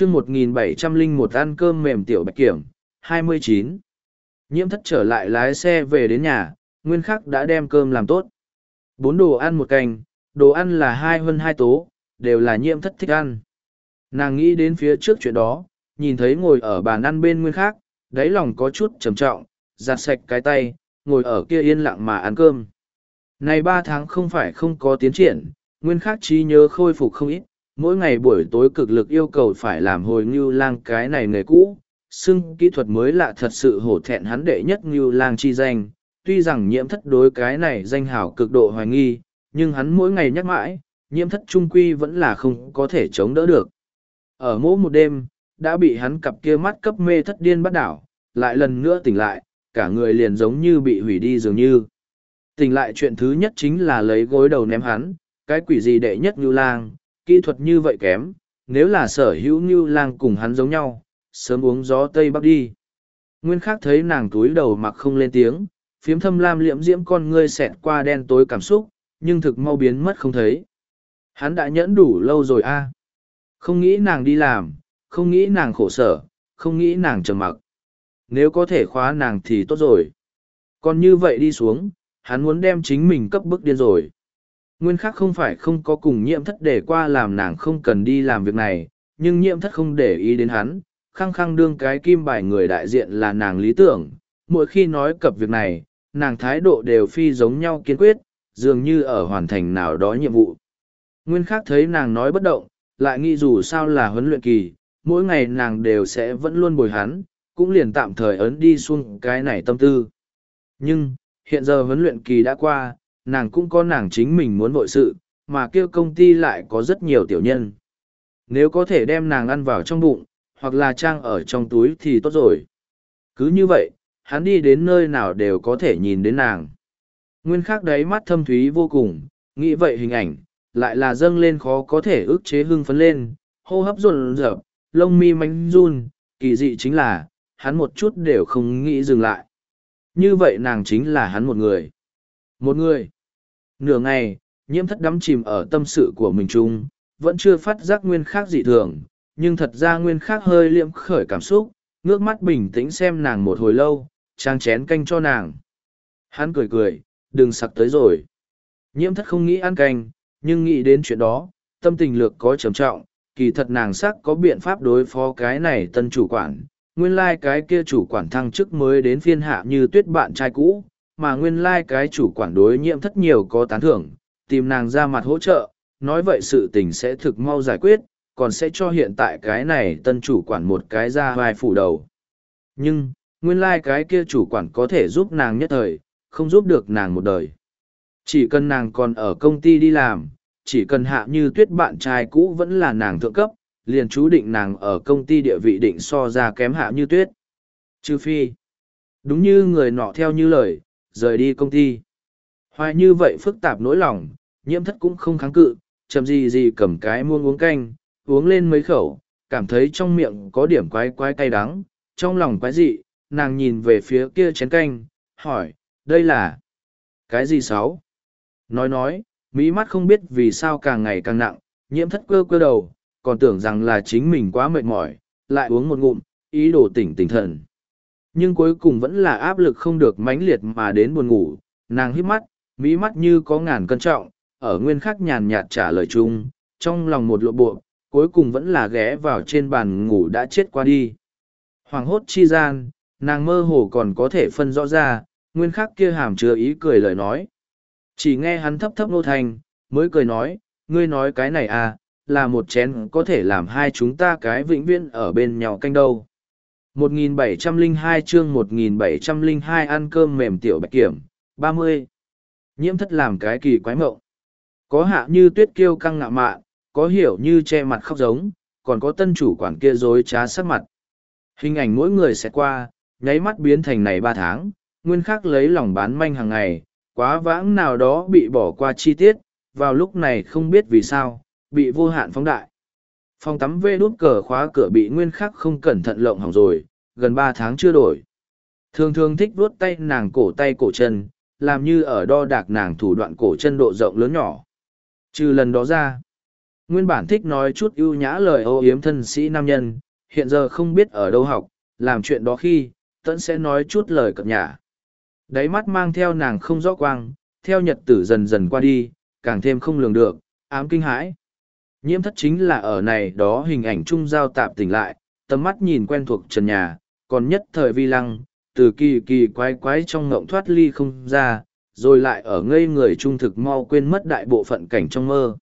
chương một nghìn bảy trăm linh một ăn cơm mềm tiểu bạch kiểm, hai mươi chín. Nhiễm thất trở lại lái xe về đến nhà, nguyên khắc đã đem cơm làm tốt. Bốn đồ ăn một canh, đồ ăn là hai hơn hai tố, đều là nhiễm thất thích ăn. Nàng nghĩ đến phía trước chuyện đó, nhìn thấy ngồi ở bàn ăn bên nguyên khác, đáy lòng có chút trầm trọng, giặt sạch cái tay, ngồi ở kia yên lặng mà ăn cơm. Này ba tháng không phải không có tiến triển, nguyên khắc trí nhớ khôi phục không ít, mỗi ngày buổi tối cực lực yêu cầu phải làm hồi ngưu lang cái này nghề cũ, xưng kỹ thuật mới lạ thật sự hổ thẹn hắn đệ nhất ngưu lang chi danh. Tuy rằng nhiễm thất đối cái này danh hảo cực độ hoài nghi, nhưng hắn mỗi ngày nhắc mãi, nhiễm thất trung quy vẫn là không có thể chống đỡ được. Ở mỗi một đêm, đã bị hắn cặp kia mắt cấp mê thất điên bắt đảo, lại lần nữa tỉnh lại, cả người liền giống như bị hủy đi dường như. Tỉnh lại chuyện thứ nhất chính là lấy gối đầu ném hắn, cái quỷ gì đệ nhất ngưu lang, kỹ thuật như vậy kém, nếu là sở hữu như lang cùng hắn giống nhau, sớm uống gió Tây Bắc đi. Nguyên khác thấy nàng túi đầu mặc không lên tiếng, phiếm thâm lam liễm diễm con ngươi xẹt qua đen tối cảm xúc, nhưng thực mau biến mất không thấy. Hắn đã nhẫn đủ lâu rồi a Không nghĩ nàng đi làm, không nghĩ nàng khổ sở, không nghĩ nàng trầm mặc. Nếu có thể khóa nàng thì tốt rồi. Còn như vậy đi xuống, hắn muốn đem chính mình cấp bức điên rồi. Nguyên khắc không phải không có cùng nhiễm thất để qua làm nàng không cần đi làm việc này, nhưng nhiễm thất không để ý đến hắn, khăng khăng đương cái kim bài người đại diện là nàng lý tưởng. Mỗi khi nói cập việc này, nàng thái độ đều phi giống nhau kiên quyết, dường như ở hoàn thành nào đó nhiệm vụ. Nguyên khắc thấy nàng nói bất động, lại nghĩ dù sao là huấn luyện kỳ, mỗi ngày nàng đều sẽ vẫn luôn bồi hắn, cũng liền tạm thời ấn đi xuống cái này tâm tư. Nhưng, hiện giờ huấn luyện kỳ đã qua, nàng cũng có nàng chính mình muốn vội sự, mà kêu công ty lại có rất nhiều tiểu nhân. Nếu có thể đem nàng ăn vào trong bụng, hoặc là trang ở trong túi thì tốt rồi. Cứ như vậy, hắn đi đến nơi nào đều có thể nhìn đến nàng. Nguyên khắc đáy mắt thâm thúy vô cùng, nghĩ vậy hình ảnh, lại là dâng lên khó có thể ức chế hưng phấn lên, hô hấp rộn rợp, lông mi mánh run, kỳ dị chính là, hắn một chút đều không nghĩ dừng lại. Như vậy nàng chính là hắn một người. Một người. Nửa ngày, nhiễm thất đắm chìm ở tâm sự của mình chung, vẫn chưa phát giác nguyên khác dị thường, nhưng thật ra nguyên khác hơi liễm khởi cảm xúc, ngước mắt bình tĩnh xem nàng một hồi lâu, trang chén canh cho nàng. Hắn cười cười, đừng sặc tới rồi. Nhiễm thất không nghĩ ăn canh, nhưng nghĩ đến chuyện đó, tâm tình lược có trầm trọng, kỳ thật nàng sắc có biện pháp đối phó cái này tân chủ quản. Nguyên lai like cái kia chủ quản thăng chức mới đến phiên hạ như tuyết bạn trai cũ, mà nguyên lai like cái chủ quản đối nhiễm thất nhiều có tán thưởng, tìm nàng ra mặt hỗ trợ, nói vậy sự tình sẽ thực mau giải quyết, còn sẽ cho hiện tại cái này tân chủ quản một cái ra vai phủ đầu. Nhưng, nguyên lai like cái kia chủ quản có thể giúp nàng nhất thời, không giúp được nàng một đời. Chỉ cần nàng còn ở công ty đi làm, chỉ cần hạ như tuyết bạn trai cũ vẫn là nàng thượng cấp, liền chú định nàng ở công ty địa vị định so ra kém hạ như tuyết. Trừ phi, đúng như người nọ theo như lời, rời đi công ty. Hoài như vậy phức tạp nỗi lòng, nhiễm thất cũng không kháng cự, chậm gì gì cầm cái muôn uống canh, uống lên mấy khẩu, cảm thấy trong miệng có điểm quái quái cay đắng, trong lòng quái dị, nàng nhìn về phía kia chén canh, hỏi, đây là cái gì sáu? Nói nói, mỹ mắt không biết vì sao càng ngày càng nặng, nhiễm thất cơ cơ đầu, còn tưởng rằng là chính mình quá mệt mỏi, lại uống một ngụm, ý đồ tỉnh tỉnh thần. Nhưng cuối cùng vẫn là áp lực không được mãnh liệt mà đến buồn ngủ, nàng hít mắt, mỹ mắt như có ngàn cân trọng, ở nguyên khắc nhàn nhạt trả lời chung, trong lòng một lộ bộ, cuối cùng vẫn là ghé vào trên bàn ngủ đã chết qua đi. Hoàng hốt chi gian, nàng mơ hồ còn có thể phân rõ ra, nguyên khắc kia hàm chứa ý cười lời nói. Chỉ nghe hắn thấp thấp nô thành, mới cười nói, ngươi nói cái này à, là một chén có thể làm hai chúng ta cái vĩnh viễn ở bên nhau canh đâu. 1702 chương 1702 ăn cơm mềm tiểu bạch kiểm, 30. Nhiễm thất làm cái kỳ quái mộng. Có hạ như tuyết kiêu căng ngạ mạn, có hiểu như che mặt khóc giống, còn có tân chủ quản kia dối trá sắc mặt. Hình ảnh mỗi người sẽ qua, nháy mắt biến thành này ba tháng, nguyên khắc lấy lòng bán manh hàng ngày, quá vãng nào đó bị bỏ qua chi tiết, vào lúc này không biết vì sao, bị vô hạn phóng đại. Phòng tắm vê đút cờ khóa cửa bị nguyên khắc không cẩn thận lộng hỏng rồi, gần ba tháng chưa đổi. Thường thường thích vuốt tay nàng cổ tay cổ chân, làm như ở đo đạc nàng thủ đoạn cổ chân độ rộng lớn nhỏ. Trừ lần đó ra, Nguyên bản thích nói chút ưu nhã lời ô yếm thân sĩ nam nhân, hiện giờ không biết ở đâu học, làm chuyện đó khi, tẫn sẽ nói chút lời cập nhả. Đáy mắt mang theo nàng không rõ quang, theo nhật tử dần dần qua đi, càng thêm không lường được, ám kinh hãi. Nhiễm thất chính là ở này đó hình ảnh trung giao tạp tỉnh lại, tầm mắt nhìn quen thuộc trần nhà, còn nhất thời vi lăng, từ kỳ kỳ quái quái trong ngộng thoát ly không ra, rồi lại ở ngây người trung thực mau quên mất đại bộ phận cảnh trong mơ.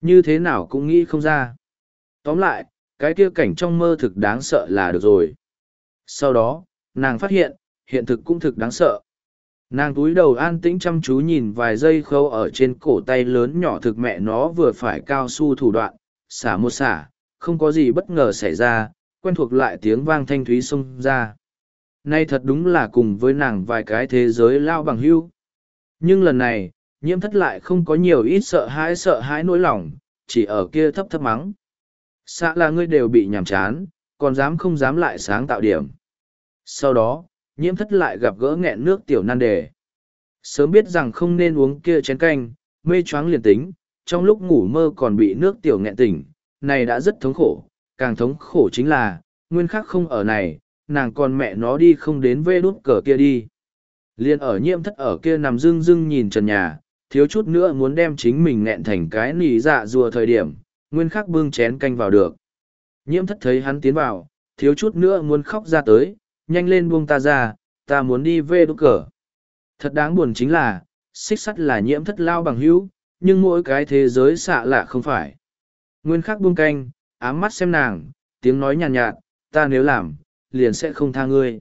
Như thế nào cũng nghĩ không ra. Tóm lại, cái kia cảnh trong mơ thực đáng sợ là được rồi. Sau đó, nàng phát hiện, hiện thực cũng thực đáng sợ. Nàng túi đầu an tĩnh chăm chú nhìn vài giây khâu ở trên cổ tay lớn nhỏ thực mẹ nó vừa phải cao su thủ đoạn, xả một xả, không có gì bất ngờ xảy ra, quen thuộc lại tiếng vang thanh thúy xông ra. Nay thật đúng là cùng với nàng vài cái thế giới lao bằng hưu. Nhưng lần này, nhiễm thất lại không có nhiều ít sợ hãi sợ hãi nỗi lòng, chỉ ở kia thấp thấp mắng. Xạ là ngươi đều bị nhàm chán, còn dám không dám lại sáng tạo điểm. Sau đó, nhiễm thất lại gặp gỡ nghẹn nước tiểu nan đề. Sớm biết rằng không nên uống kia chén canh, mê choáng liền tính, trong lúc ngủ mơ còn bị nước tiểu nghẹn tỉnh, này đã rất thống khổ, càng thống khổ chính là, nguyên khắc không ở này, nàng còn mẹ nó đi không đến vê đút cờ kia đi. Liên ở nhiễm thất ở kia nằm dưng dưng nhìn trần nhà, thiếu chút nữa muốn đem chính mình nghẹn thành cái nỉ dạ rùa thời điểm, nguyên khắc bưng chén canh vào được. Nhiễm thất thấy hắn tiến vào, thiếu chút nữa muốn khóc ra tới, nhanh lên buông ta ra, ta muốn đi về đúc cờ. Thật đáng buồn chính là, xích sắt là nhiễm thất lao bằng hữu, nhưng mỗi cái thế giới xạ lạ không phải. Nguyên khắc buông canh, ám mắt xem nàng, tiếng nói nhàn nhạt, nhạt, ta nếu làm, liền sẽ không tha ngươi.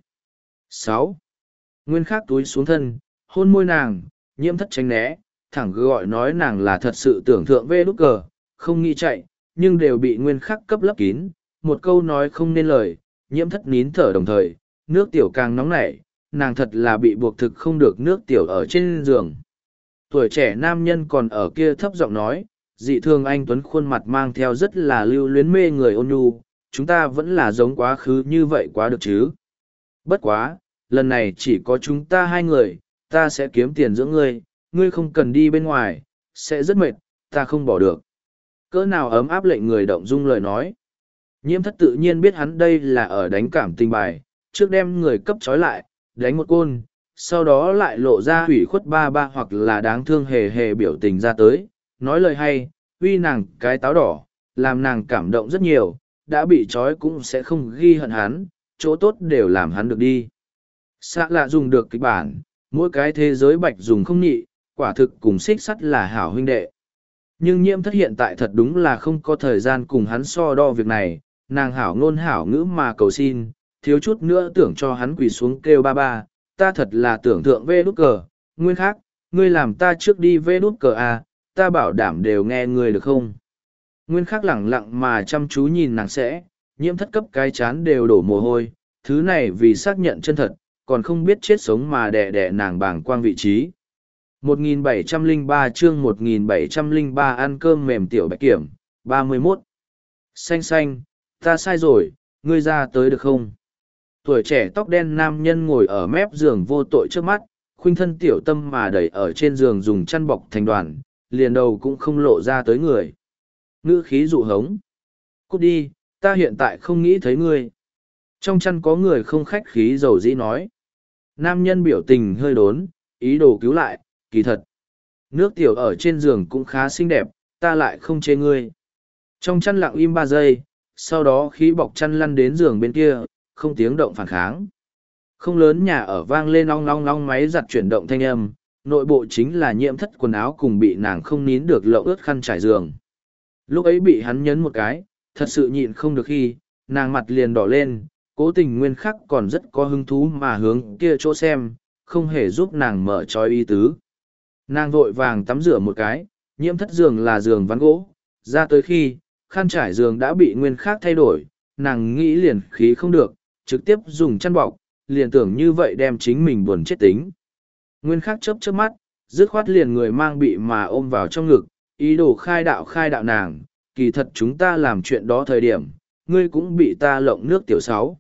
sáu Nguyên khắc túi xuống thân, hôn môi nàng, nhiễm thất tránh né, thẳng gọi nói nàng là thật sự tưởng thượng về đúc cờ, không nghĩ chạy, nhưng đều bị nguyên khắc cấp lấp kín, một câu nói không nên lời, nhiễm thất nín thở đồng thời, nước tiểu càng nóng nảy, nàng thật là bị buộc thực không được nước tiểu ở trên giường. Tuổi trẻ nam nhân còn ở kia thấp giọng nói, dị thường anh Tuấn khuôn mặt mang theo rất là lưu luyến mê người ôn nhu, chúng ta vẫn là giống quá khứ như vậy quá được chứ. Bất quá, lần này chỉ có chúng ta hai người, ta sẽ kiếm tiền giữa ngươi, ngươi không cần đi bên ngoài, sẽ rất mệt, ta không bỏ được. Cỡ nào ấm áp lệnh người động dung lời nói. Nhiễm thất tự nhiên biết hắn đây là ở đánh cảm tình bài, trước đem người cấp trói lại, đánh một côn, sau đó lại lộ ra hủy khuất ba ba hoặc là đáng thương hề hề biểu tình ra tới, nói lời hay, uy nàng cái táo đỏ, làm nàng cảm động rất nhiều, đã bị trói cũng sẽ không ghi hận hắn, chỗ tốt đều làm hắn được đi. Xạ lạ dùng được kịch bản, mỗi cái thế giới bạch dùng không nhị, quả thực cùng xích sắt là hảo huynh đệ. Nhưng nhiễm thất hiện tại thật đúng là không có thời gian cùng hắn so đo việc này, nàng hảo ngôn hảo ngữ mà cầu xin, thiếu chút nữa tưởng cho hắn quỳ xuống kêu ba ba, ta thật là tưởng tượng vê nút cờ, nguyên khác, ngươi làm ta trước đi vê nút cờ à, ta bảo đảm đều nghe ngươi được không? Nguyên khắc lẳng lặng mà chăm chú nhìn nàng sẽ, nhiễm thất cấp cái chán đều đổ mồ hôi, thứ này vì xác nhận chân thật, còn không biết chết sống mà đẻ đẻ nàng bảng quang vị trí. 1703 chương 1703 ăn cơm mềm tiểu bạch kiểm, 31. Xanh xanh, ta sai rồi, ngươi ra tới được không? tuổi trẻ tóc đen nam nhân ngồi ở mép giường vô tội trước mắt, khuynh thân tiểu tâm mà đẩy ở trên giường dùng chăn bọc thành đoàn, liền đầu cũng không lộ ra tới người. Ngữ khí dụ hống. Cút đi, ta hiện tại không nghĩ thấy ngươi. Trong chăn có người không khách khí dầu dĩ nói. Nam nhân biểu tình hơi đốn, ý đồ cứu lại, kỳ thật. Nước tiểu ở trên giường cũng khá xinh đẹp, ta lại không chê ngươi. Trong chăn lặng im ba giây, sau đó khí bọc chăn lăn đến giường bên kia, không tiếng động phản kháng. Không lớn nhà ở vang lên ong long long máy giặt chuyển động thanh âm, nội bộ chính là nhiễm thất quần áo cùng bị nàng không nín được lậu ướt khăn trải giường. Lúc ấy bị hắn nhấn một cái, thật sự nhịn không được khi, nàng mặt liền đỏ lên, cố tình nguyên khắc còn rất có hứng thú mà hướng kia chỗ xem, không hề giúp nàng mở trói y tứ. Nàng vội vàng tắm rửa một cái, nhiễm thất giường là giường ván gỗ, ra tới khi, khăn trải giường đã bị nguyên khắc thay đổi, nàng nghĩ liền khí không được, trực tiếp dùng chăn bọc, liền tưởng như vậy đem chính mình buồn chết tính. Nguyên khắc chớp chớp mắt, dứt khoát liền người mang bị mà ôm vào trong ngực, ý đồ khai đạo khai đạo nàng, kỳ thật chúng ta làm chuyện đó thời điểm, ngươi cũng bị ta lộng nước tiểu sáu.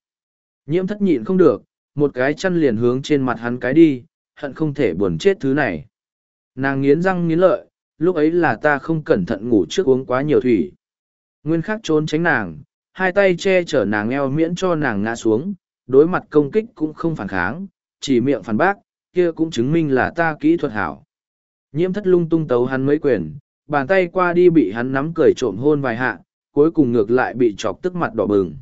Nhiễm thất nhịn không được, một cái chăn liền hướng trên mặt hắn cái đi, hận không thể buồn chết thứ này. Nàng nghiến răng nghiến lợi, lúc ấy là ta không cẩn thận ngủ trước uống quá nhiều thủy. Nguyên khắc trốn tránh nàng, hai tay che chở nàng eo miễn cho nàng ngã xuống, đối mặt công kích cũng không phản kháng, chỉ miệng phản bác, kia cũng chứng minh là ta kỹ thuật hảo. Nhiễm thất lung tung tấu hắn mấy quyền, bàn tay qua đi bị hắn nắm cười trộm hôn vài hạ, cuối cùng ngược lại bị chọc tức mặt đỏ bừng.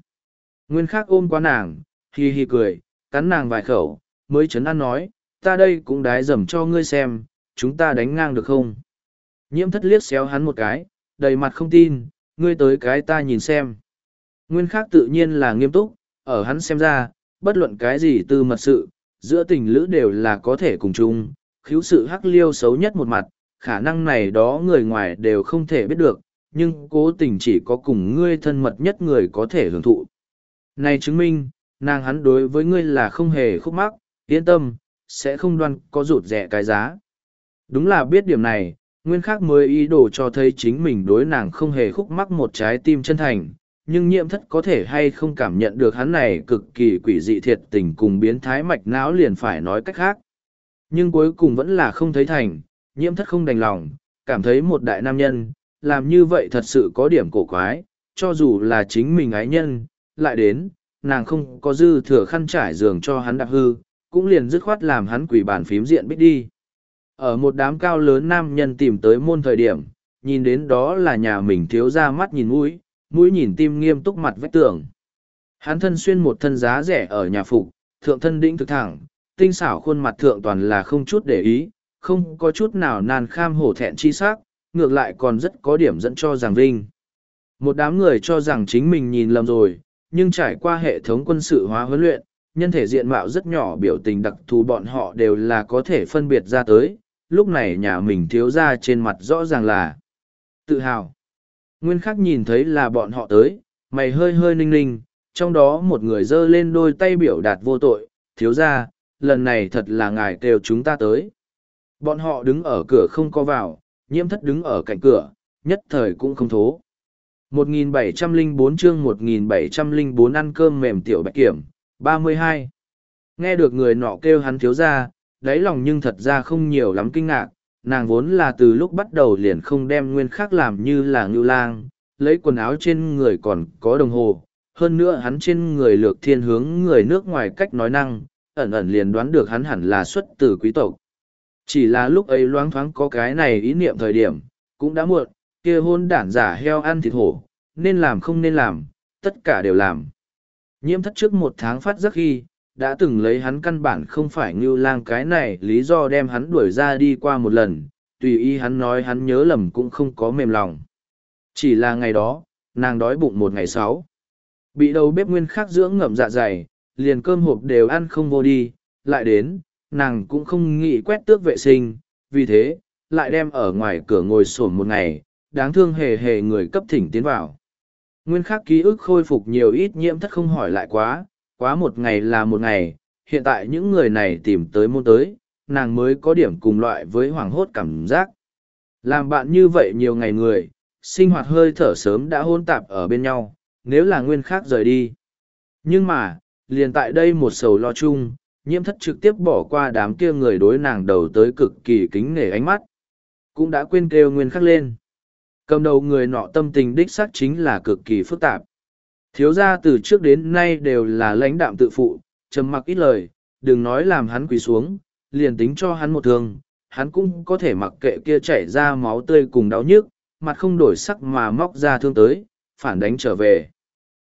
Nguyên khắc ôm qua nàng, hi hi cười, cắn nàng vài khẩu, mới chấn an nói, ta đây cũng đái dầm cho ngươi xem, chúng ta đánh ngang được không? Nhiễm thất liếc xéo hắn một cái, đầy mặt không tin, ngươi tới cái ta nhìn xem. Nguyên khác tự nhiên là nghiêm túc, ở hắn xem ra, bất luận cái gì từ mật sự, giữa tình lữ đều là có thể cùng chung, khiếu sự hắc liêu xấu nhất một mặt, khả năng này đó người ngoài đều không thể biết được, nhưng cố tình chỉ có cùng ngươi thân mật nhất người có thể hưởng thụ. Này chứng minh, nàng hắn đối với ngươi là không hề khúc mắc, yên tâm, sẽ không đoan có rụt rẻ cái giá. Đúng là biết điểm này, Nguyên Khắc mới ý đồ cho thấy chính mình đối nàng không hề khúc mắc một trái tim chân thành, nhưng nhiễm thất có thể hay không cảm nhận được hắn này cực kỳ quỷ dị thiệt tình cùng biến thái mạch não liền phải nói cách khác. Nhưng cuối cùng vẫn là không thấy thành, nhiễm thất không đành lòng, cảm thấy một đại nam nhân, làm như vậy thật sự có điểm cổ quái, cho dù là chính mình ái nhân, lại đến, nàng không có dư thừa khăn trải giường cho hắn đạp hư, cũng liền dứt khoát làm hắn quỷ bàn phím diện bích đi. Ở một đám cao lớn nam nhân tìm tới môn thời điểm, nhìn đến đó là nhà mình thiếu ra mắt nhìn mũi, mũi nhìn tim nghiêm túc mặt vách tường. Hắn thân xuyên một thân giá rẻ ở nhà phục, thượng thân đĩnh thực thẳng, tinh xảo khuôn mặt thượng toàn là không chút để ý, không có chút nào nan kham hổ thẹn chi sắc, ngược lại còn rất có điểm dẫn cho giảng vinh. Một đám người cho rằng chính mình nhìn lầm rồi, nhưng trải qua hệ thống quân sự hóa huấn luyện, nhân thể diện mạo rất nhỏ biểu tình đặc thù bọn họ đều là có thể phân biệt ra tới, lúc này nhà mình thiếu ra trên mặt rõ ràng là tự hào. Nguyên khắc nhìn thấy là bọn họ tới, mày hơi hơi ninh ninh, trong đó một người giơ lên đôi tay biểu đạt vô tội, thiếu ra, lần này thật là ngài kêu chúng ta tới. Bọn họ đứng ở cửa không có vào, nhiễm thất đứng ở cạnh cửa, nhất thời cũng không thố. 1704 chương 1704 ăn cơm mềm tiểu bạch kiểm, 32. Nghe được người nọ kêu hắn thiếu ra, đáy lòng nhưng thật ra không nhiều lắm kinh ngạc, nàng vốn là từ lúc bắt đầu liền không đem nguyên khác làm như là ngưu lang, lấy quần áo trên người còn có đồng hồ, hơn nữa hắn trên người lược thiên hướng người nước ngoài cách nói năng, ẩn ẩn liền đoán được hắn hẳn là xuất từ quý tộc. Chỉ là lúc ấy loáng thoáng có cái này ý niệm thời điểm, cũng đã muộn, kia hôn đản giả heo ăn thịt hổ, nên làm không nên làm, tất cả đều làm. Nhiễm thất trước một tháng phát giấc khi, đã từng lấy hắn căn bản không phải ngưu lang cái này lý do đem hắn đuổi ra đi qua một lần, tùy ý hắn nói hắn nhớ lầm cũng không có mềm lòng. Chỉ là ngày đó, nàng đói bụng một ngày sáu. Bị đầu bếp nguyên khắc dưỡng ngậm dạ dày, liền cơm hộp đều ăn không vô đi, lại đến, nàng cũng không nghĩ quét tước vệ sinh, vì thế, lại đem ở ngoài cửa ngồi sổn một ngày, đáng thương hề hề người cấp thỉnh tiến vào. Nguyên khắc ký ức khôi phục nhiều ít nhiễm thất không hỏi lại quá, quá một ngày là một ngày, hiện tại những người này tìm tới môn tới, nàng mới có điểm cùng loại với hoảng hốt cảm giác. Làm bạn như vậy nhiều ngày người, sinh hoạt hơi thở sớm đã hôn tạp ở bên nhau, nếu là nguyên khác rời đi. Nhưng mà, liền tại đây một sầu lo chung, nhiễm thất trực tiếp bỏ qua đám kia người đối nàng đầu tới cực kỳ kính nể ánh mắt. Cũng đã quên kêu nguyên khắc lên. Cầm đầu người nọ tâm tình đích xác chính là cực kỳ phức tạp. Thiếu gia từ trước đến nay đều là lãnh đạm tự phụ, trầm mặc ít lời, đừng nói làm hắn quỳ xuống, liền tính cho hắn một thương, hắn cũng có thể mặc kệ kia chảy ra máu tươi cùng đau nhức, mặt không đổi sắc mà móc ra thương tới, phản đánh trở về.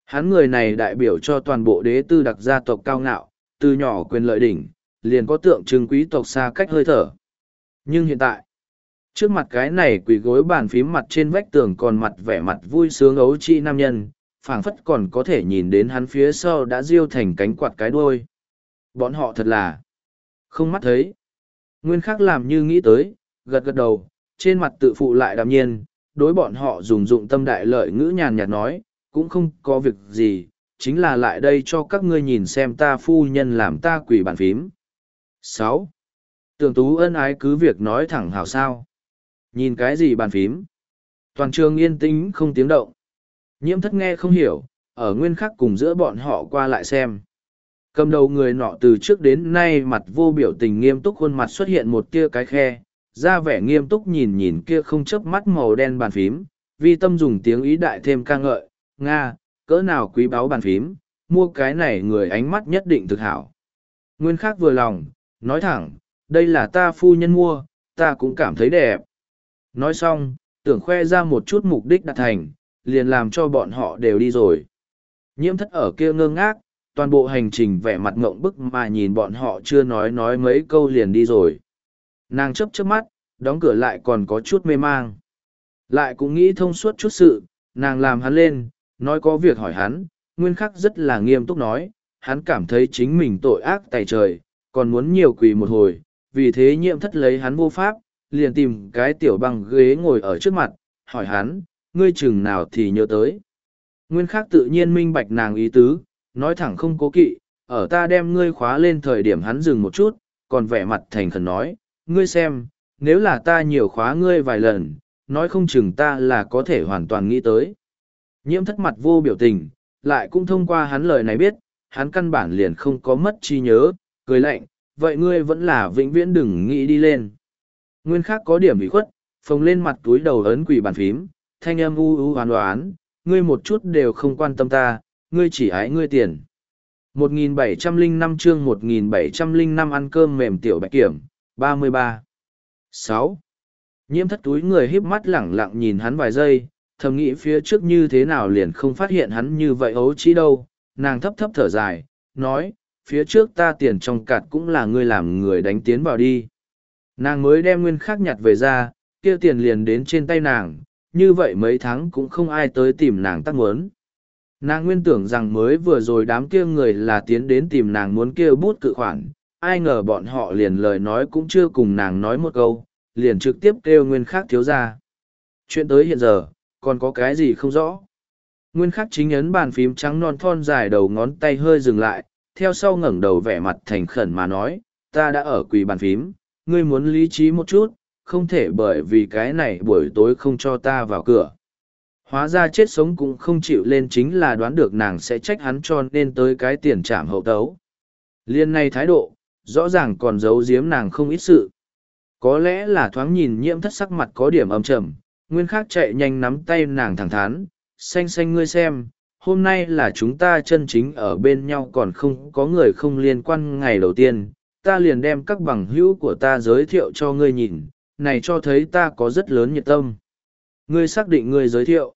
Hắn người này đại biểu cho toàn bộ đế tư đặc gia tộc cao ngạo, từ nhỏ quyền lợi đỉnh, liền có tượng trưng quý tộc xa cách hơi thở. Nhưng hiện tại, trước mặt cái này quỳ gối bàn phím mặt trên vách tường còn mặt vẻ mặt vui sướng ấu chi nam nhân, phảng phất còn có thể nhìn đến hắn phía sau đã diêu thành cánh quạt cái đuôi. Bọn họ thật là không mắt thấy. Nguyên khắc làm như nghĩ tới, gật gật đầu, trên mặt tự phụ lại đạm nhiên, đối bọn họ dùng dụng tâm đại lợi ngữ nhàn nhạt nói, cũng không có việc gì, chính là lại đây cho các ngươi nhìn xem ta phu nhân làm ta quỷ bàn phím. sáu Tưởng tú ân ái cứ việc nói thẳng hào sao. Nhìn cái gì bàn phím? Toàn trường yên tĩnh không tiếng động. Nhiễm thất nghe không hiểu, ở nguyên khắc cùng giữa bọn họ qua lại xem. Cầm đầu người nọ từ trước đến nay mặt vô biểu tình nghiêm túc khuôn mặt xuất hiện một tia cái khe, ra vẻ nghiêm túc nhìn nhìn kia không chớp mắt màu đen bàn phím, vi tâm dùng tiếng ý đại thêm ca ngợi, Nga, cỡ nào quý báu bàn phím, mua cái này người ánh mắt nhất định thực hảo. Nguyên khắc vừa lòng, nói thẳng, đây là ta phu nhân mua, ta cũng cảm thấy đẹp. Nói xong, tưởng khoe ra một chút mục đích đạt thành, liền làm cho bọn họ đều đi rồi. Nhiễm thất ở kia ngơ ngác, toàn bộ hành trình vẻ mặt ngộng bức mà nhìn bọn họ chưa nói nói mấy câu liền đi rồi. Nàng chấp chớp mắt, đóng cửa lại còn có chút mê mang. Lại cũng nghĩ thông suốt chút sự, nàng làm hắn lên, nói có việc hỏi hắn, nguyên khắc rất là nghiêm túc nói, hắn cảm thấy chính mình tội ác tài trời, còn muốn nhiều quỳ một hồi, vì thế nhiệm thất lấy hắn vô pháp, liền tìm cái tiểu băng ghế ngồi ở trước mặt, hỏi hắn, ngươi chừng nào thì nhớ tới. Nguyên khắc tự nhiên minh bạch nàng ý tứ, nói thẳng không cố kỵ, ở ta đem ngươi khóa lên thời điểm hắn dừng một chút, còn vẻ mặt thành khẩn nói, ngươi xem, nếu là ta nhiều khóa ngươi vài lần, nói không chừng ta là có thể hoàn toàn nghĩ tới. Nhiễm thất mặt vô biểu tình, lại cũng thông qua hắn lời này biết, hắn căn bản liền không có mất chi nhớ, cười lạnh, vậy ngươi vẫn là vĩnh viễn đừng nghĩ đi lên. Nguyên khác có điểm bị khuất, phồng lên mặt túi đầu ấn quỷ bàn phím, thanh âm u u hoán đoán, ngươi một chút đều không quan tâm ta, ngươi chỉ ái ngươi tiền. 1705 chương 1705 ăn cơm mềm tiểu bạch kiểm, 33. 6. Nhiễm thất túi người híp mắt lẳng lặng nhìn hắn vài giây, thầm nghĩ phía trước như thế nào liền không phát hiện hắn như vậy ấu trí đâu, nàng thấp thấp thở dài, nói, phía trước ta tiền trong cạt cũng là ngươi làm người đánh tiến vào đi. Nàng mới đem nguyên khắc nhặt về ra, kia tiền liền đến trên tay nàng, như vậy mấy tháng cũng không ai tới tìm nàng tắc muốn. Nàng nguyên tưởng rằng mới vừa rồi đám kia người là tiến đến tìm nàng muốn kia bút cự khoản, ai ngờ bọn họ liền lời nói cũng chưa cùng nàng nói một câu, liền trực tiếp kêu nguyên khắc thiếu ra. Chuyện tới hiện giờ, còn có cái gì không rõ. Nguyên khắc chính ấn bàn phím trắng non thon dài đầu ngón tay hơi dừng lại, theo sau ngẩng đầu vẻ mặt thành khẩn mà nói, ta đã ở quỳ bàn phím, ngươi muốn lý trí một chút, không thể bởi vì cái này buổi tối không cho ta vào cửa. Hóa ra chết sống cũng không chịu lên chính là đoán được nàng sẽ trách hắn cho nên tới cái tiền trảm hậu tấu. Liên này thái độ, rõ ràng còn giấu giếm nàng không ít sự. Có lẽ là thoáng nhìn nhiễm thất sắc mặt có điểm âm trầm, nguyên khác chạy nhanh nắm tay nàng thẳng thắn, xanh xanh ngươi xem, hôm nay là chúng ta chân chính ở bên nhau còn không có người không liên quan ngày đầu tiên, ta liền đem các bằng hữu của ta giới thiệu cho ngươi nhìn, này cho thấy ta có rất lớn nhiệt tâm. Ngươi xác định ngươi giới thiệu.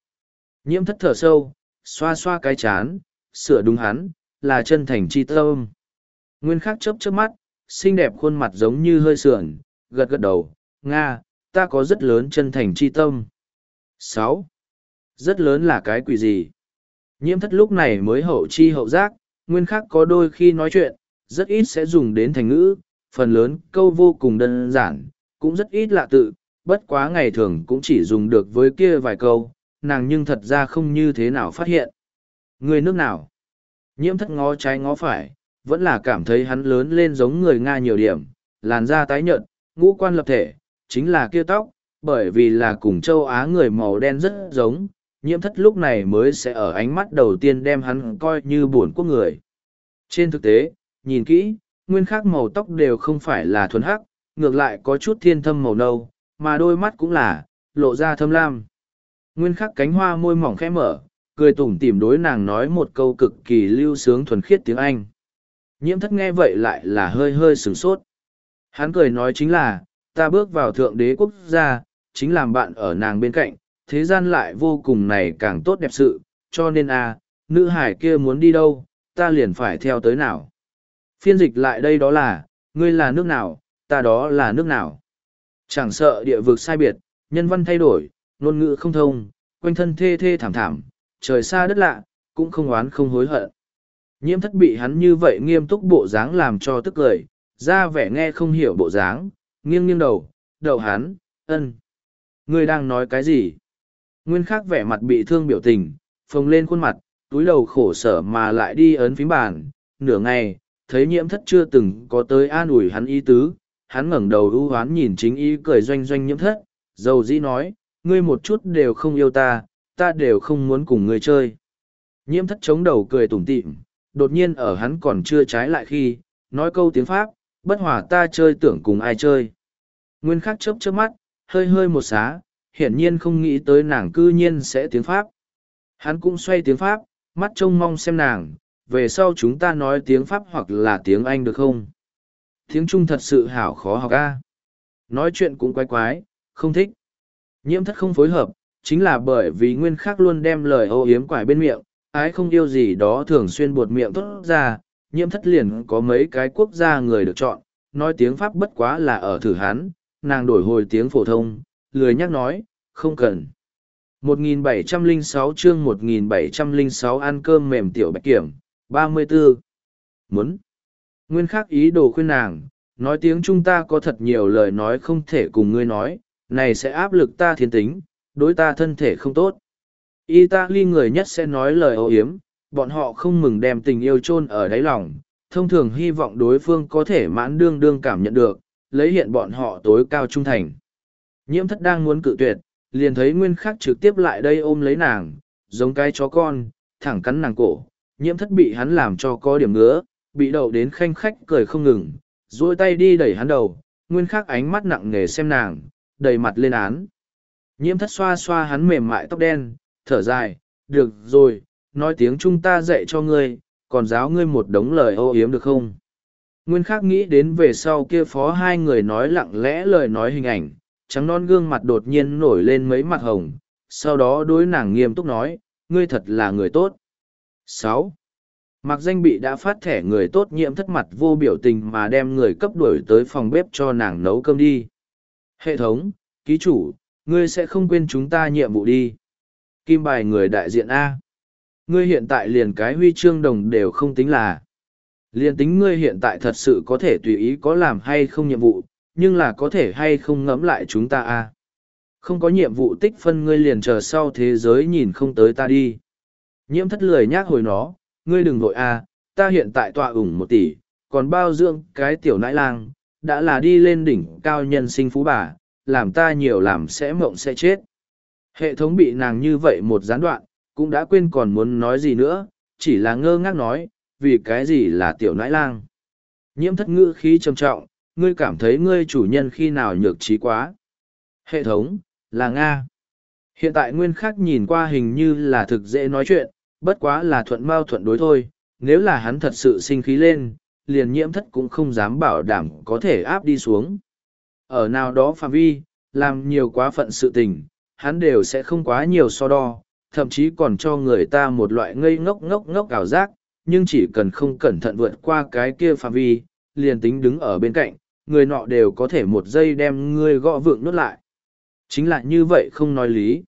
Nhiễm thất thở sâu, xoa xoa cái chán, sửa đúng hắn, là chân thành chi tâm. Nguyên khắc chớp chớp mắt, xinh đẹp khuôn mặt giống như hơi sườn, gật gật đầu, Nga, ta có rất lớn chân thành chi tâm. sáu Rất lớn là cái quỷ gì? Nhiễm thất lúc này mới hậu chi hậu giác, nguyên khắc có đôi khi nói chuyện, rất ít sẽ dùng đến thành ngữ, phần lớn câu vô cùng đơn giản, cũng rất ít lạ tự, bất quá ngày thường cũng chỉ dùng được với kia vài câu, nàng nhưng thật ra không như thế nào phát hiện. Người nước nào? Nhiễm thất ngó trái ngó phải, vẫn là cảm thấy hắn lớn lên giống người Nga nhiều điểm, làn da tái nhợt, ngũ quan lập thể, chính là kia tóc, bởi vì là cùng châu Á người màu đen rất giống, nhiễm thất lúc này mới sẽ ở ánh mắt đầu tiên đem hắn coi như buồn quốc người. Trên thực tế, nhìn kỹ, nguyên khác màu tóc đều không phải là thuần hắc, ngược lại có chút thiên thâm màu nâu, mà đôi mắt cũng là, lộ ra thâm lam. Nguyên khắc cánh hoa môi mỏng khẽ mở, cười tủm tỉm đối nàng nói một câu cực kỳ lưu sướng thuần khiết tiếng Anh. Nhiễm thất nghe vậy lại là hơi hơi sửng sốt. Hắn cười nói chính là, ta bước vào thượng đế quốc gia, chính làm bạn ở nàng bên cạnh, thế gian lại vô cùng này càng tốt đẹp sự, cho nên a à, nữ hải kia muốn đi đâu, ta liền phải theo tới nào. Phiên dịch lại đây đó là, ngươi là nước nào, ta đó là nước nào. Chẳng sợ địa vực sai biệt, nhân văn thay đổi, ngôn ngữ không thông, quanh thân thê thê thảm thảm, trời xa đất lạ, cũng không oán không hối hận. Nhiễm thất bị hắn như vậy nghiêm túc bộ dáng làm cho tức cười, ra vẻ nghe không hiểu bộ dáng, nghiêng nghiêng đầu, đậu hắn, ân. Ngươi đang nói cái gì? Nguyên khắc vẻ mặt bị thương biểu tình, phồng lên khuôn mặt, túi đầu khổ sở mà lại đi ấn phím bàn, nửa ngày, thấy nhiễm thất chưa từng có tới an ủi hắn ý tứ, hắn ngẩng đầu ưu hoán nhìn chính ý cười doanh doanh nhiễm thất, dầu dĩ nói, ngươi một chút đều không yêu ta, ta đều không muốn cùng ngươi chơi. Nhiễm thất chống đầu cười tủm tỉm, đột nhiên ở hắn còn chưa trái lại khi, nói câu tiếng Pháp, bất hòa ta chơi tưởng cùng ai chơi. Nguyên khắc chớp chớp mắt, hơi hơi một xá, hiển nhiên không nghĩ tới nàng cư nhiên sẽ tiếng Pháp. Hắn cũng xoay tiếng Pháp, mắt trông mong xem nàng, về sau chúng ta nói tiếng Pháp hoặc là tiếng Anh được không? Tiếng Trung thật sự hảo khó học a. Nói chuyện cũng quái quái, không thích. Nhiễm thất không phối hợp, chính là bởi vì nguyên khắc luôn đem lời ô yếm quải bên miệng, ái không yêu gì đó thường xuyên buột miệng tốt ra, nhiễm thất liền có mấy cái quốc gia người được chọn, nói tiếng Pháp bất quá là ở thử hán nàng đổi hồi tiếng phổ thông, lười nhắc nói, không cần. 1706 chương 1706 ăn cơm mềm tiểu bạch kiểm, 34. Muốn. Nguyên khắc ý đồ khuyên nàng, nói tiếng chúng ta có thật nhiều lời nói không thể cùng ngươi nói, này sẽ áp lực ta thiên tính, đối ta thân thể không tốt. Italy người nhất sẽ nói lời ô hiếm, bọn họ không mừng đem tình yêu chôn ở đáy lòng, thông thường hy vọng đối phương có thể mãn đương đương cảm nhận được, lấy hiện bọn họ tối cao trung thành. Nhiễm thất đang muốn cự tuyệt, liền thấy nguyên khắc trực tiếp lại đây ôm lấy nàng, giống cái chó con, thẳng cắn nàng cổ. Nhiễm thất bị hắn làm cho có điểm ngứa, bị đậu đến khanh khách cười không ngừng, duỗi tay đi đẩy hắn đầu, nguyên khắc ánh mắt nặng nề xem nàng, đầy mặt lên án. Nhiễm thất xoa xoa hắn mềm mại tóc đen, thở dài, được rồi, nói tiếng chúng ta dạy cho ngươi, còn giáo ngươi một đống lời ô yếm được không? Nguyên khắc nghĩ đến về sau kia phó hai người nói lặng lẽ lời nói hình ảnh, trắng non gương mặt đột nhiên nổi lên mấy mặt hồng, sau đó đối nàng nghiêm túc nói, ngươi thật là người tốt. sáu Mặc danh bị đã phát thẻ người tốt nhiễm thất mặt vô biểu tình mà đem người cấp đuổi tới phòng bếp cho nàng nấu cơm đi. Hệ thống, ký chủ, ngươi sẽ không quên chúng ta nhiệm vụ đi. Kim bài người đại diện A. Ngươi hiện tại liền cái huy chương đồng đều không tính là. Liền tính ngươi hiện tại thật sự có thể tùy ý có làm hay không nhiệm vụ, nhưng là có thể hay không ngẫm lại chúng ta a Không có nhiệm vụ tích phân ngươi liền chờ sau thế giới nhìn không tới ta đi. Nhiễm thất lười nhác hồi nó, ngươi đừng vội a ta hiện tại tọa ủng một tỷ, còn bao dưỡng cái tiểu nãi lang, đã là đi lên đỉnh cao nhân sinh phú bà, làm ta nhiều làm sẽ mộng sẽ chết. Hệ thống bị nàng như vậy một gián đoạn, cũng đã quên còn muốn nói gì nữa, chỉ là ngơ ngác nói, vì cái gì là tiểu nãi lang. Nhiễm thất ngữ khí trầm trọng, ngươi cảm thấy ngươi chủ nhân khi nào nhược trí quá. Hệ thống, là Nga. Hiện tại nguyên khắc nhìn qua hình như là thực dễ nói chuyện, bất quá là thuận mau thuận đối thôi, nếu là hắn thật sự sinh khí lên, liền nhiễm thất cũng không dám bảo đảm có thể áp đi xuống. Ở nào đó phạm vi, làm nhiều quá phận sự tình, hắn đều sẽ không quá nhiều so đo, thậm chí còn cho người ta một loại ngây ngốc ngốc ngốc ảo giác, nhưng chỉ cần không cẩn thận vượt qua cái kia phạm vi, liền tính đứng ở bên cạnh, người nọ đều có thể một giây đem ngươi gõ vượng nuốt lại. Chính là như vậy không nói lý.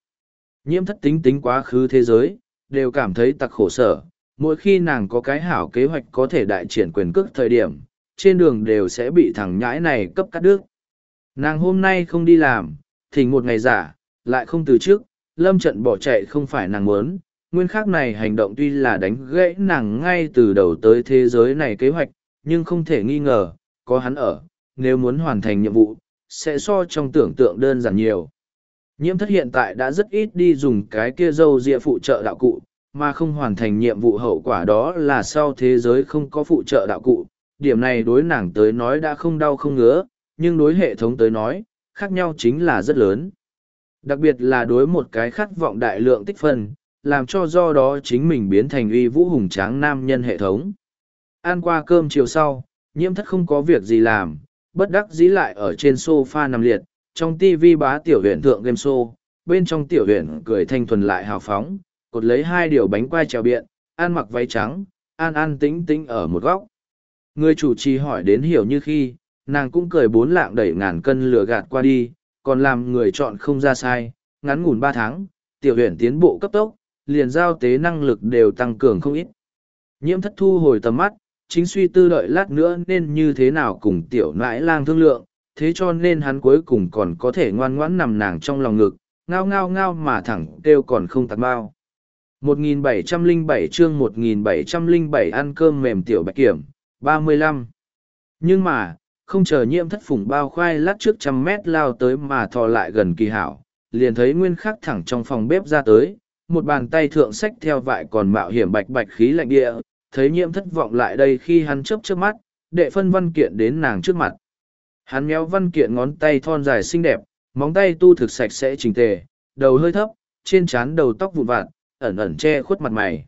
Nhiễm thất tính tính quá khứ thế giới, đều cảm thấy tặc khổ sở. Mỗi khi nàng có cái hảo kế hoạch có thể đại triển quyền cước thời điểm, trên đường đều sẽ bị thằng nhãi này cấp cắt đứt. Nàng hôm nay không đi làm, thỉnh một ngày giả, lại không từ trước, lâm trận bỏ chạy không phải nàng muốn. Nguyên khác này hành động tuy là đánh gãy nàng ngay từ đầu tới thế giới này kế hoạch, nhưng không thể nghi ngờ, có hắn ở, nếu muốn hoàn thành nhiệm vụ, sẽ so trong tưởng tượng đơn giản nhiều. Nhiễm thất hiện tại đã rất ít đi dùng cái kia dâu dịa phụ trợ đạo cụ, mà không hoàn thành nhiệm vụ hậu quả đó là sau thế giới không có phụ trợ đạo cụ. Điểm này đối nàng tới nói đã không đau không ngứa, nhưng đối hệ thống tới nói, khác nhau chính là rất lớn. Đặc biệt là đối một cái khát vọng đại lượng tích phân, làm cho do đó chính mình biến thành uy vũ hùng tráng nam nhân hệ thống. Ăn qua cơm chiều sau, nhiễm thất không có việc gì làm, bất đắc dĩ lại ở trên sofa nằm liệt, trong TV bá tiểu huyện thượng game show, bên trong tiểu huyện cười thanh thuần lại hào phóng, cột lấy hai điều bánh quai trèo biện, ăn mặc váy trắng, an an tĩnh tĩnh ở một góc. Người chủ trì hỏi đến hiểu như khi, nàng cũng cười bốn lạng đẩy ngàn cân lửa gạt qua đi, còn làm người chọn không ra sai, ngắn ngủn ba tháng, tiểu huyện tiến bộ cấp tốc, liền giao tế năng lực đều tăng cường không ít. Nhiễm thất thu hồi tầm mắt, chính suy tư đợi lát nữa nên như thế nào cùng tiểu nãi lang thương lượng, thế cho nên hắn cuối cùng còn có thể ngoan ngoãn nằm nàng trong lòng ngực, ngao ngao ngao mà thẳng kêu còn không tạt bao. 1707 chương 1707 ăn cơm mềm tiểu bạch kiểm, 35. Nhưng mà, không chờ nhiễm thất phủng bao khoai lát trước trăm mét lao tới mà thò lại gần kỳ hảo, liền thấy nguyên khắc thẳng trong phòng bếp ra tới, một bàn tay thượng sách theo vại còn mạo hiểm bạch bạch khí lạnh địa, thấy nhiễm thất vọng lại đây khi hắn chớp trước mắt, đệ phân văn kiện đến nàng trước mặt. Hắn méo văn kiện ngón tay thon dài xinh đẹp, móng tay tu thực sạch sẽ chỉnh tề, đầu hơi thấp, trên trán đầu tóc vụn vặt, ẩn ẩn che khuất mặt mày.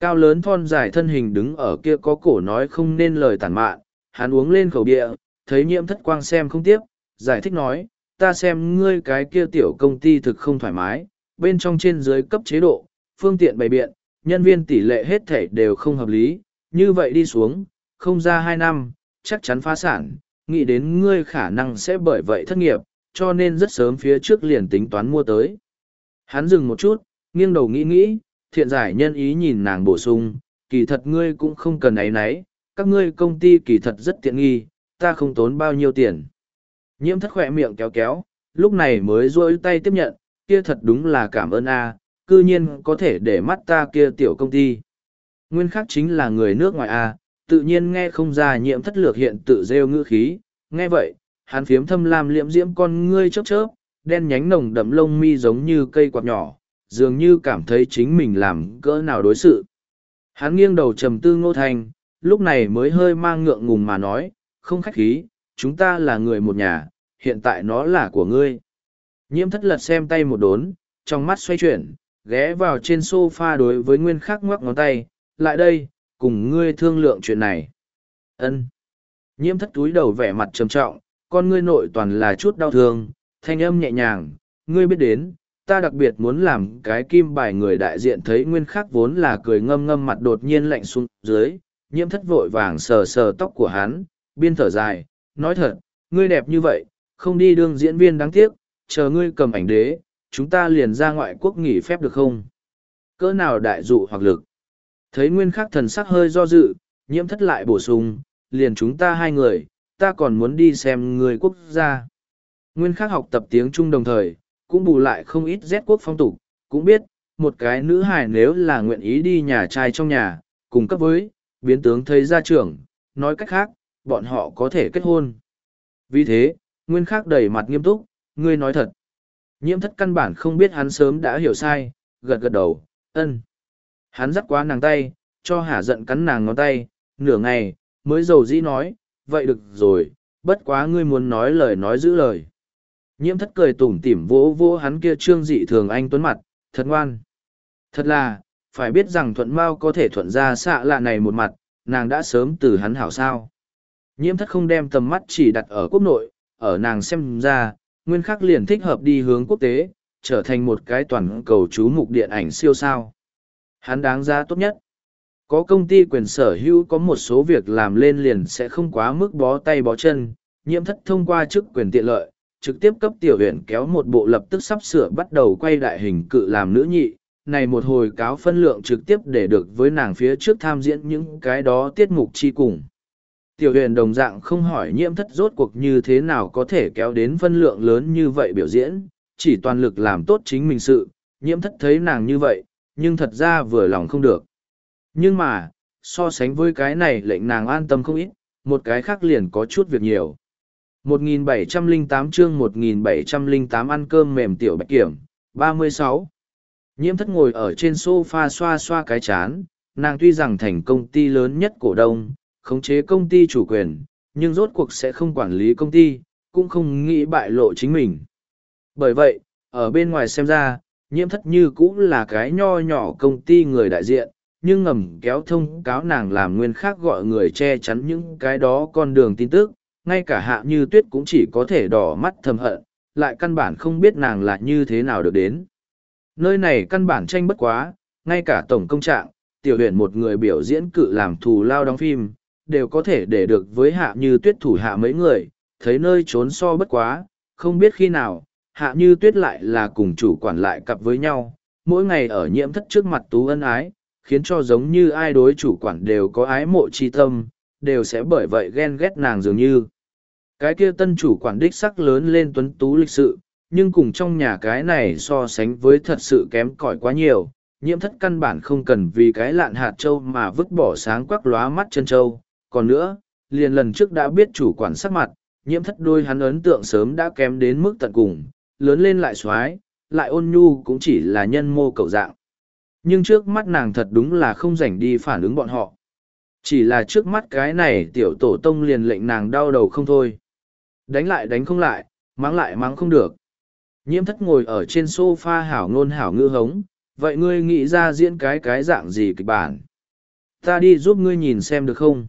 Cao lớn thon dài thân hình đứng ở kia có cổ nói không nên lời tàn mạn, hắn uống lên khẩu địa, thấy nhiễm thất quang xem không tiếp, giải thích nói, ta xem ngươi cái kia tiểu công ty thực không thoải mái, bên trong trên dưới cấp chế độ, phương tiện bày biện, nhân viên tỷ lệ hết thể đều không hợp lý, như vậy đi xuống, không ra hai năm, chắc chắn phá sản, nghĩ đến ngươi khả năng sẽ bởi vậy thất nghiệp, cho nên rất sớm phía trước liền tính toán mua tới. Hắn dừng một chút, nghiêng đầu nghĩ nghĩ, thiện giải nhân ý nhìn nàng bổ sung, kỳ thật ngươi cũng không cần ấy nấy, các ngươi công ty kỳ thật rất tiện nghi, ta không tốn bao nhiêu tiền. Nhiễm thất khỏe miệng kéo kéo, lúc này mới rôi tay tiếp nhận, kia thật đúng là cảm ơn a, cư nhiên có thể để mắt ta kia tiểu công ty. Nguyên khắc chính là người nước ngoài a, tự nhiên nghe không ra nhiễm thất lược hiện tự rêu ngữ khí, nghe vậy, hắn phiếm thâm lam liễm diễm con ngươi chớp chớp, đen nhánh nồng đậm lông mi giống như cây quạt nhỏ, dường như cảm thấy chính mình làm cỡ nào đối xử. Hắn nghiêng đầu trầm tư ngô thành, lúc này mới hơi mang ngượng ngùng mà nói, không khách khí, chúng ta là người một nhà, hiện tại nó là của ngươi. Nhiễm thất lật xem tay một đốn, trong mắt xoay chuyển, ghé vào trên sofa đối với nguyên khắc ngoắc ngón tay, lại đây, cùng ngươi thương lượng chuyện này. ân Nhiễm thất túi đầu vẻ mặt trầm trọng, con ngươi nội toàn là chút đau thương, thanh âm nhẹ nhàng, ngươi biết đến, ta đặc biệt muốn làm cái kim bài người đại diện thấy nguyên khắc vốn là cười ngâm ngâm mặt đột nhiên lạnh xuống dưới, nhiễm thất vội vàng sờ sờ tóc của hắn, biên thở dài, nói thật, ngươi đẹp như vậy, không đi đương diễn viên đáng tiếc, chờ ngươi cầm ảnh đế, chúng ta liền ra ngoại quốc nghỉ phép được không? Cỡ nào đại dụ hoặc lực? Thấy nguyên khắc thần sắc hơi do dự, nhiễm thất lại bổ sung, liền chúng ta hai người, ta còn muốn đi xem người quốc gia. Nguyên khắc học tập tiếng Trung đồng thời, cũng bù lại không ít rét quốc phong tục, cũng biết, một cái nữ hài nếu là nguyện ý đi nhà trai trong nhà, cùng cấp với, biến tướng thấy gia trưởng, nói cách khác, bọn họ có thể kết hôn. Vì thế, Nguyên khắc đầy mặt nghiêm túc, ngươi nói thật. Nhiễm thất căn bản không biết hắn sớm đã hiểu sai, gật gật đầu, ân. Hắn dắt quá nàng tay, cho hả giận cắn nàng ngón tay, nửa ngày, mới dầu dĩ nói, vậy được rồi, bất quá ngươi muốn nói lời nói giữ lời. Nhiễm thất cười tủm tỉm vỗ vỗ hắn kia trương dị thường anh tuấn mặt, thật ngoan. Thật là, phải biết rằng thuận mao có thể thuận ra xạ lạ này một mặt, nàng đã sớm từ hắn hảo sao. Nhiễm thất không đem tầm mắt chỉ đặt ở quốc nội, ở nàng xem ra, nguyên khắc liền thích hợp đi hướng quốc tế, trở thành một cái toàn cầu chú mục điện ảnh siêu sao. Hắn đáng giá tốt nhất. Có công ty quyền sở hữu có một số việc làm lên liền sẽ không quá mức bó tay bó chân, nhiễm thất thông qua chức quyền tiện lợi, trực tiếp cấp tiểu huyện kéo một bộ lập tức sắp sửa bắt đầu quay đại hình cự làm nữ nhị. Này một hồi cáo phân lượng trực tiếp để được với nàng phía trước tham diễn những cái đó tiết mục chi cùng. Tiểu huyền đồng dạng không hỏi nhiễm thất rốt cuộc như thế nào có thể kéo đến phân lượng lớn như vậy biểu diễn, chỉ toàn lực làm tốt chính mình sự, nhiễm thất thấy nàng như vậy, nhưng thật ra vừa lòng không được. Nhưng mà, so sánh với cái này lệnh nàng an tâm không ít, một cái khác liền có chút việc nhiều. 1708 chương 1708 ăn cơm mềm tiểu bạch kiểm, 36. Nhiễm thất ngồi ở trên sofa xoa xoa cái chán, nàng tuy rằng thành công ty lớn nhất cổ đông, khống chế công ty chủ quyền, nhưng rốt cuộc sẽ không quản lý công ty, cũng không nghĩ bại lộ chính mình. Bởi vậy, ở bên ngoài xem ra, nhiễm thất như cũng là cái nho nhỏ công ty người đại diện, nhưng ngầm kéo thông cáo nàng làm nguyên khác gọi người che chắn những cái đó con đường tin tức, ngay cả hạ như tuyết cũng chỉ có thể đỏ mắt thầm hận, lại căn bản không biết nàng là như thế nào được đến. Nơi này căn bản tranh bất quá, ngay cả tổng công trạng, tiểu huyện một người biểu diễn cự làm thù lao đóng phim, đều có thể để được với hạ như tuyết thủ hạ mấy người, thấy nơi trốn so bất quá, không biết khi nào, hạ như tuyết lại là cùng chủ quản lại cặp với nhau, mỗi ngày ở nhiễm thất trước mặt tú ân ái, khiến cho giống như ai đối chủ quản đều có ái mộ chi tâm, đều sẽ bởi vậy ghen ghét nàng dường như. Cái kia tân chủ quản đích sắc lớn lên tuấn tú lịch sự, nhưng cùng trong nhà cái này so sánh với thật sự kém cỏi quá nhiều, nhiễm thất căn bản không cần vì cái lạn hạt châu mà vứt bỏ sáng quắc lóa mắt chân châu. Còn nữa, liền lần trước đã biết chủ quản sắc mặt, nhiễm thất đôi hắn ấn tượng sớm đã kém đến mức tận cùng, lớn lên lại xoái, lại ôn nhu cũng chỉ là nhân mô cầu dạng. Nhưng trước mắt nàng thật đúng là không rảnh đi phản ứng bọn họ. Chỉ là trước mắt cái này tiểu tổ tông liền lệnh nàng đau đầu không thôi. Đánh lại đánh không lại, mắng lại mắng không được. Nhiễm thất ngồi ở trên sofa hảo ngôn hảo ngư hống, vậy ngươi nghĩ ra diễn cái cái dạng gì kịch bản? Ta đi giúp ngươi nhìn xem được không?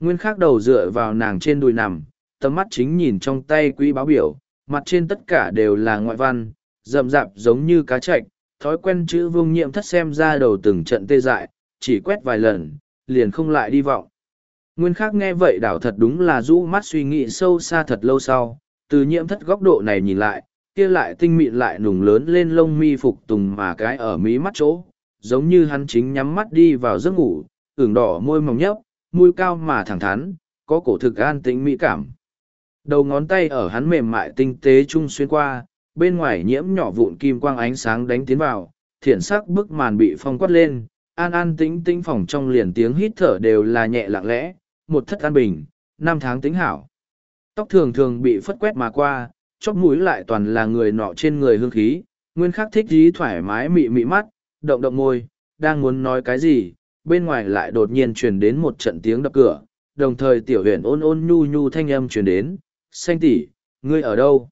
Nguyên khắc đầu dựa vào nàng trên đùi nằm, tầm mắt chính nhìn trong tay quỹ báo biểu, mặt trên tất cả đều là ngoại văn, rậm rạp giống như cá chạch, thói quen chữ vương nhiệm thất xem ra đầu từng trận tê dại, chỉ quét vài lần, liền không lại đi vọng. Nguyên khắc nghe vậy đảo thật đúng là rũ mắt suy nghĩ sâu xa thật lâu sau, từ nhiễm thất góc độ này nhìn lại, kia lại tinh mịn lại nùng lớn lên lông mi phục tùng mà cái ở mí mắt chỗ, giống như hắn chính nhắm mắt đi vào giấc ngủ, ửng đỏ môi mỏng nhấp, môi cao mà thẳng thắn, có cổ thực an tĩnh mỹ cảm. Đầu ngón tay ở hắn mềm mại tinh tế trung xuyên qua, bên ngoài nhiễm nhỏ vụn kim quang ánh sáng đánh tiến vào, thiển sắc bức màn bị phong quát lên, an an tĩnh tĩnh phòng trong liền tiếng hít thở đều là nhẹ lặng lẽ, một thất an bình, năm tháng tính hảo. Tóc thường thường bị phất quét mà qua, chóp mũi lại toàn là người nọ trên người hương khí, nguyên khắc thích dí thoải mái mị mị mắt, động động môi, đang muốn nói cái gì, bên ngoài lại đột nhiên truyền đến một trận tiếng đập cửa, đồng thời tiểu huyền ôn ôn nhu nhu thanh âm truyền đến, xanh tỷ, ngươi ở đâu?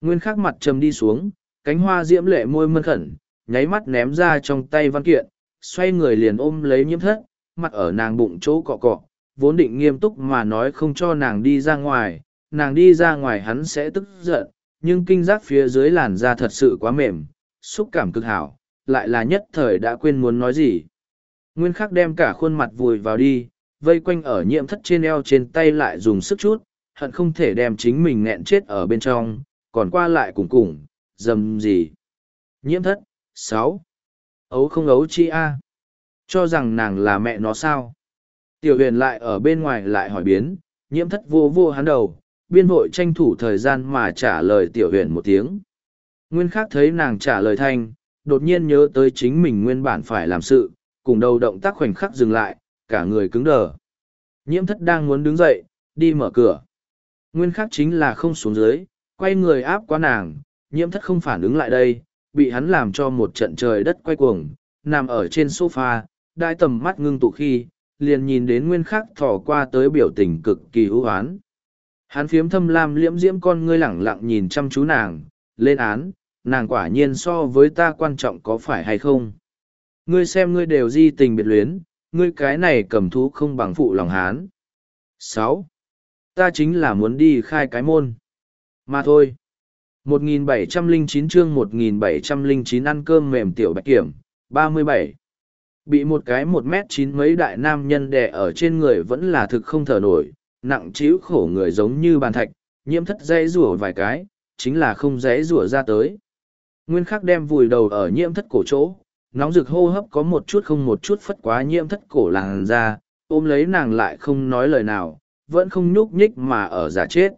Nguyên khắc mặt trầm đi xuống, cánh hoa diễm lệ môi mân khẩn, nháy mắt ném ra trong tay văn kiện, xoay người liền ôm lấy nhiễm thất, mặt ở nàng bụng chỗ cọ cọ, vốn định nghiêm túc mà nói không cho nàng đi ra ngoài, nàng đi ra ngoài hắn sẽ tức giận, nhưng kinh giác phía dưới làn da thật sự quá mềm, xúc cảm cực hảo, lại là nhất thời đã quên muốn nói gì. Nguyên khắc đem cả khuôn mặt vùi vào đi, vây quanh ở nhiễm thất trên eo trên tay lại dùng sức chút, hận không thể đem chính mình nghẹn chết ở bên trong, còn qua lại cùng cùng, dầm gì. Nhiễm thất, sáu Ấu không ấu chi a Cho rằng nàng là mẹ nó sao? Tiểu huyền lại ở bên ngoài lại hỏi biến, nhiễm thất vô vô hắn đầu, biên vội tranh thủ thời gian mà trả lời tiểu huyền một tiếng. Nguyên khác thấy nàng trả lời thanh, đột nhiên nhớ tới chính mình nguyên bản phải làm sự, cùng đầu động tác khoảnh khắc dừng lại, cả người cứng đờ. Nhiễm thất đang muốn đứng dậy, đi mở cửa. Nguyên khắc chính là không xuống dưới, quay người áp qua nàng, nhiễm thất không phản ứng lại đây, bị hắn làm cho một trận trời đất quay cuồng, nằm ở trên sofa, đại tầm mắt ngưng tụ khi, liền nhìn đến nguyên khắc thỏ qua tới biểu tình cực kỳ ưu hoán. Hắn phiếm thâm lam liễm diễm con ngươi lẳng lặng nhìn chăm chú nàng, lên án, nàng quả nhiên so với ta quan trọng có phải hay không. Ngươi xem ngươi đều di tình biệt luyến, ngươi cái này cầm thú không bằng phụ lòng hán. sáu Ta chính là muốn đi khai cái môn. Mà thôi. 1709 chương 1709 ăn cơm mềm tiểu bạch kiểm, 37. Bị một cái một mét chín mấy đại nam nhân đè ở trên người vẫn là thực không thở nổi, nặng trĩu khổ người giống như bàn thạch, nhiễm thất dãy rủa vài cái, chính là không dãy rủa ra tới. Nguyên khắc đem vùi đầu ở nhiễm thất cổ chỗ, nóng rực hô hấp có một chút không một chút phất quá nhiễm thất cổ làng ra, ôm lấy nàng lại không nói lời nào, vẫn không nhúc nhích mà ở giả chết.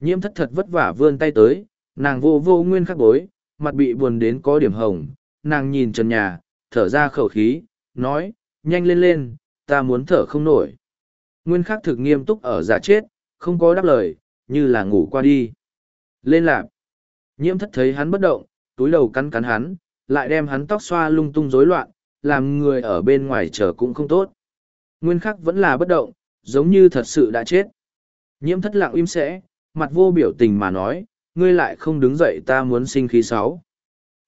Nhiễm thất thật vất vả vươn tay tới, nàng vô vô nguyên khắc bối, mặt bị buồn đến có điểm hồng, nàng nhìn trần nhà, thở ra khẩu khí, nói, nhanh lên lên, ta muốn thở không nổi. Nguyên khắc thực nghiêm túc ở giả chết, không có đáp lời, như là ngủ qua đi. Lên lạp. Nhiễm thất thấy hắn bất động, túi đầu cắn cắn hắn, lại đem hắn tóc xoa lung tung rối loạn, làm người ở bên ngoài chờ cũng không tốt. Nguyên khắc vẫn là bất động, giống như thật sự đã chết. Nhiễm thất lặng im sẽ, mặt vô biểu tình mà nói, ngươi lại không đứng dậy ta muốn sinh khí sáu.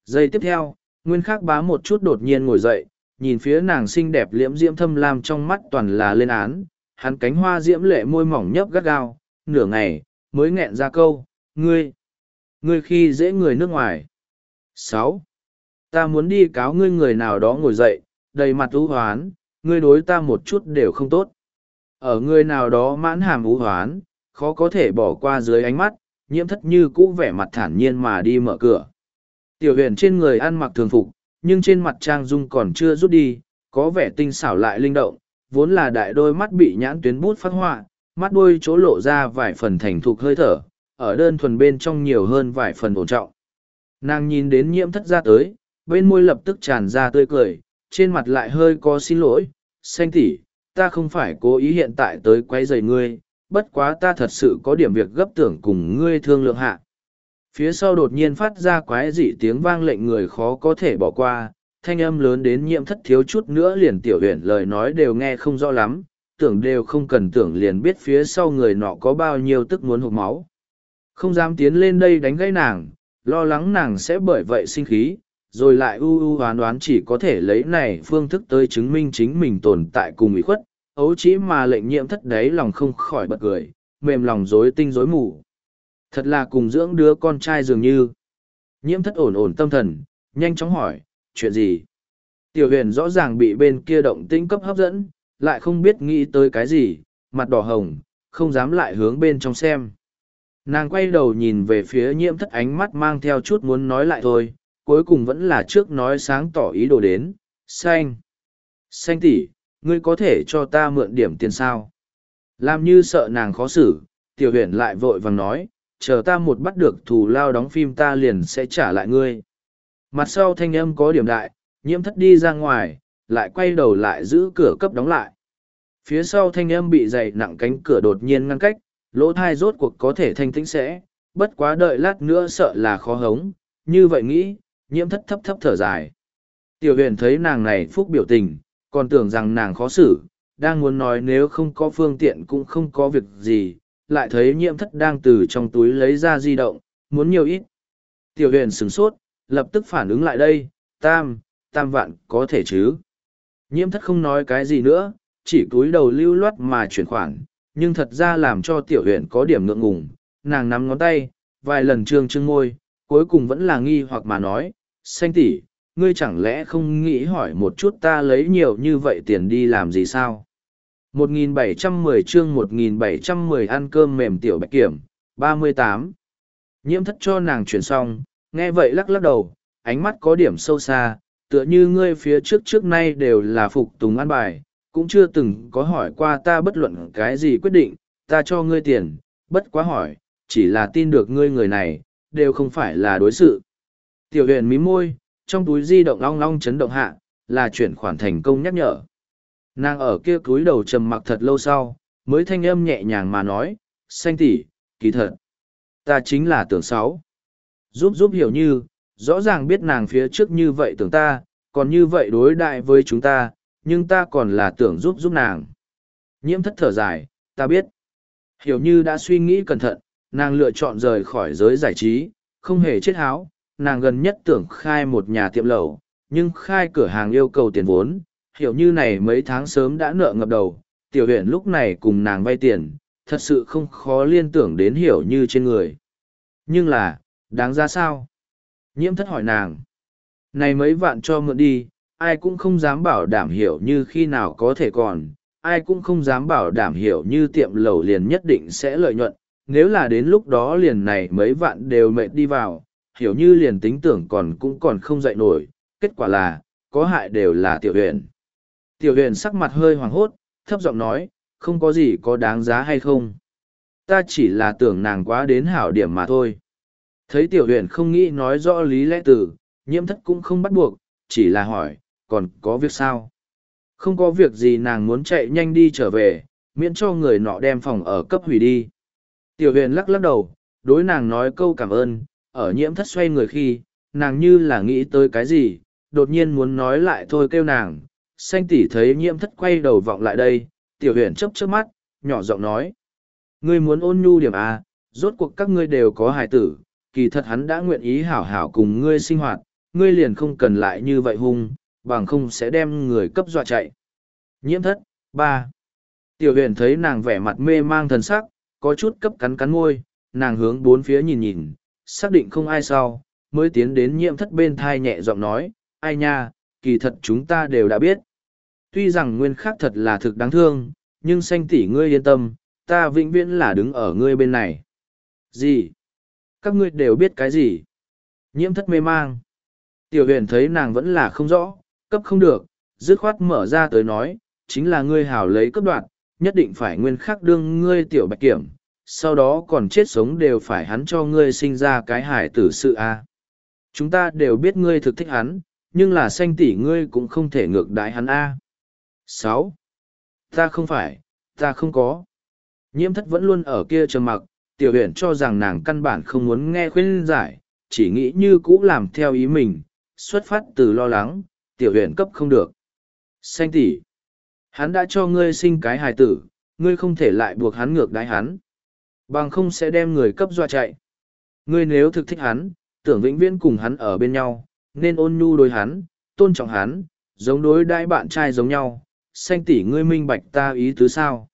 Giây tiếp theo, Nguyên khắc bá một chút đột nhiên ngồi dậy, nhìn phía nàng xinh đẹp liễm diễm thâm lam trong mắt toàn là lên án, hắn cánh hoa diễm lệ môi mỏng nhấp gắt gao, nửa ngày, mới nghẹn ra câu, ngươi, ngươi khi dễ người nước ngoài. sáu Ta muốn đi cáo ngươi người nào đó ngồi dậy, đầy mặt ưu hoán, ngươi đối ta một chút đều không tốt. Ở người nào đó mãn hàm ú hoán, khó có thể bỏ qua dưới ánh mắt, nhiễm thất như cũ vẻ mặt thản nhiên mà đi mở cửa. Tiểu huyền trên người ăn mặc thường phục, nhưng trên mặt trang dung còn chưa rút đi, có vẻ tinh xảo lại linh động, vốn là đại đôi mắt bị nhãn tuyến bút phát họa, mắt đuôi chỗ lộ ra vài phần thành thục hơi thở, ở đơn thuần bên trong nhiều hơn vài phần ổn trọng. Nàng nhìn đến nhiễm thất ra tới, bên môi lập tức tràn ra tươi cười, trên mặt lại hơi có xin lỗi, xanh tỉ, ta không phải cố ý hiện tại tới quay rầy ngươi, bất quá ta thật sự có điểm việc gấp tưởng cùng ngươi thương lượng hạ. Phía sau đột nhiên phát ra quái dị tiếng vang lệnh người khó có thể bỏ qua, thanh âm lớn đến nhiễm thất thiếu chút nữa liền tiểu huyền lời nói đều nghe không rõ lắm, tưởng đều không cần tưởng liền biết phía sau người nọ có bao nhiêu tức muốn hụt máu. Không dám tiến lên đây đánh gãy nàng, lo lắng nàng sẽ bởi vậy sinh khí, rồi lại u u hoán đoán chỉ có thể lấy này phương thức tới chứng minh chính mình tồn tại cùng ủy khuất, ấu chỉ mà lệnh nhiễm thất đấy lòng không khỏi bật cười, mềm lòng rối tinh rối mù. Thật là cùng dưỡng đứa con trai dường như. Nhiễm thất ổn ổn tâm thần, nhanh chóng hỏi, chuyện gì? Tiểu huyền rõ ràng bị bên kia động tĩnh cấp hấp dẫn, lại không biết nghĩ tới cái gì, mặt đỏ hồng, không dám lại hướng bên trong xem. Nàng quay đầu nhìn về phía nhiễm thất ánh mắt mang theo chút muốn nói lại thôi, cuối cùng vẫn là trước nói sáng tỏ ý đồ đến, xanh. Xanh tỷ, ngươi có thể cho ta mượn điểm tiền sao? Làm như sợ nàng khó xử, tiểu huyền lại vội vàng nói, chờ ta một bắt được thù lao đóng phim ta liền sẽ trả lại ngươi. Mặt sau thanh âm có điểm đại, nhiễm thất đi ra ngoài, lại quay đầu lại giữ cửa cấp đóng lại. Phía sau thanh âm bị dày nặng cánh cửa đột nhiên ngăn cách, lỗ thai rốt cuộc có thể thanh tĩnh sẽ, bất quá đợi lát nữa sợ là khó hống, như vậy nghĩ, nhiễm thất thấp thấp thở dài. Tiểu huyền thấy nàng này phúc biểu tình, còn tưởng rằng nàng khó xử, đang muốn nói nếu không có phương tiện cũng không có việc gì, lại thấy nhiễm thất đang từ trong túi lấy ra di động, muốn nhiều ít. Tiểu huyền sửng sốt, lập tức phản ứng lại đây, tam, tam vạn có thể chứ. Nhiễm thất không nói cái gì nữa, chỉ túi đầu lưu loát mà chuyển khoản, nhưng thật ra làm cho tiểu huyền có điểm ngượng ngùng, nàng nắm ngón tay, vài lần trương trương môi, cuối cùng vẫn là nghi hoặc mà nói, xanh tỷ, ngươi chẳng lẽ không nghĩ hỏi một chút ta lấy nhiều như vậy tiền đi làm gì sao? 1710 chương 1710 ăn cơm mềm tiểu bạch kiểm, 38. Nhiễm thất cho nàng chuyển xong, nghe vậy lắc lắc đầu, ánh mắt có điểm sâu xa, tựa như ngươi phía trước trước nay đều là phục tùng ăn bài, cũng chưa từng có hỏi qua ta bất luận cái gì quyết định, ta cho ngươi tiền, bất quá hỏi, chỉ là tin được ngươi người này, đều không phải là đối sự. Tiểu huyền mí môi, trong túi di động long long chấn động hạ, là chuyển khoản thành công nhắc nhở. Nàng ở kia cúi đầu trầm mặc thật lâu sau, mới thanh âm nhẹ nhàng mà nói, xanh tỷ, kỳ thật. Ta chính là tưởng sáu. Giúp giúp hiểu như, rõ ràng biết nàng phía trước như vậy tưởng ta, còn như vậy đối đại với chúng ta, nhưng ta còn là tưởng giúp giúp nàng. Nhiễm thất thở dài, ta biết. Hiểu như đã suy nghĩ cẩn thận, nàng lựa chọn rời khỏi giới giải trí, không hề chết háo, nàng gần nhất tưởng khai một nhà tiệm lẩu, nhưng khai cửa hàng yêu cầu tiền vốn, hiểu như này mấy tháng sớm đã nợ ngập đầu, tiểu huyện lúc này cùng nàng vay tiền, thật sự không khó liên tưởng đến hiểu như trên người. Nhưng là, đáng ra sao? Nhiễm thất hỏi nàng. Này mấy vạn cho mượn đi, ai cũng không dám bảo đảm hiểu như khi nào có thể còn, ai cũng không dám bảo đảm hiểu như tiệm lẩu liền nhất định sẽ lợi nhuận, nếu là đến lúc đó liền này mấy vạn đều mệt đi vào, hiểu như liền tính tưởng còn cũng còn không dậy nổi, kết quả là, có hại đều là tiểu huyền. Tiểu huyền sắc mặt hơi hoàng hốt, thấp giọng nói, không có gì có đáng giá hay không. Ta chỉ là tưởng nàng quá đến hảo điểm mà thôi. Thấy tiểu huyền không nghĩ nói rõ lý lẽ từ, nhiễm thất cũng không bắt buộc, chỉ là hỏi, còn có việc sao? Không có việc gì nàng muốn chạy nhanh đi trở về, miễn cho người nọ đem phòng ở cấp hủy đi. Tiểu huyền lắc lắc đầu, đối nàng nói câu cảm ơn, ở nhiễm thất xoay người khi, nàng như là nghĩ tới cái gì, đột nhiên muốn nói lại thôi kêu nàng, xanh tỷ thấy nhiễm thất quay đầu vọng lại đây, tiểu huyền chấp trước mắt, nhỏ giọng nói. Ngươi muốn ôn nhu điểm à, rốt cuộc các ngươi đều có hài tử, kỳ thật hắn đã nguyện ý hảo hảo cùng ngươi sinh hoạt, ngươi liền không cần lại như vậy hung, bằng không sẽ đem người cấp dọa chạy. Nhiễm thất, ba. Tiểu huyền thấy nàng vẻ mặt mê mang thần sắc, có chút cấp cắn cắn môi, nàng hướng bốn phía nhìn nhìn, xác định không ai sau, mới tiến đến nhiễm thất bên thai nhẹ giọng nói, ai nha, kỳ thật chúng ta đều đã biết. Tuy rằng nguyên khắc thật là thực đáng thương, nhưng xanh tỷ ngươi yên tâm, ta vĩnh viễn là đứng ở ngươi bên này. Gì? Các ngươi đều biết cái gì? Nhiễm thất mê mang. Tiểu huyền thấy nàng vẫn là không rõ, cấp không được, dứt khoát mở ra tới nói, chính là ngươi hảo lấy cấp đoạn, nhất định phải nguyên khắc đương ngươi tiểu bạch kiểm, sau đó còn chết sống đều phải hắn cho ngươi sinh ra cái hải tử sự a. Chúng ta đều biết ngươi thực thích hắn, nhưng là sanh tỷ ngươi cũng không thể ngược đái hắn a. sáu Ta không phải, ta không có. Nhiễm thất vẫn luôn ở kia trầm mặc, tiểu huyền cho rằng nàng căn bản không muốn nghe khuyên giải, chỉ nghĩ như cũ làm theo ý mình, xuất phát từ lo lắng, tiểu huyền cấp không được. sanh tỷ Hắn đã cho ngươi sinh cái hài tử, ngươi không thể lại buộc hắn ngược đái hắn. Bằng không sẽ đem người cấp doa chạy. Ngươi nếu thực thích hắn, tưởng vĩnh viễn cùng hắn ở bên nhau, nên ôn nhu đối hắn, tôn trọng hắn, giống đối đãi bạn trai giống nhau, xanh tỷ ngươi minh bạch ta ý tứ sao.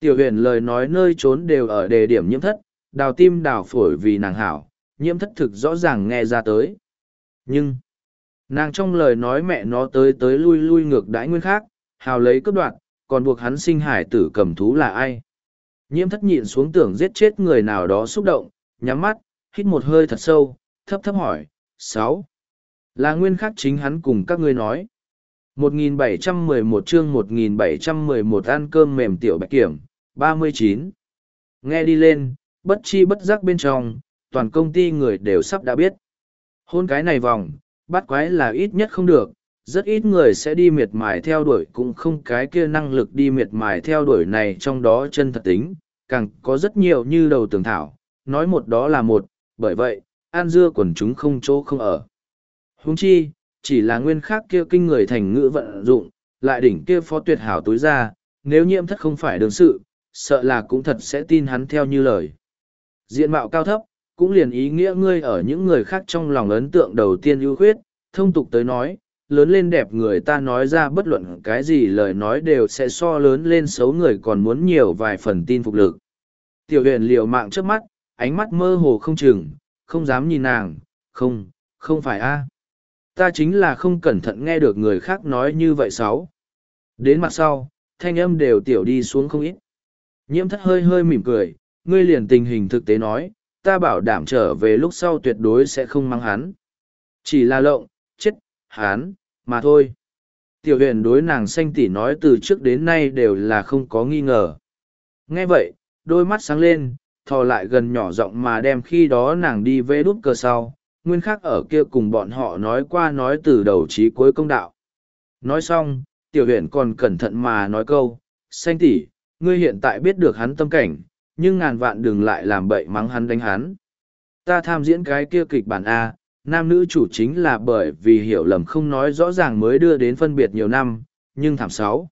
Tiểu huyền lời nói nơi trốn đều ở đề điểm nhiễm thất, đào tim đào phổi vì nàng hảo, nhiễm thất thực rõ ràng nghe ra tới. Nhưng, nàng trong lời nói mẹ nó tới tới lui lui ngược đãi nguyên khác, hào lấy cấp đoạn, còn buộc hắn sinh hải tử cầm thú là ai. Nhiễm thất nhịn xuống tưởng giết chết người nào đó xúc động, nhắm mắt, hít một hơi thật sâu, thấp thấp hỏi, sáu Là nguyên khắc chính hắn cùng các ngươi nói. 1711 chương 1711 ăn cơm mềm tiểu bạch kiểm, 39. Nghe đi lên, bất chi bất giác bên trong, toàn công ty người đều sắp đã biết. Hôn cái này vòng, bắt quái là ít nhất không được, rất ít người sẽ đi miệt mài theo đuổi cũng không cái kia năng lực đi miệt mài theo đuổi này trong đó chân thật tính, càng có rất nhiều như đầu tường thảo, nói một đó là một, bởi vậy, an dưa quần chúng không chỗ không ở. Huống chi, chỉ là nguyên khác kia kinh người thành ngữ vận dụng, lại đỉnh kia phó tuyệt hảo tối ra, nếu nhiễm thất không phải đương sự, sợ là cũng thật sẽ tin hắn theo như lời. Diện mạo cao thấp, cũng liền ý nghĩa ngươi ở những người khác trong lòng ấn tượng đầu tiên ưu khuyết, thông tục tới nói, lớn lên đẹp người ta nói ra bất luận cái gì lời nói đều sẽ so lớn lên xấu người còn muốn nhiều vài phần tin phục lực. Tiểu huyền liều mạng trước mắt, ánh mắt mơ hồ không chừng, không dám nhìn nàng, không, không phải a Ta chính là không cẩn thận nghe được người khác nói như vậy sáu. Đến mặt sau, thanh âm đều tiểu đi xuống không ít. Nhiễm thất hơi hơi mỉm cười, ngươi liền tình hình thực tế nói, ta bảo đảm trở về lúc sau tuyệt đối sẽ không mang hắn. Chỉ là lộng, chết, hắn, mà thôi. Tiểu huyền đối nàng xanh tỉ nói từ trước đến nay đều là không có nghi ngờ. Nghe vậy, đôi mắt sáng lên, thò lại gần nhỏ giọng mà đem khi đó nàng đi vê đút cờ sau, nguyên khắc ở kia cùng bọn họ nói qua nói từ đầu chí cuối công đạo. Nói xong, tiểu huyền còn cẩn thận mà nói câu, xanh tỉ, ngươi hiện tại biết được hắn tâm cảnh, nhưng ngàn vạn đừng lại làm bậy mắng hắn đánh hắn. Ta tham diễn cái kia kịch bản A, nam nữ chủ chính là bởi vì hiểu lầm không nói rõ ràng mới đưa đến phân biệt nhiều năm, nhưng thảm sáu.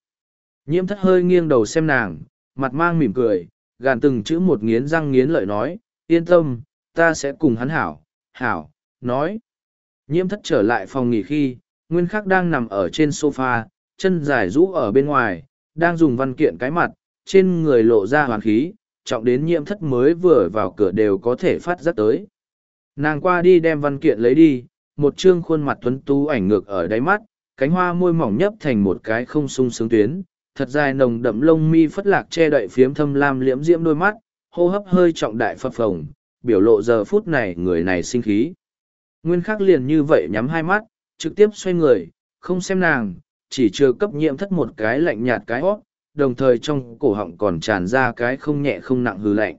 Nhiễm thất hơi nghiêng đầu xem nàng, mặt mang mỉm cười, gàn từng chữ một nghiến răng nghiến lợi nói, yên tâm, ta sẽ cùng hắn hảo, hảo, nói. Nhiễm thất trở lại phòng nghỉ khi, Nguyên Khắc đang nằm ở trên sofa, chân dài rũ ở bên ngoài, đang dùng văn kiện cái mặt, trên người lộ ra hoàn khí, trọng đến nhiễm thất mới vừa vào cửa đều có thể phát giác tới. Nàng qua đi đem văn kiện lấy đi, một chương khuôn mặt tuấn tú ảnh ngược ở đáy mắt, cánh hoa môi mỏng nhấp thành một cái không sung sướng tuyến, thật dài nồng đậm lông mi phất lạc che đậy phiếm thâm lam liễm diễm đôi mắt, hô hấp hơi trọng đại phập phồng, biểu lộ giờ phút này người này sinh khí. Nguyên khắc liền như vậy nhắm hai mắt, trực tiếp xoay người, không xem nàng, chỉ chưa cấp nhiễm thất một cái lạnh nhạt cái hót, đồng thời trong cổ họng còn tràn ra cái không nhẹ không nặng hư lạnh.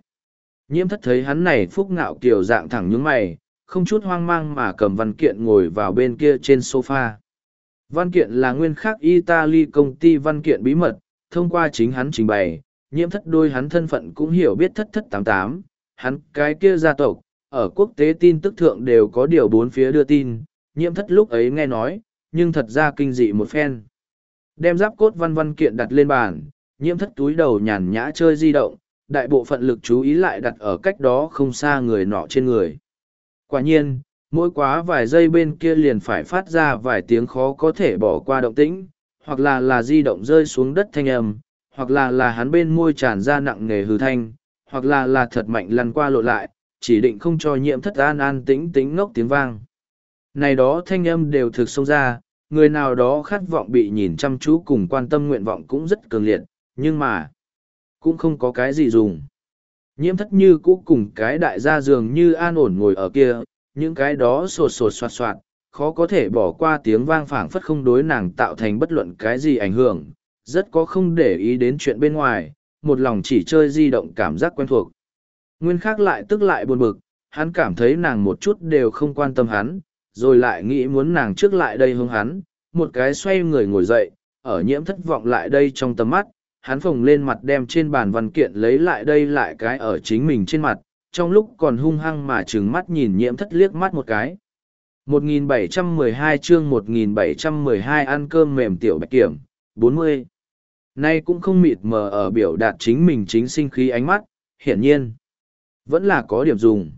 Nhiễm thất thấy hắn này phúc ngạo kiều dạng thẳng nhướng mày, không chút hoang mang mà cầm văn kiện ngồi vào bên kia trên sofa. Văn kiện là nguyên khắc Italy công ty văn kiện bí mật, thông qua chính hắn trình bày, nhiễm thất đôi hắn thân phận cũng hiểu biết thất thất tám tám, hắn cái kia gia tộc, ở quốc tế tin tức thượng đều có điều bốn phía đưa tin, nhiễm thất lúc ấy nghe nói, nhưng thật ra kinh dị một phen. Đem giáp cốt văn văn kiện đặt lên bàn, nhiễm thất túi đầu nhàn nhã chơi di động, đại bộ phận lực chú ý lại đặt ở cách đó không xa người nọ trên người. Quả nhiên, mỗi quá vài giây bên kia liền phải phát ra vài tiếng khó có thể bỏ qua động tĩnh, hoặc là là di động rơi xuống đất thanh âm, hoặc là là hắn bên môi tràn ra nặng nề hư thanh, hoặc là là thật mạnh lăn qua lộ lại, chỉ định không cho nhiễm thất an an tĩnh tĩnh ngốc tiếng vang. Này đó thanh âm đều thực xông ra, người nào đó khát vọng bị nhìn chăm chú cùng quan tâm nguyện vọng cũng rất cường liệt, nhưng mà, cũng không có cái gì dùng. Nhiễm thất như cũ cùng cái đại gia dường như an ổn ngồi ở kia, những cái đó sột sột soạt soạt, khó có thể bỏ qua tiếng vang phảng phất không đối nàng tạo thành bất luận cái gì ảnh hưởng, rất có không để ý đến chuyện bên ngoài, một lòng chỉ chơi di động cảm giác quen thuộc. Nguyên khác lại tức lại buồn bực, hắn cảm thấy nàng một chút đều không quan tâm hắn, rồi lại nghĩ muốn nàng trước lại đây hướng hắn, một cái xoay người ngồi dậy, ở nhiễm thất vọng lại đây trong tầm mắt, hắn phồng lên mặt đem trên bàn văn kiện lấy lại đây lại cái ở chính mình trên mặt, trong lúc còn hung hăng mà trừng mắt nhìn nhiễm thất liếc mắt một cái. 1712 chương 1712 ăn cơm mềm tiểu bạch kiểm, 40. Nay cũng không mịt mờ ở biểu đạt chính mình chính sinh khí ánh mắt, hiển nhiên. Vẫn là có điểm dùng.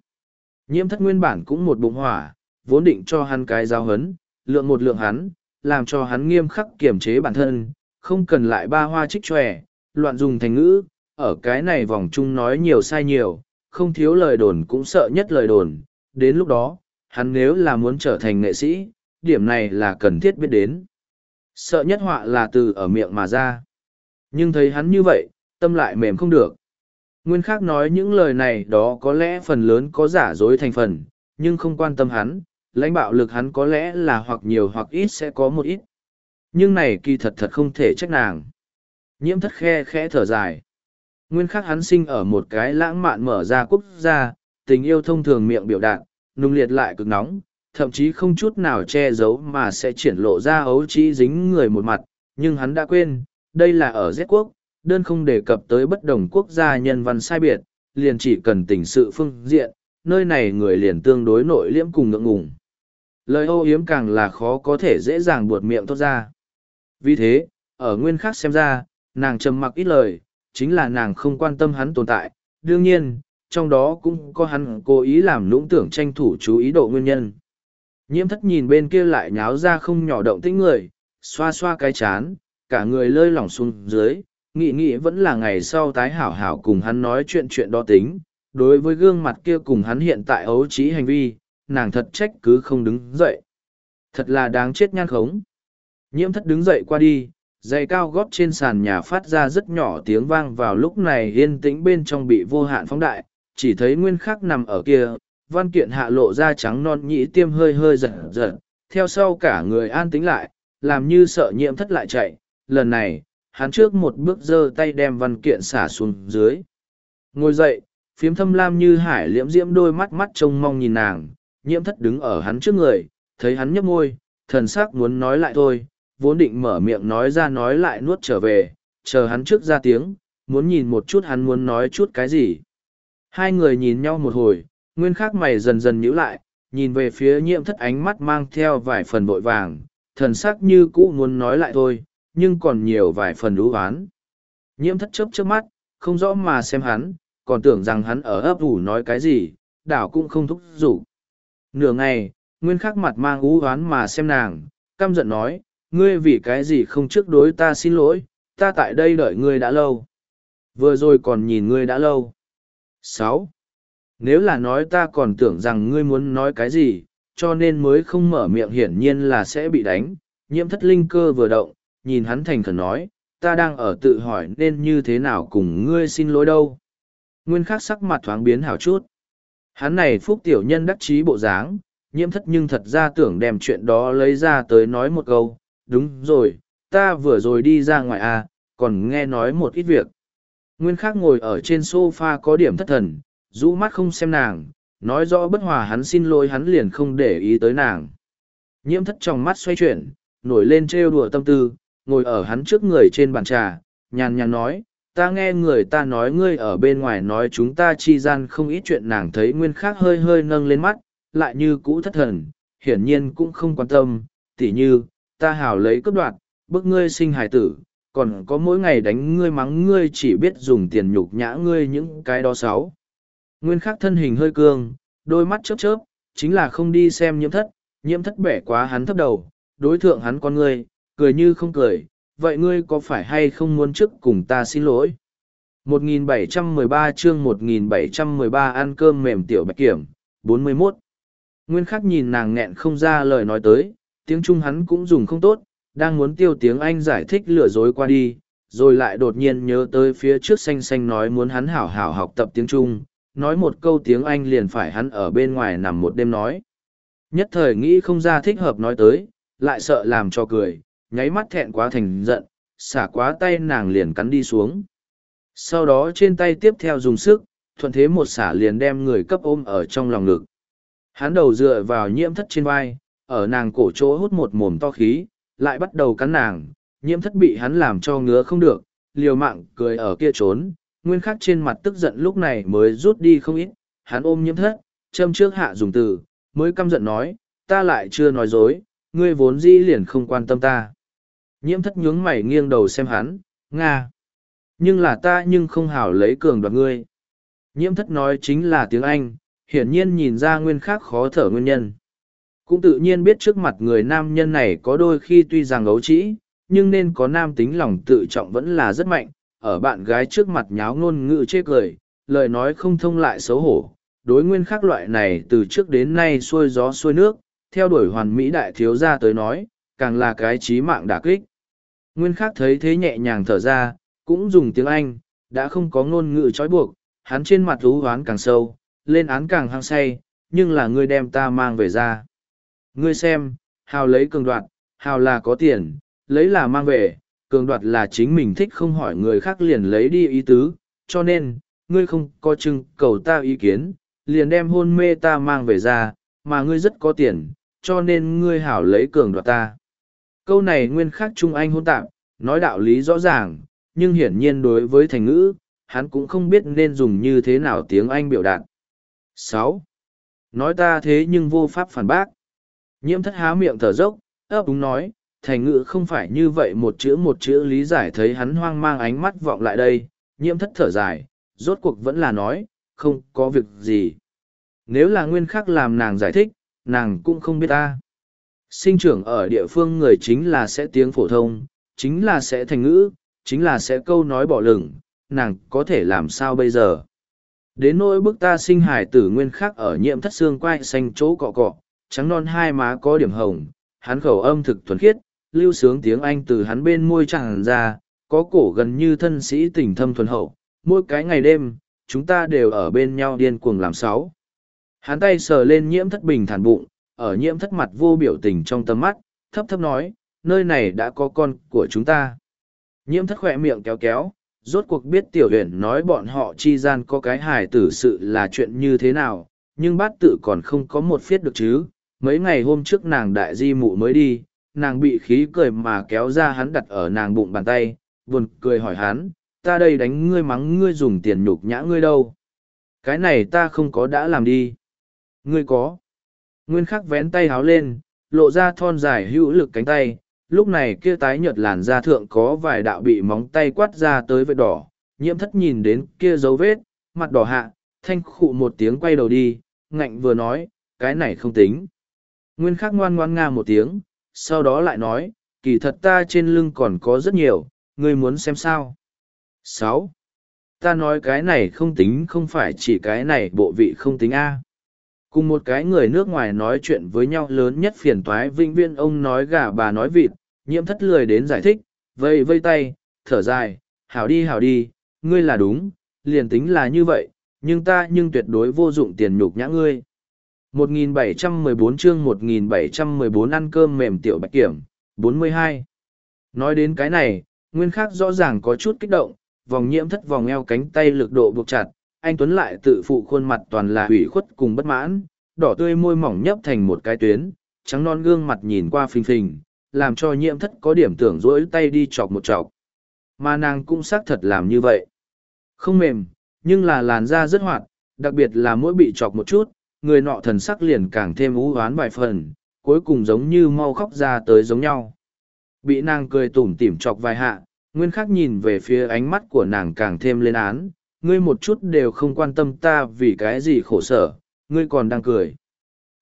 Nhiễm thất nguyên bản cũng một bụng hỏa, vốn định cho hắn cái giao hấn, lượng một lượng hắn, làm cho hắn nghiêm khắc kiểm chế bản thân, không cần lại ba hoa trích tròe, loạn dùng thành ngữ, ở cái này vòng chung nói nhiều sai nhiều, không thiếu lời đồn cũng sợ nhất lời đồn. Đến lúc đó, hắn nếu là muốn trở thành nghệ sĩ, điểm này là cần thiết biết đến. Sợ nhất họa là từ ở miệng mà ra. Nhưng thấy hắn như vậy, tâm lại mềm không được. Nguyên khác nói những lời này đó có lẽ phần lớn có giả dối thành phần, nhưng không quan tâm hắn, lãnh bạo lực hắn có lẽ là hoặc nhiều hoặc ít sẽ có một ít. Nhưng này kỳ thật thật không thể trách nàng. Nhiễm thất khe khẽ thở dài. Nguyên khắc hắn sinh ở một cái lãng mạn mở ra quốc gia, tình yêu thông thường miệng biểu đạt, nung liệt lại cực nóng, thậm chí không chút nào che giấu mà sẽ triển lộ ra ấu trí dính người một mặt, nhưng hắn đã quên, đây là ở Z quốc, đơn không đề cập tới bất đồng quốc gia nhân văn sai biệt, liền chỉ cần tình sự phương diện, nơi này người liền tương đối nội liễm cùng ngượng ngùng. Lời ô hiếm càng là khó có thể dễ dàng buột miệng thốt ra. Vì thế, ở nguyên khác xem ra, nàng trầm mặc ít lời, chính là nàng không quan tâm hắn tồn tại. Đương nhiên, trong đó cũng có hắn cố ý làm lũng tưởng tranh thủ chú ý độ nguyên nhân. Nhiễm thất nhìn bên kia lại nháo ra không nhỏ động tĩnh người, xoa xoa cái chán, cả người lơi lỏng xuống dưới, nghĩ nghĩ vẫn là ngày sau tái hảo hảo cùng hắn nói chuyện chuyện đó tính. Đối với gương mặt kia cùng hắn hiện tại ấu trí hành vi, nàng thật trách cứ không đứng dậy. Thật là đáng chết nhan khống. Nhiễm thất đứng dậy qua đi, giày cao gót trên sàn nhà phát ra rất nhỏ tiếng vang vào lúc này yên tĩnh bên trong bị vô hạn phóng đại, chỉ thấy nguyên khắc nằm ở kia, văn kiện hạ lộ ra trắng non nhĩ tiêm hơi hơi giật giật, theo sau cả người an tĩnh lại, làm như sợ nhiễm thất lại chạy, lần này, hắn trước một bước giơ tay đem văn kiện xả xuống dưới. Ngồi dậy, phiếm thâm lam như hải liễm diễm đôi mắt mắt trông mong nhìn nàng, nhiễm thất đứng ở hắn trước người, thấy hắn nhấp môi, thần sắc muốn nói lại thôi, vốn định mở miệng nói ra nói lại nuốt trở về, chờ hắn trước ra tiếng, muốn nhìn một chút hắn muốn nói chút cái gì. Hai người nhìn nhau một hồi, nguyên khắc mày dần dần nhíu lại, nhìn về phía nhiễm thất ánh mắt mang theo vài phần bội vàng, thần sắc như cũ muốn nói lại thôi, nhưng còn nhiều vài phần đú oán. Nhiễm thất chớp chớp mắt, không rõ mà xem hắn, còn tưởng rằng hắn ở ấp ủ nói cái gì, đảo cũng không thúc giục. Nửa ngày, nguyên khắc mặt mang ú oán mà xem nàng, căm giận nói, ngươi vì cái gì không trước đối ta xin lỗi, ta tại đây đợi ngươi đã lâu. Vừa rồi còn nhìn ngươi đã lâu. sáu Nếu là nói ta còn tưởng rằng ngươi muốn nói cái gì, cho nên mới không mở miệng hiển nhiên là sẽ bị đánh, nhiễm thất linh cơ vừa động, nhìn hắn thành khẩn nói, ta đang ở tự hỏi nên như thế nào cùng ngươi xin lỗi đâu. Nguyên khắc sắc mặt thoáng biến hảo chút. Hắn này phúc tiểu nhân đắc chí bộ dáng, nhiễm thất nhưng thật ra tưởng đem chuyện đó lấy ra tới nói một câu, đúng rồi, ta vừa rồi đi ra ngoài à, còn nghe nói một ít việc. Nguyên khắc ngồi ở trên sofa có điểm thất thần, rũ mắt không xem nàng, nói rõ bất hòa hắn xin lỗi hắn liền không để ý tới nàng. Nhiễm thất trong mắt xoay chuyển, nổi lên trêu đùa tâm tư, ngồi ở hắn trước người trên bàn trà, nhàn nhàn nói, ta nghe người ta nói ngươi ở bên ngoài nói chúng ta chi gian không ít chuyện nàng thấy nguyên khác hơi hơi nâng lên mắt, lại như cũ thất thần, hiển nhiên cũng không quan tâm, tỉ như, ta hảo lấy cướp đoạt, bức ngươi sinh hài tử, còn có mỗi ngày đánh ngươi mắng ngươi chỉ biết dùng tiền nhục nhã ngươi những cái đó sáu. Nguyên khắc thân hình hơi cương, đôi mắt chớp chớp, chính là không đi xem nhiễm thất, nhiễm thất bẻ quá hắn thấp đầu, đối thượng hắn con ngươi, cười như không cười, vậy ngươi có phải hay không muốn trước cùng ta xin lỗi? 1713 chương 1713 ăn cơm mềm tiểu bạch kiểm, 41. Nguyên khắc nhìn nàng nghẹn không ra lời nói tới, tiếng Trung hắn cũng dùng không tốt, đang muốn tiêu tiếng Anh giải thích lừa dối qua đi, rồi lại đột nhiên nhớ tới phía trước xanh xanh nói muốn hắn hảo hảo học tập tiếng Trung, nói một câu tiếng Anh liền phải hắn ở bên ngoài nằm một đêm nói. Nhất thời nghĩ không ra thích hợp nói tới, lại sợ làm cho cười, nháy mắt thẹn quá thành giận, xả quá tay nàng liền cắn đi xuống. Sau đó trên tay tiếp theo dùng sức, thuận thế một xả liền đem người cấp ôm ở trong lòng ngực. Hắn đầu dựa vào nhiễm thất trên vai, ở nàng cổ chỗ hút một mồm to khí, lại bắt đầu cắn nàng, nhiễm thất bị hắn làm cho ngứa không được, liều mạng cười ở kia trốn, nguyên khắc trên mặt tức giận lúc này mới rút đi không ít, hắn ôm nhiễm thất, châm trước hạ dùng từ, mới căm giận nói, ta lại chưa nói dối, ngươi vốn dĩ liền không quan tâm ta. Nhiễm thất nhướng mày nghiêng đầu xem hắn, Nga. Nhưng là ta nhưng không hảo lấy cường đoạt ngươi. Nhiễm thất nói chính là tiếng Anh, hiển nhiên nhìn ra nguyên khác khó thở nguyên nhân. Cũng tự nhiên biết trước mặt người nam nhân này có đôi khi tuy rằng ấu trĩ, nhưng nên có nam tính lòng tự trọng vẫn là rất mạnh, ở bạn gái trước mặt nháo ngôn ngữ chê cười, lời nói không thông lại xấu hổ. Đối nguyên khác loại này từ trước đến nay xuôi gió xuôi nước, theo đuổi hoàn mỹ đại thiếu gia tới nói, càng là cái trí mạng đả kích. Nguyên khác thấy thế nhẹ nhàng thở ra, cũng dùng tiếng Anh, đã không có ngôn ngữ trói buộc, hắn trên mặt rú hoán càng sâu, lên án càng hăng say, nhưng là ngươi đem ta mang về ra. Ngươi xem, hào lấy cường đoạt, hào là có tiền, lấy là mang về, cường đoạt là chính mình thích không hỏi người khác liền lấy đi ý tứ, cho nên, ngươi không có chừng cầu ta ý kiến, liền đem hôn mê ta mang về ra, mà ngươi rất có tiền, cho nên ngươi hảo lấy cường đoạt ta. Câu này nguyên khắc trung anh hôn tạm, nói đạo lý rõ ràng, nhưng hiển nhiên đối với thành ngữ, hắn cũng không biết nên dùng như thế nào tiếng Anh biểu đạt. sáu Nói ta thế nhưng vô pháp phản bác. Nhiễm thất há miệng thở dốc, ấp úng nói, thành ngữ không phải như vậy một chữ một chữ lý giải thấy hắn hoang mang ánh mắt vọng lại đây, nhiễm thất thở dài, rốt cuộc vẫn là nói, không có việc gì. Nếu là nguyên khắc làm nàng giải thích, nàng cũng không biết ta. Sinh trưởng ở địa phương người chính là sẽ tiếng phổ thông, chính là sẽ thành ngữ, chính là sẽ câu nói bỏ lửng, nàng có thể làm sao bây giờ. Đến nỗi bức ta sinh hải tử nguyên khắc ở nhiễm thất xương quai xanh chỗ cọ cọ, trắng non hai má có điểm hồng, hắn khẩu âm thực thuần khiết, lưu sướng tiếng Anh từ hắn bên môi tràn ra, có cổ gần như thân sĩ tình thâm thuần hậu, mỗi cái ngày đêm, chúng ta đều ở bên nhau điên cuồng làm sáu. Hắn tay sờ lên nhiễm thất bình thản bụng, ở nhiễm thất mặt vô biểu tình trong tầm mắt, thấp thấp nói, nơi này đã có con của chúng ta. Nhiễm thất khỏe miệng kéo kéo, rốt cuộc biết tiểu huyền nói bọn họ chi gian có cái hài tử sự là chuyện như thế nào, nhưng bát tự còn không có một phiết được chứ. Mấy ngày hôm trước nàng đại di mụ mới đi, nàng bị khí cười mà kéo ra hắn đặt ở nàng bụng bàn tay, buồn cười hỏi hắn, ta đây đánh ngươi mắng ngươi dùng tiền nhục nhã ngươi đâu. Cái này ta không có đã làm đi. Ngươi có. Nguyên khắc vén tay háo lên, lộ ra thon dài hữu lực cánh tay, lúc này kia tái nhợt làn da thượng có vài đạo bị móng tay quát ra tới vết đỏ, nhiễm thất nhìn đến kia dấu vết, mặt đỏ hạ, thanh khụ một tiếng quay đầu đi, ngạnh vừa nói, cái này không tính. Nguyên khắc ngoan ngoan nga một tiếng, sau đó lại nói, kỳ thật ta trên lưng còn có rất nhiều, ngươi muốn xem sao. sáu Ta nói cái này không tính không phải chỉ cái này bộ vị không tính A. Cùng một cái người nước ngoài nói chuyện với nhau lớn nhất phiền toái vinh viên ông nói gà bà nói vịt, nhiễm thất lười đến giải thích, vây vây tay, thở dài, hảo đi hảo đi, ngươi là đúng, liền tính là như vậy, nhưng ta nhưng tuyệt đối vô dụng tiền nhục nhã ngươi. 1714 chương 1714 ăn cơm mềm tiểu bạch kiểm, 42. Nói đến cái này, nguyên khắc rõ ràng có chút kích động, vòng nhiễm thất vòng eo cánh tay lực độ buộc chặt, anh Tuấn lại tự phụ khuôn mặt toàn là hủy khuất cùng bất mãn, đỏ tươi môi mỏng nhấp thành một cái tuyến, trắng non gương mặt nhìn qua phình phình, làm cho nhiễm thất có điểm tưởng rỗi tay đi chọc một chọc. Mà nàng cũng xác thật làm như vậy. Không mềm, nhưng là làn da rất hoạt, đặc biệt là mỗi bị chọc một chút, người nọ thần sắc liền càng thêm ú oán vài phần, cuối cùng giống như mau khóc ra tới giống nhau. Bị nàng cười tủm tỉm chọc vài hạ, nguyên khắc nhìn về phía ánh mắt của nàng càng thêm lên án, ngươi một chút đều không quan tâm ta vì cái gì khổ sở, ngươi còn đang cười.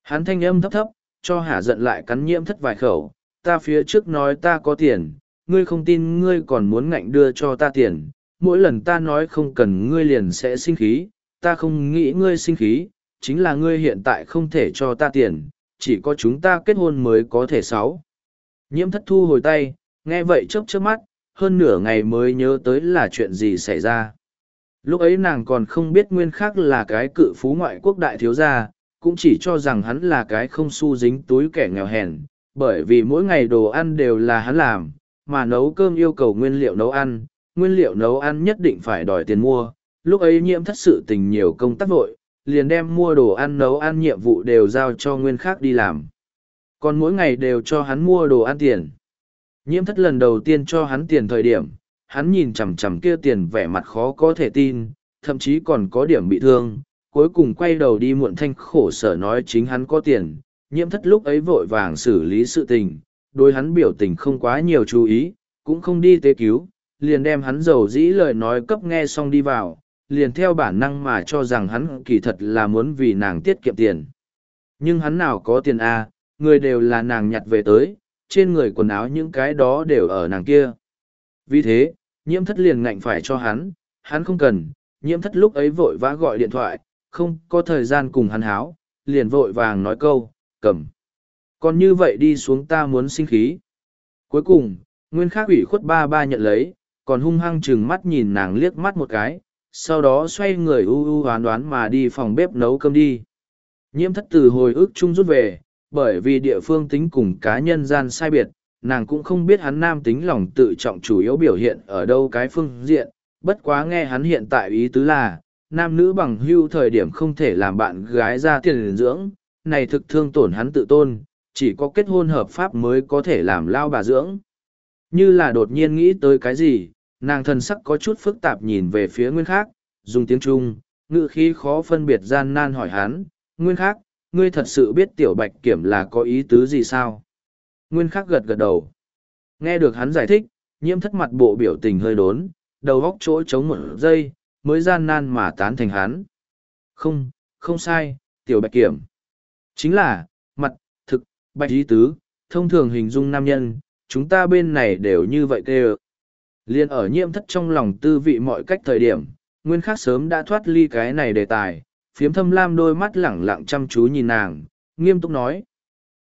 Hắn thanh âm thấp thấp, cho hả giận lại cắn nhiễm thất vài khẩu, ta phía trước nói ta có tiền, ngươi không tin ngươi còn muốn ngạnh đưa cho ta tiền, mỗi lần ta nói không cần ngươi liền sẽ sinh khí, ta không nghĩ ngươi sinh khí, chính là ngươi hiện tại không thể cho ta tiền, chỉ có chúng ta kết hôn mới có thể sáu. Nhiễm thất thu hồi tay, nghe vậy chớp chớp mắt, hơn nửa ngày mới nhớ tới là chuyện gì xảy ra. Lúc ấy nàng còn không biết nguyên khác là cái cự phú ngoại quốc đại thiếu gia, cũng chỉ cho rằng hắn là cái không su dính túi kẻ nghèo hèn, bởi vì mỗi ngày đồ ăn đều là hắn làm, mà nấu cơm yêu cầu nguyên liệu nấu ăn, nguyên liệu nấu ăn nhất định phải đòi tiền mua. Lúc ấy nhiễm thất sự tình nhiều công tác vội, liền đem mua đồ ăn nấu ăn nhiệm vụ đều giao cho nguyên khác đi làm. Còn mỗi ngày đều cho hắn mua đồ ăn tiền. Nhiễm thất lần đầu tiên cho hắn tiền thời điểm, hắn nhìn chằm chằm kia tiền vẻ mặt khó có thể tin, thậm chí còn có điểm bị thương, cuối cùng quay đầu đi muộn thanh khổ sở nói chính hắn có tiền, nhiễm thất lúc ấy vội vàng xử lý sự tình, đối hắn biểu tình không quá nhiều chú ý, cũng không đi tế cứu, liền đem hắn giàu dĩ lời nói cấp nghe xong đi vào, liền theo bản năng mà cho rằng hắn kỳ thật là muốn vì nàng tiết kiệm tiền. Nhưng hắn nào có tiền a à, người đều là nàng nhặt về tới, trên người quần áo những cái đó đều ở nàng kia. Vì thế, nhiễm thất liền ngạnh phải cho hắn, hắn không cần, nhiễm thất lúc ấy vội vã gọi điện thoại, không có thời gian cùng hắn háo, liền vội vàng nói câu, cầm. Còn như vậy đi xuống ta muốn sinh khí. Cuối cùng, nguyên khác ủy khuất ba ba nhận lấy, còn hung hăng chừng mắt nhìn nàng liếc mắt một cái, sau đó xoay người u u hoán đoán mà đi phòng bếp nấu cơm đi. Nhiễm thất từ hồi ức chung rút về, bởi vì địa phương tính cùng cá nhân gian sai biệt, nàng cũng không biết hắn nam tính lòng tự trọng chủ yếu biểu hiện ở đâu cái phương diện, bất quá nghe hắn hiện tại ý tứ là, nam nữ bằng hưu thời điểm không thể làm bạn gái ra tiền dưỡng, này thực thương tổn hắn tự tôn, chỉ có kết hôn hợp pháp mới có thể làm lao bà dưỡng. Như là đột nhiên nghĩ tới cái gì, nàng thần sắc có chút phức tạp nhìn về phía nguyên khác, dùng tiếng Trung, ngữ khí khó phân biệt gian nan hỏi hắn, nguyên khác, ngươi thật sự biết tiểu bạch kiểm là có ý tứ gì sao? Nguyên Khắc gật gật đầu. Nghe được hắn giải thích, nhiễm thất mặt bộ biểu tình hơi đốn, đầu góc chỗ chống một giây, mới gian nan mà tán thành hắn. Không, không sai, tiểu bạch kiểm. Chính là, mặt, thực, bạch ý tứ, thông thường hình dung nam nhân, chúng ta bên này đều như vậy kêu. Liên ở nhiễm thất trong lòng tư vị mọi cách thời điểm, nguyên khắc sớm đã thoát ly cái này đề tài, phiếm thâm lam đôi mắt lẳng lặng chăm chú nhìn nàng, nghiêm túc nói.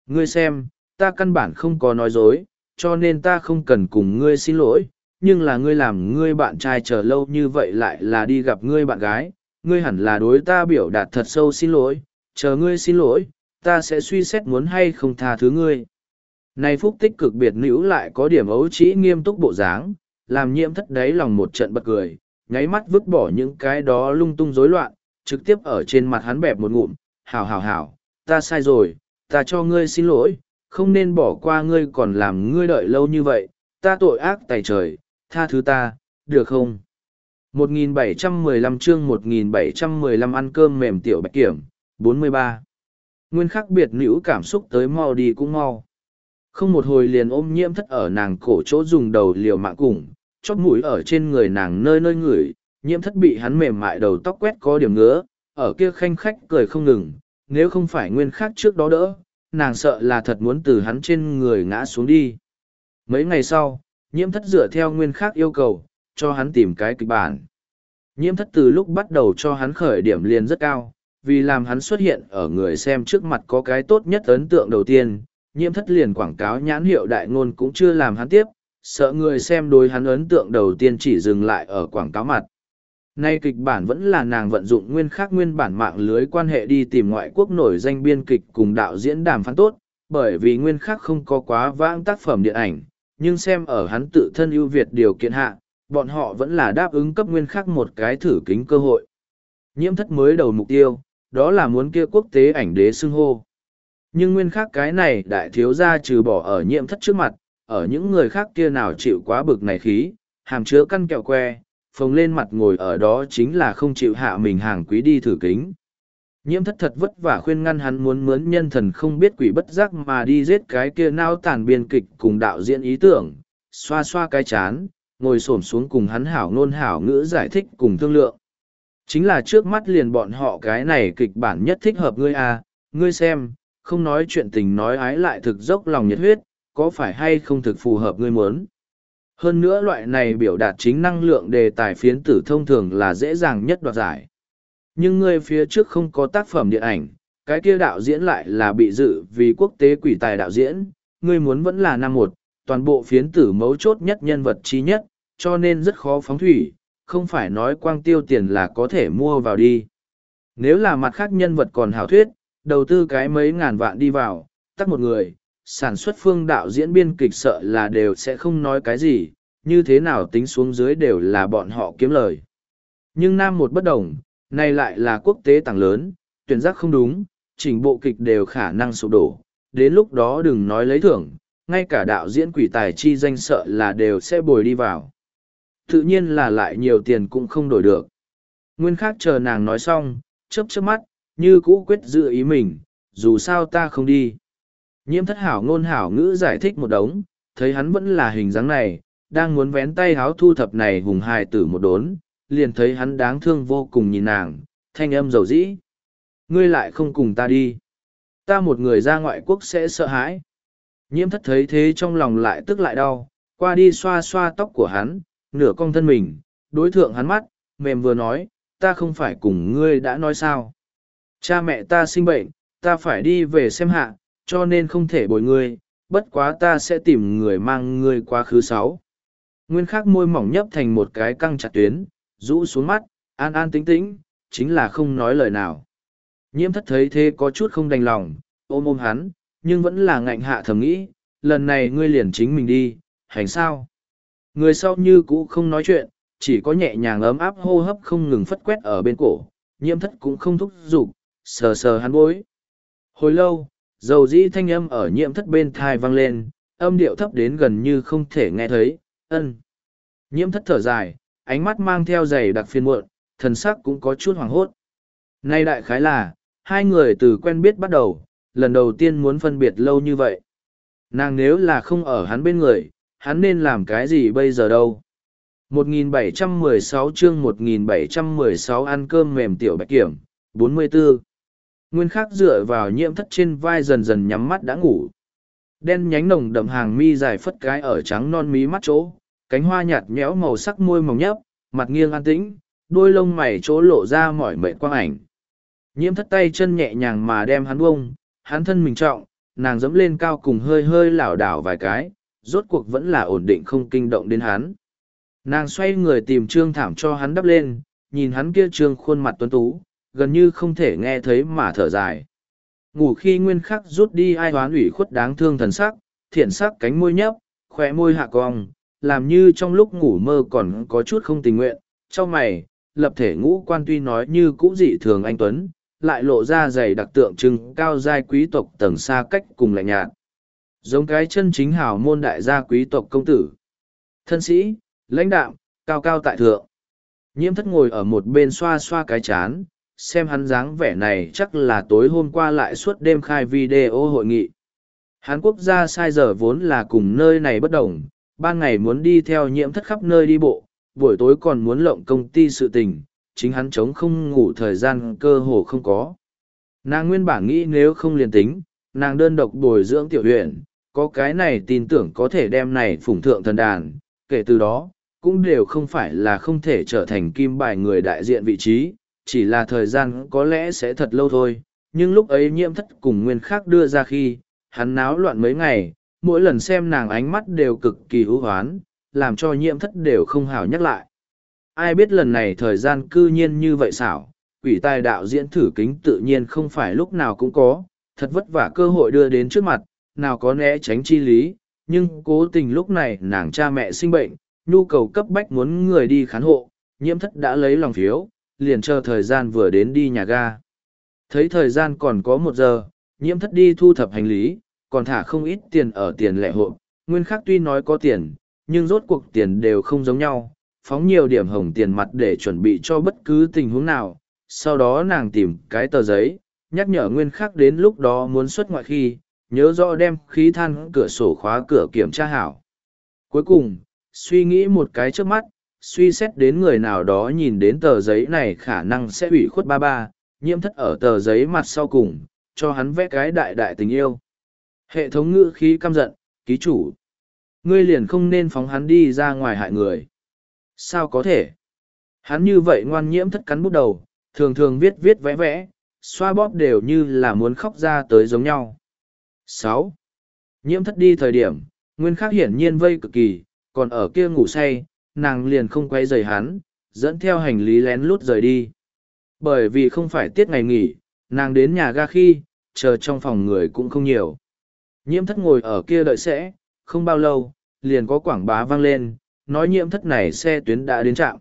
Ngươi xem, ta căn bản không có nói dối, cho nên ta không cần cùng ngươi xin lỗi, nhưng là ngươi làm ngươi bạn trai chờ lâu như vậy lại là đi gặp ngươi bạn gái, ngươi hẳn là đối ta biểu đạt thật sâu xin lỗi, chờ ngươi xin lỗi, ta sẽ suy xét muốn hay không tha thứ ngươi. Này phúc tích cực biệt nữ lại có điểm ấu trĩ nghiêm túc bộ dáng, làm nhiễm thất đáy lòng một trận bật cười, nháy mắt vứt bỏ những cái đó lung tung rối loạn, trực tiếp ở trên mặt hắn bẹp một ngụm, hảo hảo hảo, ta sai rồi, ta cho ngươi xin lỗi, không nên bỏ qua ngươi còn làm ngươi đợi lâu như vậy, ta tội ác tài trời, tha thứ ta, được không? 1715 chương 1715 ăn cơm mềm tiểu bạch kiểm, 43. Nguyên khắc biệt nữ cảm xúc tới mau đi cũng mau. Không một hồi liền ôm nhiễm thất ở nàng cổ chỗ dùng đầu liều mạng cùng, chót mũi ở trên người nàng nơi nơi ngửi, nhiễm thất bị hắn mềm mại đầu tóc quét có điểm ngứa, ở kia khanh khách cười không ngừng, nếu không phải nguyên khắc trước đó đỡ, nàng sợ là thật muốn từ hắn trên người ngã xuống đi. Mấy ngày sau, nhiễm thất dựa theo nguyên khắc yêu cầu, cho hắn tìm cái kịch bản. Nhiễm thất từ lúc bắt đầu cho hắn khởi điểm liền rất cao, vì làm hắn xuất hiện ở người xem trước mặt có cái tốt nhất ấn tượng đầu tiên, nhiễm thất liền quảng cáo nhãn hiệu đại ngôn cũng chưa làm hắn tiếp, sợ người xem đối hắn ấn tượng đầu tiên chỉ dừng lại ở quảng cáo mặt. Nay kịch bản vẫn là nàng vận dụng nguyên khác nguyên bản mạng lưới quan hệ đi tìm ngoại quốc nổi danh biên kịch cùng đạo diễn đàm phán tốt, bởi vì nguyên khác không có quá vãng tác phẩm điện ảnh, nhưng xem ở hắn tự thân ưu việt điều kiện hạ, bọn họ vẫn là đáp ứng cấp nguyên khác một cái thử kính cơ hội. Nhiễm thất mới đầu mục tiêu, đó là muốn kia quốc tế ảnh đế xưng hô. Nhưng nguyên khác cái này đại thiếu gia trừ bỏ ở nhiễm thất trước mặt, ở những người khác kia nào chịu quá bực này khí, hàm chứa căn kẹo que, phồng lên mặt ngồi ở đó chính là không chịu hạ mình hàng quý đi thử kính. Nhiễm thất thật vất vả khuyên ngăn hắn muốn mướn nhân thần không biết quỷ bất giác mà đi giết cái kia nao tàn biên kịch cùng đạo diễn ý tưởng, xoa xoa cái chán, ngồi xổm xuống cùng hắn hảo ngôn hảo ngữ giải thích cùng thương lượng. Chính là trước mắt liền bọn họ cái này kịch bản nhất thích hợp ngươi à, ngươi xem, không nói chuyện tình nói ái lại thực dốc lòng nhiệt huyết, có phải hay không thực phù hợp ngươi muốn. Hơn nữa loại này biểu đạt chính năng lượng đề tài phiến tử thông thường là dễ dàng nhất đoạt giải. Nhưng ngươi phía trước không có tác phẩm điện ảnh, cái kia đạo diễn lại là bị dự vì quốc tế quỷ tài đạo diễn, ngươi muốn vẫn là năm một, toàn bộ phiến tử mấu chốt nhất nhân vật chi nhất, cho nên rất khó phóng thủy, không phải nói quang tiêu tiền là có thể mua vào đi. Nếu là mặt khác nhân vật còn hảo thuyết, đầu tư cái mấy ngàn vạn đi vào, tắt một người, sản xuất phương đạo diễn biên kịch sợ là đều sẽ không nói cái gì, như thế nào tính xuống dưới đều là bọn họ kiếm lời. Nhưng nam một bất đồng, này lại là quốc tế tàng lớn, tuyển giác không đúng, chỉnh bộ kịch đều khả năng sụp đổ, đến lúc đó đừng nói lấy thưởng, ngay cả đạo diễn quỷ tài chi danh sợ là đều sẽ bồi đi vào. Tự nhiên là lại nhiều tiền cũng không đổi được. Nguyên khác chờ nàng nói xong, chớp chớp mắt, như cũ quyết giữ ý mình, dù sao ta không đi. Nhiễm thất hảo ngôn hảo ngữ giải thích một đống, thấy hắn vẫn là hình dáng này, đang muốn vén tay háo thu thập này hùng hài tử một đốn, liền thấy hắn đáng thương vô cùng nhìn nàng, thanh âm dầu dĩ. Ngươi lại không cùng ta đi. Ta một người ra ngoại quốc sẽ sợ hãi. Nhiễm thất thấy thế trong lòng lại tức lại đau, qua đi xoa xoa tóc của hắn, nửa cong thân mình, đối thượng hắn mắt, mềm vừa nói, ta không phải cùng ngươi đã nói sao. Cha mẹ ta sinh bệnh, ta phải đi về xem hạ, cho nên không thể bồi ngươi, bất quá ta sẽ tìm người mang ngươi qua khứ sáu. Nguyên khắc môi mỏng nhấp thành một cái căng chặt tuyến, rũ xuống mắt, an an tĩnh tĩnh, chính là không nói lời nào. Nhiễm thất thấy thế có chút không đành lòng, ôm ôm hắn, nhưng vẫn là ngạnh hạ thầm nghĩ, lần này ngươi liền chính mình đi, hành sao? Người sau như cũ không nói chuyện, chỉ có nhẹ nhàng ấm áp hô hấp không ngừng phất quét ở bên cổ, nhiễm thất cũng không thúc giục, sờ sờ hắn bối. Hồi lâu, dầu dĩ thanh âm ở nhiễm thất bên thai vang lên, âm điệu thấp đến gần như không thể nghe thấy, ân. Nhiễm thất thở dài, ánh mắt mang theo giày đặc phiên muộn, thần sắc cũng có chút hoảng hốt. Nay đại khái là, hai người từ quen biết bắt đầu, lần đầu tiên muốn phân biệt lâu như vậy. Nàng nếu là không ở hắn bên người, hắn nên làm cái gì bây giờ đâu. 1716 chương 1716 ăn cơm mềm tiểu bạch kiểm, 44. Nguyên khắc dựa vào nhiễm thất trên vai dần dần nhắm mắt đã ngủ. Đen nhánh nồng đậm hàng mi dài phất cái ở trắng non mí mắt chỗ, cánh hoa nhạt nhẽo màu sắc môi mỏng nhấp, mặt nghiêng an tĩnh, đôi lông mày chỗ lộ ra mỏi mệt quang ảnh. Nhiễm thất tay chân nhẹ nhàng mà đem hắn bông, hắn thân mình trọng, nàng dẫm lên cao cùng hơi hơi lảo đảo vài cái, rốt cuộc vẫn là ổn định không kinh động đến hắn. Nàng xoay người tìm trương thảm cho hắn đắp lên, nhìn hắn kia trương khuôn mặt tuấn tú, gần như không thể nghe thấy mà thở dài. Ngủ khi nguyên khắc rút đi ai hoán ủy khuất đáng thương thần sắc, thiện sắc cánh môi nhấp, khỏe môi hạ cong, làm như trong lúc ngủ mơ còn có chút không tình nguyện. Trong mày, lập thể ngũ quan tuy nói như cũ dị thường anh Tuấn, lại lộ ra dày đặc tượng trưng cao giai quý tộc tầng xa cách cùng lạnh nhạt. Giống cái chân chính hào môn đại gia quý tộc công tử. Thân sĩ, lãnh đạm, cao cao tại thượng. Nhiễm thất ngồi ở một bên xoa xoa cái chán, xem hắn dáng vẻ này chắc là tối hôm qua lại suốt đêm khai video hội nghị. Hán quốc gia sai giờ vốn là cùng nơi này bất đồng, ban ngày muốn đi theo nhiễm thất khắp nơi đi bộ, buổi tối còn muốn lộng công ty sự tình, chính hắn chống không ngủ thời gian cơ hồ không có. Nàng nguyên bản nghĩ nếu không liền tính, nàng đơn độc bồi dưỡng tiểu huyện, có cái này tin tưởng có thể đem này phủng thượng thần đàn, kể từ đó, cũng đều không phải là không thể trở thành kim bài người đại diện vị trí, chỉ là thời gian có lẽ sẽ thật lâu thôi, nhưng lúc ấy nhiễm thất cùng nguyên khác đưa ra khi, hắn náo loạn mấy ngày, mỗi lần xem nàng ánh mắt đều cực kỳ hữu hoán, làm cho nhiễm thất đều không hào nhắc lại. Ai biết lần này thời gian cư nhiên như vậy xảo, quỷ tài đạo diễn thử kính tự nhiên không phải lúc nào cũng có, thật vất vả cơ hội đưa đến trước mặt, nào có né tránh chi lý, nhưng cố tình lúc này nàng cha mẹ sinh bệnh, nhu cầu cấp bách muốn người đi khán hộ, nhiễm thất đã lấy lòng phiếu, liền chờ thời gian vừa đến đi nhà ga. Thấy thời gian còn có một giờ, nhiễm thất đi thu thập hành lý, còn thả không ít tiền ở tiền lẻ hộ. Nguyên khắc tuy nói có tiền, nhưng rốt cuộc tiền đều không giống nhau, phóng nhiều điểm hồng tiền mặt để chuẩn bị cho bất cứ tình huống nào. Sau đó nàng tìm cái tờ giấy, nhắc nhở nguyên khắc đến lúc đó muốn xuất ngoại khi, nhớ rõ đem khí than cửa sổ khóa cửa kiểm tra hảo. Cuối cùng, suy nghĩ một cái trước mắt, suy xét đến người nào đó nhìn đến tờ giấy này khả năng sẽ ủy khuất ba ba, nhiễm thất ở tờ giấy mặt sau cùng, cho hắn vẽ cái đại đại tình yêu. Hệ thống ngữ khí căm giận, ký chủ. Ngươi liền không nên phóng hắn đi ra ngoài hại người. Sao có thể? Hắn như vậy ngoan nhiễm thất cắn bút đầu, thường thường viết viết vẽ vẽ, xoa bóp đều như là muốn khóc ra tới giống nhau. sáu Nhiễm thất đi thời điểm, nguyên khắc hiển nhiên vây cực kỳ, còn ở kia ngủ say, nàng liền không quay rời hắn, dẫn theo hành lý lén lút rời đi. Bởi vì không phải tiết ngày nghỉ, nàng đến nhà ga khi, chờ trong phòng người cũng không nhiều. Nhiễm thất ngồi ở kia đợi sẽ, không bao lâu, liền có quảng bá vang lên, nói nhiễm thất này xe tuyến đã đến trạm.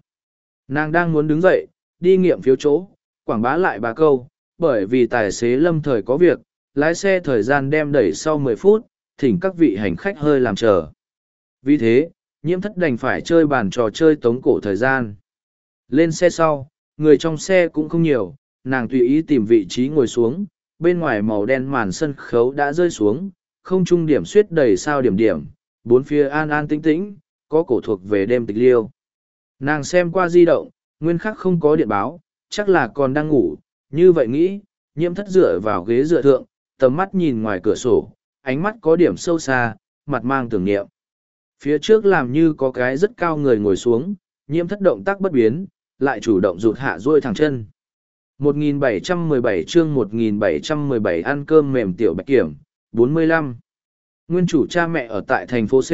Nàng đang muốn đứng dậy, đi nghiệm phiếu chỗ, quảng bá lại bà câu, bởi vì tài xế lâm thời có việc, lái xe thời gian đem đẩy sau mười phút, thỉnh các vị hành khách hơi làm chờ. Vì thế, nhiễm thất đành phải chơi bàn trò chơi tống cổ thời gian. Lên xe sau, người trong xe cũng không nhiều, nàng tùy ý tìm vị trí ngồi xuống, bên ngoài màu đen màn sân khấu đã rơi xuống, không trung điểm suyết đầy sao điểm điểm, bốn phía an an tĩnh tĩnh, có cổ thuộc về đêm tịch liêu. Nàng xem qua di động, nguyên khắc không có điện báo, chắc là còn đang ngủ, như vậy nghĩ, nhiễm thất dựa vào ghế dựa thượng, tầm mắt nhìn ngoài cửa sổ, ánh mắt có điểm sâu xa, mặt mang tưởng niệm. Phía trước làm như có cái rất cao người ngồi xuống, nhiễm thất động tác bất biến, lại chủ động rụt hạ ruôi thẳng chân. 1717 chương 1717 ăn cơm mềm tiểu bạch kiểm, 45. Nguyên chủ cha mẹ ở tại thành phố C,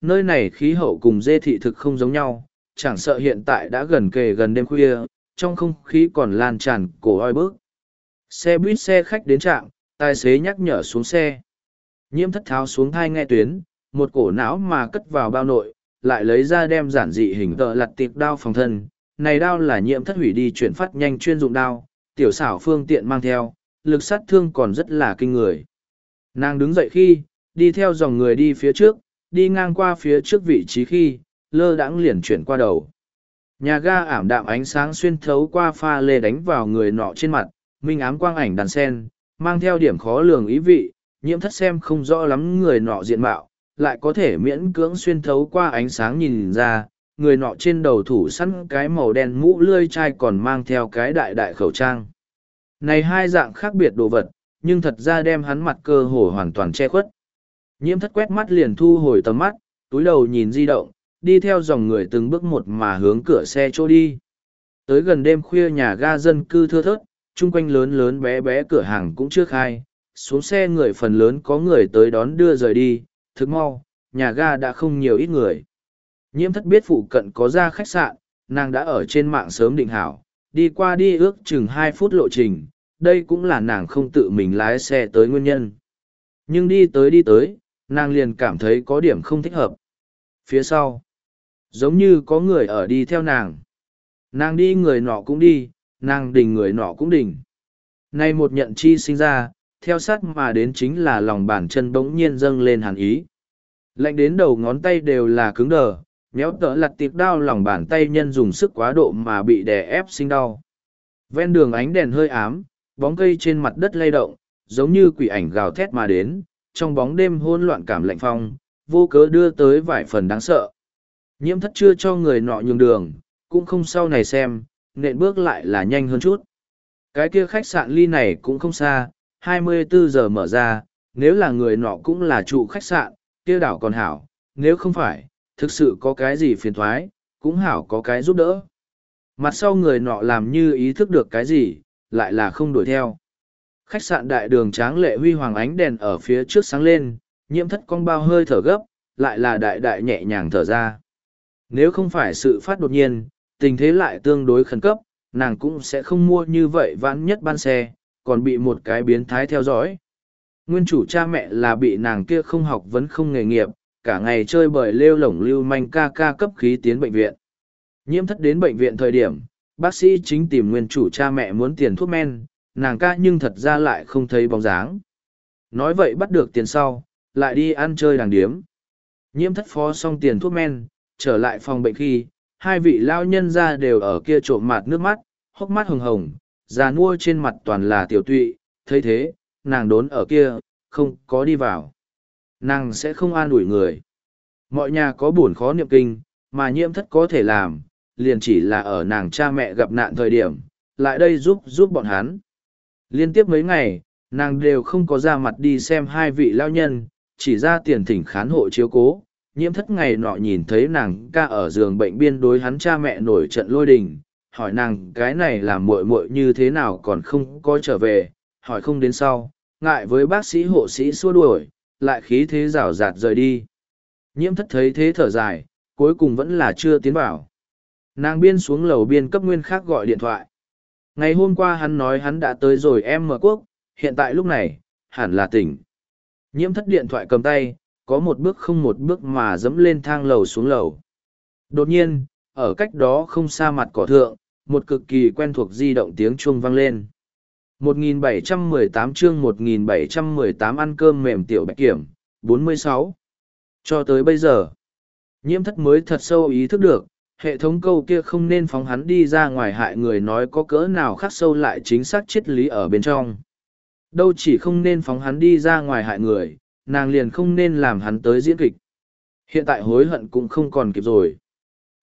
nơi này khí hậu cùng dê thị thực không giống nhau, chẳng sợ hiện tại đã gần kề gần đêm khuya, trong không khí còn lan tràn cổ oi bức. Xe buýt xe khách đến trạm, tài xế nhắc nhở xuống xe. Nhiễm thất tháo xuống thai nghe tuyến, một cổ não mà cất vào bao nội, lại lấy ra đem giản dị hình tợ lặt tiệc đao phòng thân. Này đao là nhiễm thất hủy đi chuyển phát nhanh chuyên dụng đao, tiểu xảo phương tiện mang theo, lực sát thương còn rất là kinh người. Nàng đứng dậy khi, đi theo dòng người đi phía trước, đi ngang qua phía trước vị trí khi, lơ đãng liền chuyển qua đầu. Nhà ga ảm đạm ánh sáng xuyên thấu qua pha lê đánh vào người nọ trên mặt, minh ám quang ảnh đàn sen, mang theo điểm khó lường ý vị, nhiễm thất xem không rõ lắm người nọ diện mạo, lại có thể miễn cưỡng xuyên thấu qua ánh sáng nhìn ra, người nọ trên đầu thủ sẵn cái màu đen mũ lươi chai còn mang theo cái đại đại khẩu trang. Này hai dạng khác biệt đồ vật, nhưng thật ra đem hắn mặt cơ hồ hoàn toàn che khuất. Nhiễm thất quét mắt liền thu hồi tầm mắt, túi đầu nhìn di động, đi theo dòng người từng bước một mà hướng cửa xe chỗ đi. Tới gần đêm khuya nhà ga dân cư thưa thớt, chung quanh lớn lớn bé bé cửa hàng cũng chưa khai, xuống xe người phần lớn có người tới đón đưa rời đi, thức mau, nhà ga đã không nhiều ít người. Nhiễm thất biết phụ cận có ra khách sạn, nàng đã ở trên mạng sớm định hảo, đi qua đi ước chừng hai phút lộ trình, đây cũng là nàng không tự mình lái xe tới nguyên nhân. Nhưng đi tới đi tới, nàng liền cảm thấy có điểm không thích hợp. Phía sau, giống như có người ở đi theo nàng. Nàng đi người nọ cũng đi, nàng đình người nọ cũng đình. Nay một nhận chi sinh ra, theo sát mà đến chính là lòng bàn chân bỗng nhiên dâng lên hàn ý. Lạnh đến đầu ngón tay đều là cứng đờ, méo tỡ lặt tiệp đau lòng bàn tay nhân dùng sức quá độ mà bị đè ép sinh đau. Ven đường ánh đèn hơi ám, bóng cây trên mặt đất lay động, giống như quỷ ảnh gào thét mà đến, trong bóng đêm hôn loạn cảm lạnh phong, vô cớ đưa tới vài phần đáng sợ. Nhiễm thất chưa cho người nọ nhường đường, cũng không sau này xem, nện bước lại là nhanh hơn chút. Cái kia khách sạn ly này cũng không xa, 24 giờ mở ra, nếu là người nọ cũng là trụ khách sạn, kia đảo còn hảo, nếu không phải, thực sự có cái gì phiền thoái, cũng hảo có cái giúp đỡ. Mặt sau người nọ làm như ý thức được cái gì, lại là không đuổi theo. Khách sạn đại đường tráng lệ huy hoàng ánh đèn ở phía trước sáng lên, nhiễm thất con bao hơi thở gấp, lại là đại đại nhẹ nhàng thở ra. Nếu không phải sự phát đột nhiên, tình thế lại tương đối khẩn cấp, nàng cũng sẽ không mua như vậy vãn nhất ban xe, còn bị một cái biến thái theo dõi. Nguyên chủ cha mẹ là bị nàng kia không học vẫn không nghề nghiệp, cả ngày chơi bời lêu lổng lưu manh ca ca cấp khí tiến bệnh viện. Nhiễm thất đến bệnh viện thời điểm, bác sĩ chính tìm nguyên chủ cha mẹ muốn tiền thuốc men, nàng ca nhưng thật ra lại không thấy bóng dáng. Nói vậy bắt được tiền sau, lại đi ăn chơi đàng điếm. Nhiễm thất phó xong tiền thuốc men, trở lại phòng bệnh khi, hai vị lao nhân ra đều ở kia trộm mặt nước mắt, hốc mắt hồng hồng, già nua trên mặt toàn là tiểu tụy, thấy thế, nàng đốn ở kia, không có đi vào. Nàng sẽ không an ủi người. Mọi nhà có buồn khó niệm kinh, mà nhiễm thất có thể làm, liền chỉ là ở nàng cha mẹ gặp nạn thời điểm, lại đây giúp giúp bọn hắn. Liên tiếp mấy ngày, nàng đều không có ra mặt đi xem hai vị lao nhân, chỉ ra tiền thỉnh khán hộ chiếu cố. Nhiễm thất ngày nọ nhìn thấy nàng ca ở giường bệnh biên đối hắn cha mẹ nổi trận lôi đình, hỏi nàng cái này làm muội muội như thế nào còn không có trở về, hỏi không đến sau, ngại với bác sĩ hộ sĩ xua đuổi, lại khí thế rào rạt rời đi. Nhiễm thất thấy thế thở dài, cuối cùng vẫn là chưa tiến vào. Nàng biên xuống lầu biên cấp nguyên khác gọi điện thoại. Ngày hôm qua hắn nói hắn đã tới rồi em mở quốc, hiện tại lúc này, hẳn là tỉnh. Nhiễm thất điện thoại cầm tay, có một bước không một bước mà dẫm lên thang lầu xuống lầu. Đột nhiên, ở cách đó không xa mặt cỏ thượng, một cực kỳ quen thuộc di động tiếng chuông vang lên. 1718 chương 1718 ăn cơm mềm tiểu bạch kiểm, 46. Cho tới bây giờ, nhiễm thất mới thật sâu ý thức được, hệ thống câu kia không nên phóng hắn đi ra ngoài hại người nói có cỡ nào khắc sâu lại chính xác triết lý ở bên trong. Đâu chỉ không nên phóng hắn đi ra ngoài hại người, nàng liền không nên làm hắn tới diễn kịch. Hiện tại hối hận cũng không còn kịp rồi.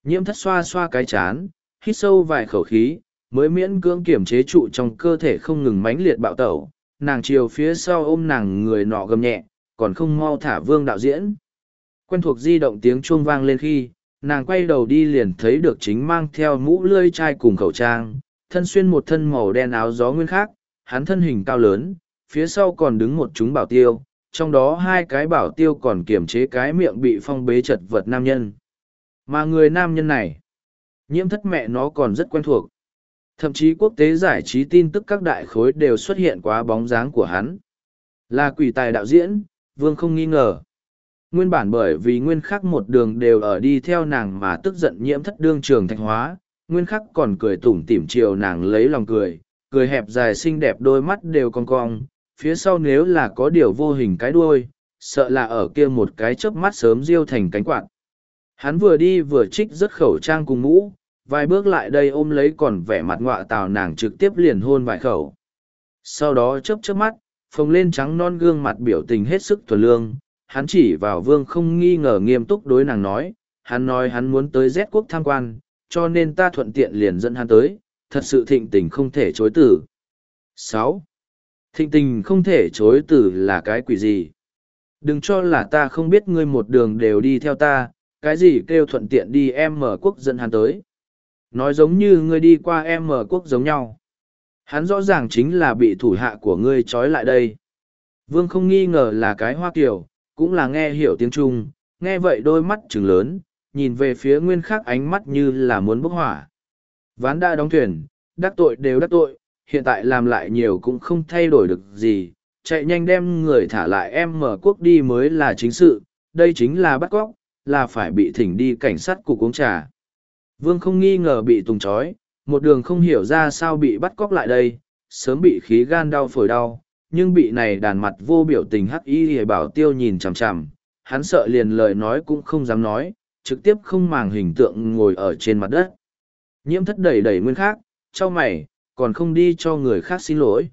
Nhiễm thất xoa xoa cái chán, hít sâu vài khẩu khí, mới miễn cưỡng kiểm chế trụ trong cơ thể không ngừng mãnh liệt bạo tẩu. Nàng chiều phía sau ôm nàng người nọ gầm nhẹ, còn không mau thả vương đạo diễn. Quen thuộc di động tiếng chuông vang lên khi, nàng quay đầu đi liền thấy được chính mang theo mũ lươi chai cùng khẩu trang, thân xuyên một thân màu đen áo gió nguyên khác, hắn thân hình cao lớn, phía sau còn đứng một chúng bảo tiêu, trong đó hai cái bảo tiêu còn kiểm chế cái miệng bị phong bế chật vật nam nhân. Mà người nam nhân này, nhiễm thất mẹ nó còn rất quen thuộc. Thậm chí quốc tế giải trí tin tức các đại khối đều xuất hiện quá bóng dáng của hắn. Là quỷ tài đạo diễn, vương không nghi ngờ. Nguyên bản bởi vì nguyên khắc một đường đều ở đi theo nàng mà tức giận nhiễm thất đương trường thạch hóa, nguyên khắc còn cười tủm tỉm chiều nàng lấy lòng cười, cười hẹp dài xinh đẹp đôi mắt đều cong cong, phía sau nếu là có điều vô hình cái đuôi, sợ là ở kia một cái chớp mắt sớm diêu thành cánh quạt. Hắn vừa đi vừa trích rất khẩu trang cùng mũ, vài bước lại đây ôm lấy còn vẻ mặt ngọa tào nàng trực tiếp liền hôn vài khẩu. Sau đó chớp chớp mắt, phồng lên trắng non gương mặt biểu tình hết sức thuần lương, hắn chỉ vào vương không nghi ngờ nghiêm túc đối nàng nói, hắn nói hắn muốn tới Z quốc tham quan, cho nên ta thuận tiện liền dẫn hắn tới, thật sự thịnh tình không thể chối từ. sáu Thịnh tình không thể chối từ là cái quỷ gì? Đừng cho là ta không biết ngươi một đường đều đi theo ta, cái gì kêu thuận tiện đi em mở quốc dẫn hắn tới. Nói giống như ngươi đi qua em mở quốc giống nhau. Hắn rõ ràng chính là bị thủ hạ của ngươi trói lại đây. Vương không nghi ngờ là cái hoa kiểu, cũng là nghe hiểu tiếng Trung, nghe vậy đôi mắt trừng lớn, nhìn về phía nguyên khắc ánh mắt như là muốn bốc hỏa. Ván đã đóng thuyền, đắc tội đều đắc tội, hiện tại làm lại nhiều cũng không thay đổi được gì, chạy nhanh đem người thả lại em mở quốc đi mới là chính sự, đây chính là bắt cóc, là phải bị thỉnh đi cảnh sát cục uống trà. Vương không nghi ngờ bị tùng trói, một đường không hiểu ra sao bị bắt cóc lại đây, sớm bị khí gan đau phổi đau, nhưng bị này đàn mặt vô biểu tình hắc y hề bảo tiêu nhìn chằm chằm, hắn sợ liền lời nói cũng không dám nói, trực tiếp không màng hình tượng ngồi ở trên mặt đất. Nhiễm thất đẩy đẩy nguyên khác, cho mày, còn không đi cho người khác xin lỗi.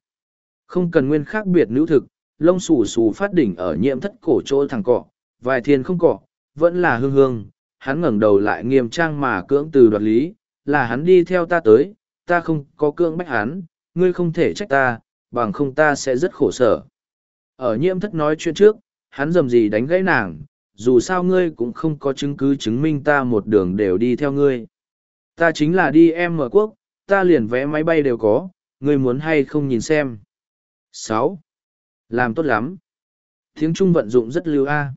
Không cần nguyên khác biệt nữ thực, lông xù xù phát đỉnh ở nhiễm thất cổ chỗ thằng cọ, vài thiên không cọ, vẫn là hương hương, hắn ngẩng đầu lại nghiêm trang mà cưỡng từ đoạt lý, là hắn đi theo ta tới, ta không có cưỡng bách hắn, ngươi không thể trách ta, bằng không ta sẽ rất khổ sở. Ở nhiễm thất nói chuyện trước, hắn dầm gì đánh gãy nàng, dù sao ngươi cũng không có chứng cứ chứng minh ta một đường đều đi theo ngươi. Ta chính là đi em mở quốc, ta liền vé máy bay đều có, ngươi muốn hay không nhìn xem. sáu Làm tốt lắm. Tiếng Trung vận dụng rất lưu a.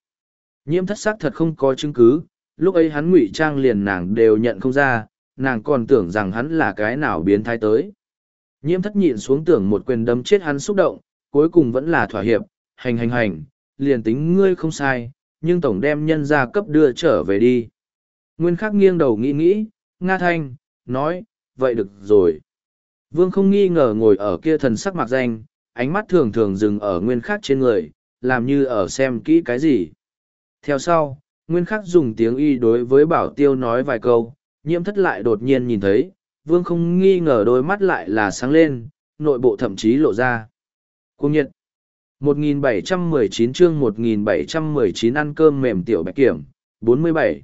Nhiễm thất xác thật không có chứng cứ, lúc ấy hắn ngụy trang liền nàng đều nhận không ra, nàng còn tưởng rằng hắn là cái nào biến thái tới. Nhiễm thất nhịn xuống tưởng một quyền đấm chết hắn xúc động, cuối cùng vẫn là thỏa hiệp, hành hành hành, liền tính ngươi không sai, nhưng tổng đem nhân gia cấp đưa trở về đi. Nguyên khắc nghiêng đầu nghĩ nghĩ, Nga Thanh, nói, vậy được rồi. Vương không nghi ngờ ngồi ở kia thần sắc mặc danh, ánh mắt thường thường dừng ở nguyên khắc trên người, làm như ở xem kỹ cái gì. Theo sau, nguyên khắc dùng tiếng y đối với bảo tiêu nói vài câu, nhiễm thất lại đột nhiên nhìn thấy, vương không nghi ngờ đôi mắt lại là sáng lên, nội bộ thậm chí lộ ra. Cung nhiệt. 1719 chương 1719 ăn cơm mềm tiểu bạch kiểm, 47.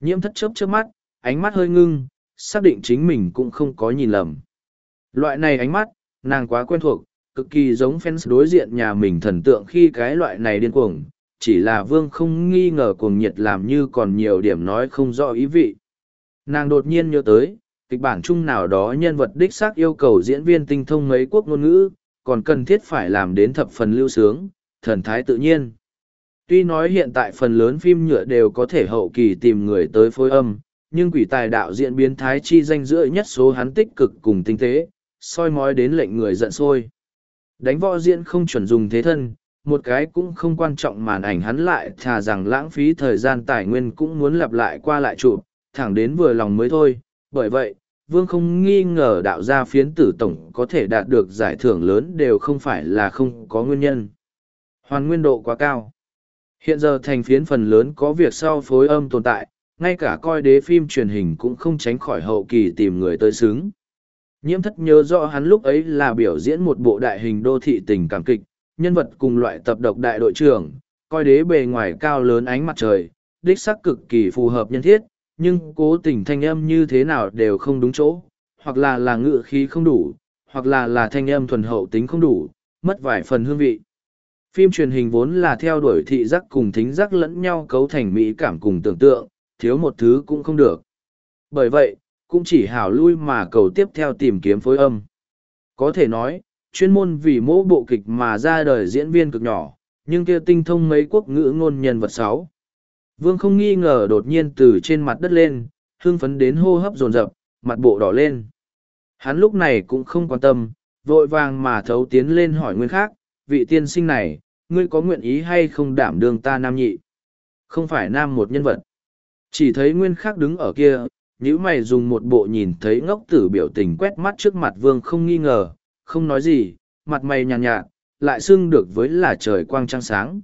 Nhiễm thất chớp chớp mắt, ánh mắt hơi ngưng, xác định chính mình cũng không có nhìn lầm. Loại này ánh mắt, nàng quá quen thuộc, cực kỳ giống fans đối diện nhà mình thần tượng khi cái loại này điên cuồng, chỉ là vương không nghi ngờ cuồng nhiệt làm như còn nhiều điểm nói không rõ ý vị. Nàng đột nhiên nhớ tới, kịch bản chung nào đó nhân vật đích xác yêu cầu diễn viên tinh thông mấy quốc ngôn ngữ, còn cần thiết phải làm đến thập phần lưu sướng, thần thái tự nhiên. Tuy nói hiện tại phần lớn phim nhựa đều có thể hậu kỳ tìm người tới phối âm, nhưng quỷ tài đạo diễn biến thái chi danh giữa nhất số hắn tích cực cùng tinh tế, soi mói đến lệnh người giận sôi. Đánh võ diễn không chuẩn dùng thế thân, một cái cũng không quan trọng màn ảnh hắn lại thà rằng lãng phí thời gian tài nguyên cũng muốn lặp lại qua lại chụp, thẳng đến vừa lòng mới thôi. Bởi vậy, Vương không nghi ngờ đạo gia phiến tử tổng có thể đạt được giải thưởng lớn đều không phải là không có nguyên nhân. Hoàn nguyên độ quá cao. Hiện giờ thành phiến phần lớn có việc sau phối âm tồn tại, ngay cả coi đế phim truyền hình cũng không tránh khỏi hậu kỳ tìm người tới xứng. Nhiễm thất nhớ rõ hắn lúc ấy là biểu diễn một bộ đại hình đô thị tình cảm kịch, nhân vật cùng loại tập độc đại đội trưởng, coi đế bề ngoài cao lớn ánh mặt trời, đích sắc cực kỳ phù hợp nhân thiết, nhưng cố tình thanh âm như thế nào đều không đúng chỗ, hoặc là là ngự khí không đủ, hoặc là là thanh âm thuần hậu tính không đủ, mất vài phần hương vị. Phim truyền hình vốn là theo đuổi thị giác cùng thính giác lẫn nhau cấu thành mỹ cảm cùng tưởng tượng, thiếu một thứ cũng không được. Bởi vậy, cũng chỉ hảo lui mà cầu tiếp theo tìm kiếm phối âm. Có thể nói, chuyên môn vì mỗi bộ kịch mà ra đời diễn viên cực nhỏ, nhưng kia tinh thông mấy quốc ngữ ngôn nhân vật sáu. Vương không nghi ngờ đột nhiên từ trên mặt đất lên, hưng phấn đến hô hấp dồn dập, mặt bộ đỏ lên. Hắn lúc này cũng không quan tâm, vội vàng mà thấu tiến lên hỏi nguyên khác, vị tiên sinh này, ngươi có nguyện ý hay không đảm đương ta nam nhị? Không phải nam một nhân vật. Chỉ thấy nguyên khác đứng ở kia, nhữ mày dùng một bộ nhìn thấy ngốc tử biểu tình quét mắt trước mặt vương không nghi ngờ, không nói gì, mặt mày nhàn nhạt, nhạt, lại xưng được với là trời quang trăng sáng.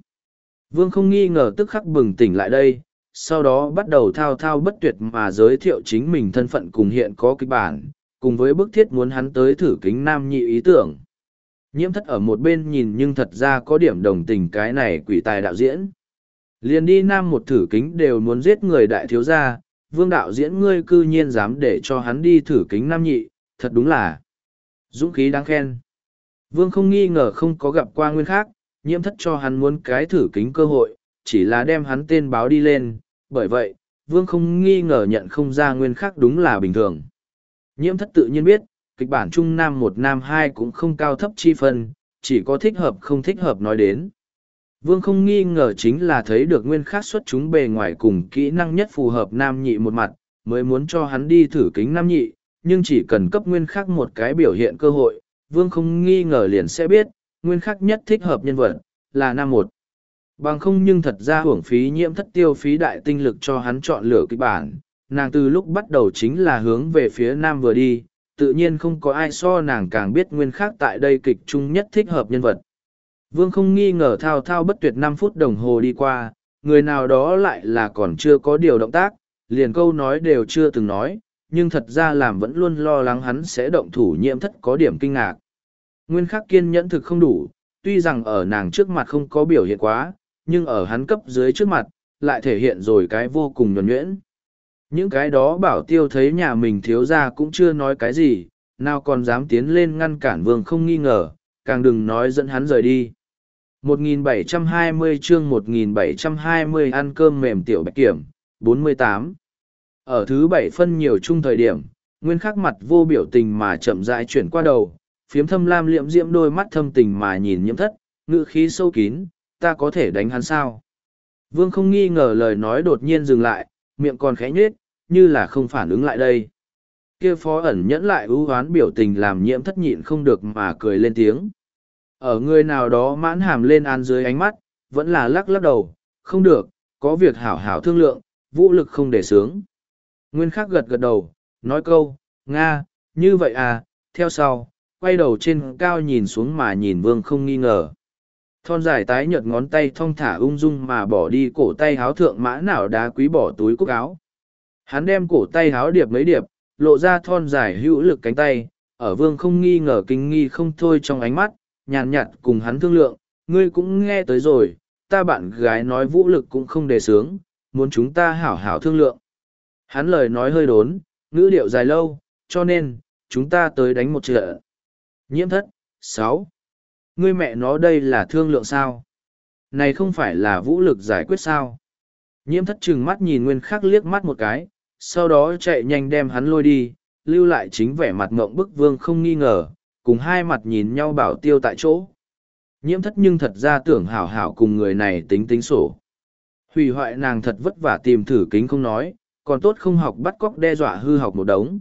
Vương không nghi ngờ tức khắc bừng tỉnh lại đây, sau đó bắt đầu thao thao bất tuyệt mà giới thiệu chính mình thân phận cùng hiện có kịch bản, cùng với bức thiết muốn hắn tới thử kính nam nhị ý tưởng. Nhiễm thất ở một bên nhìn nhưng thật ra có điểm đồng tình cái này quỷ tài đạo diễn. Liền đi nam một thử kính đều muốn giết người đại thiếu gia, vương đạo diễn ngươi cư nhiên dám để cho hắn đi thử kính nam nhị, thật đúng là dũng khí đáng khen. Vương không nghi ngờ không có gặp qua nguyên khác, nhiễm thất cho hắn muốn cái thử kính cơ hội, chỉ là đem hắn tên báo đi lên, bởi vậy, vương không nghi ngờ nhận không ra nguyên khác đúng là bình thường. Nhiễm thất tự nhiên biết, kịch bản trung nam một nam hai cũng không cao thấp chi phân, chỉ có thích hợp không thích hợp nói đến. Vương không nghi ngờ chính là thấy được nguyên khác xuất chúng bề ngoài cùng kỹ năng nhất phù hợp nam nhị một mặt, mới muốn cho hắn đi thử kính nam nhị, nhưng chỉ cần cấp nguyên khác một cái biểu hiện cơ hội, Vương không nghi ngờ liền sẽ biết, nguyên khác nhất thích hợp nhân vật, là nam một. Bằng không nhưng thật ra hưởng phí nhiễm thất tiêu phí đại tinh lực cho hắn chọn lựa kịch bản, nàng từ lúc bắt đầu chính là hướng về phía nam vừa đi, tự nhiên không có ai so nàng càng biết nguyên khác tại đây kịch chung nhất thích hợp nhân vật. Vương không nghi ngờ thao thao bất tuyệt năm phút đồng hồ đi qua, người nào đó lại là còn chưa có điều động tác, liền câu nói đều chưa từng nói, nhưng thật ra làm vẫn luôn lo lắng hắn sẽ động thủ nhiễm thất có điểm kinh ngạc. Nguyên khắc kiên nhẫn thực không đủ, tuy rằng ở nàng trước mặt không có biểu hiện quá, nhưng ở hắn cấp dưới trước mặt, lại thể hiện rồi cái vô cùng nhuẩn nhuyễn. Những cái đó bảo tiêu thấy nhà mình thiếu ra cũng chưa nói cái gì, nào còn dám tiến lên ngăn cản vương không nghi ngờ, càng đừng nói dẫn hắn rời đi. 1720 chương 1720 ăn cơm mềm tiểu bạch kiểm, 48. Ở thứ bảy phân nhiều chung thời điểm, nguyên khắc mặt vô biểu tình mà chậm rãi chuyển qua đầu, phiếm thâm lam liệm diễm đôi mắt thâm tình mà nhìn nhiễm thất, ngữ khí sâu kín, ta có thể đánh hắn sao? Vương không nghi ngờ lời nói đột nhiên dừng lại, miệng còn khẽ nhết, như là không phản ứng lại đây. Kia phó ẩn nhẫn lại ưu hoán biểu tình làm nhiễm thất nhịn không được mà cười lên tiếng. Ở người nào đó mãn hàm lên an dưới ánh mắt, vẫn là lắc lắc đầu, không được, có việc hảo hảo thương lượng, vũ lực không để sướng. Nguyên khắc gật gật đầu, nói câu, Nga, như vậy à, theo sau, quay đầu trên cao nhìn xuống mà nhìn vương không nghi ngờ. Thon dài tái nhợt ngón tay thong thả ung dung mà bỏ đi cổ tay háo thượng mã nào đá quý bỏ túi cúc áo. Hắn đem cổ tay háo điệp mấy điệp, lộ ra thon dài hữu lực cánh tay, ở vương không nghi ngờ kinh nghi không thôi trong ánh mắt, nhàn nhạt cùng hắn thương lượng, ngươi cũng nghe tới rồi, ta bạn gái nói vũ lực cũng không đề sướng, muốn chúng ta hảo hảo thương lượng. Hắn lời nói hơi đốn, ngữ điệu dài lâu, cho nên, chúng ta tới đánh một trận. Nhiễm thất, sáu. Ngươi mẹ nó đây là thương lượng sao? Này không phải là vũ lực giải quyết sao? Nhiễm thất trừng mắt nhìn nguyên khắc liếc mắt một cái, sau đó chạy nhanh đem hắn lôi đi, lưu lại chính vẻ mặt ngộng bức vương không nghi ngờ, cùng hai mặt nhìn nhau bảo tiêu tại chỗ. Nhiễm thất nhưng thật ra tưởng hảo hảo cùng người này tính tính sổ. Hủy hoại nàng thật vất vả tìm thử kính không nói, còn tốt không học bắt cóc đe dọa hư học một đống.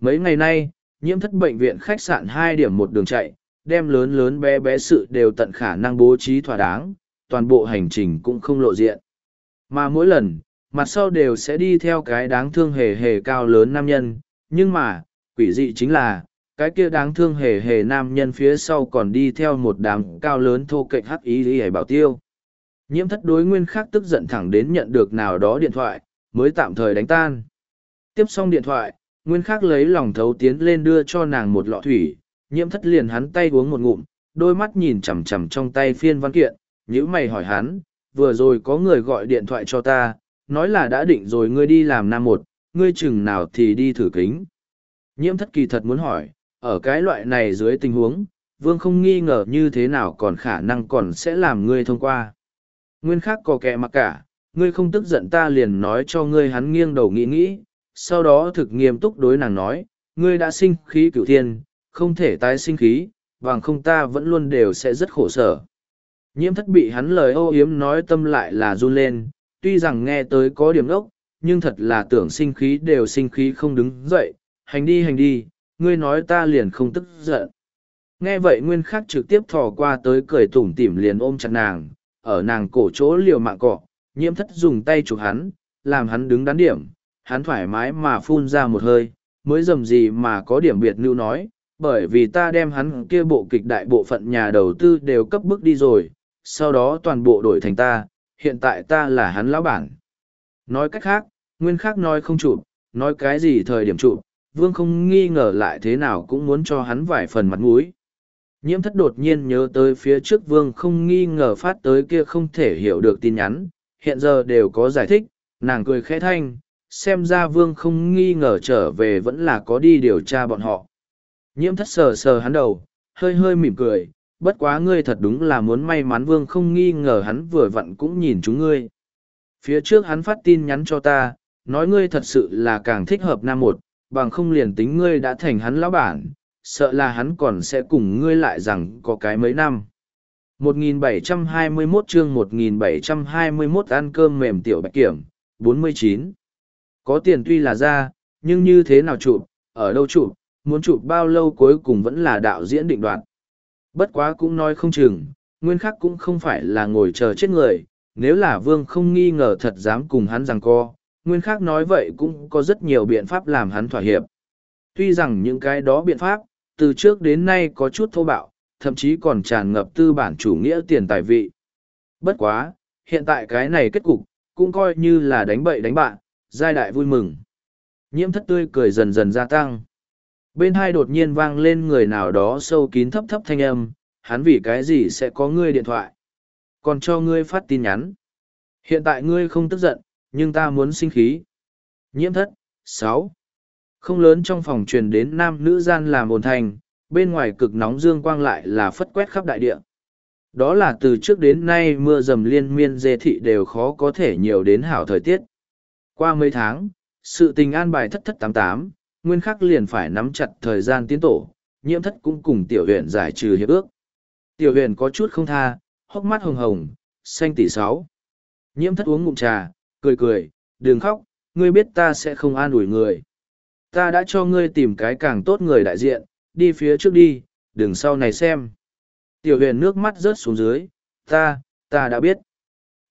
Mấy ngày nay, nhiễm thất bệnh viện khách sạn hai điểm một đường chạy, đem lớn lớn bé bé sự đều tận khả năng bố trí thỏa đáng, toàn bộ hành trình cũng không lộ diện. Mà mỗi lần, mặt sau đều sẽ đi theo cái đáng thương hề hề cao lớn nam nhân, nhưng mà, quỷ dị chính là, cái kia đáng thương hề hề nam nhân phía sau còn đi theo một đám cao lớn thô kệch hắc ý lý bảo tiêu. Nhiễm thất đối nguyên khác tức giận thẳng đến nhận được nào đó điện thoại, mới tạm thời đánh tan. Tiếp xong điện thoại, nguyên Khắc lấy lòng thấu tiến lên đưa cho nàng một lọ thủy, nhiễm thất liền hắn tay uống một ngụm, đôi mắt nhìn chằm chằm trong tay phiên văn kiện, nhữ mày hỏi hắn, vừa rồi có người gọi điện thoại cho ta, nói là đã định rồi ngươi đi làm nam một, ngươi chừng nào thì đi thử kính. Nhiễm thất kỳ thật muốn hỏi, ở cái loại này dưới tình huống, vương không nghi ngờ như thế nào còn khả năng còn sẽ làm ngươi thông qua. Nguyên khác có kẻ mặc cả, ngươi không tức giận ta liền nói cho ngươi hắn nghiêng đầu nghĩ nghĩ, sau đó thực nghiêm túc đối nàng nói, ngươi đã sinh khí cửu thiên, không thể tái sinh khí, bằng không ta vẫn luôn đều sẽ rất khổ sở. Nhiễm thất bị hắn lời ô yếm nói tâm lại là run lên, tuy rằng nghe tới có điểm ốc, nhưng thật là tưởng sinh khí đều sinh khí không đứng dậy, hành đi hành đi, ngươi nói ta liền không tức giận. Nghe vậy nguyên khắc trực tiếp thò qua tới cười tủm tỉm liền ôm chặt nàng, ở nàng cổ chỗ liều mạng cọ, nhiễm thất dùng tay chụp hắn, làm hắn đứng đắn điểm, hắn thoải mái mà phun ra một hơi, mới dầm gì mà có điểm biệt lưu nói, bởi vì ta đem hắn kia bộ kịch đại bộ phận nhà đầu tư đều cấp bức đi rồi, sau đó toàn bộ đổi thành ta, hiện tại ta là hắn lão bản. Nói cách khác, nguyên khác nói không chụp, nói cái gì thời điểm chụp, vương không nghi ngờ lại thế nào cũng muốn cho hắn vài phần mặt mũi. Nhiễm thất đột nhiên nhớ tới phía trước vương không nghi ngờ phát tới kia không thể hiểu được tin nhắn, hiện giờ đều có giải thích, nàng cười khẽ thanh, xem ra vương không nghi ngờ trở về vẫn là có đi điều tra bọn họ. Nhiễm thất sờ sờ hắn đầu, hơi hơi mỉm cười, bất quá ngươi thật đúng là muốn may mắn vương không nghi ngờ hắn vừa vặn cũng nhìn chúng ngươi. Phía trước hắn phát tin nhắn cho ta, nói ngươi thật sự là càng thích hợp nam một, bằng không liền tính ngươi đã thành hắn lão bản, sợ là hắn còn sẽ cùng ngươi lại rằng có cái mấy năm. 1721 chương 1721 ăn cơm mềm tiểu bạch kiểm, 49. Có tiền tuy là ra, nhưng như thế nào chụp, ở đâu chụp, muốn chụp bao lâu cuối cùng vẫn là đạo diễn định đoạt. Bất quá cũng nói không chừng, nguyên khắc cũng không phải là ngồi chờ chết người, nếu là vương không nghi ngờ thật dám cùng hắn rằng co, nguyên khắc nói vậy cũng có rất nhiều biện pháp làm hắn thỏa hiệp. Tuy rằng những cái đó biện pháp, từ trước đến nay có chút thô bạo, thậm chí còn tràn ngập tư bản chủ nghĩa tiền tài vị. Bất quá, hiện tại cái này kết cục, cũng coi như là đánh bậy đánh bạn, giai đại vui mừng. Nhiễm thất tươi cười dần dần gia tăng. Bên hai đột nhiên vang lên người nào đó sâu kín thấp thấp thanh âm, hắn vì cái gì sẽ có ngươi điện thoại. Còn cho ngươi phát tin nhắn. Hiện tại ngươi không tức giận, nhưng ta muốn sinh khí. Nhiễm thất, sáu Không lớn trong phòng truyền đến nam nữ gian làm ồn thành, bên ngoài cực nóng dương quang lại là phất quét khắp đại địa. Đó là từ trước đến nay mưa dầm liên miên dê thị đều khó có thể nhiều đến hảo thời tiết. Qua mấy tháng, sự tình an bài thất thất tám tám, nguyên khắc liền phải nắm chặt thời gian tiến tổ, nhiễm thất cũng cùng tiểu huyện giải trừ hiệp ước. Tiểu huyện có chút không tha, hốc mắt hồng hồng, xanh tỷ sáu. Nhiễm thất uống ngụm trà, cười cười, đừng khóc, ngươi biết ta sẽ không an ủi người. Ta đã cho ngươi tìm cái càng tốt người đại diện, đi phía trước đi, đừng sau này xem. Tiểu huyền nước mắt rớt xuống dưới, ta, ta đã biết.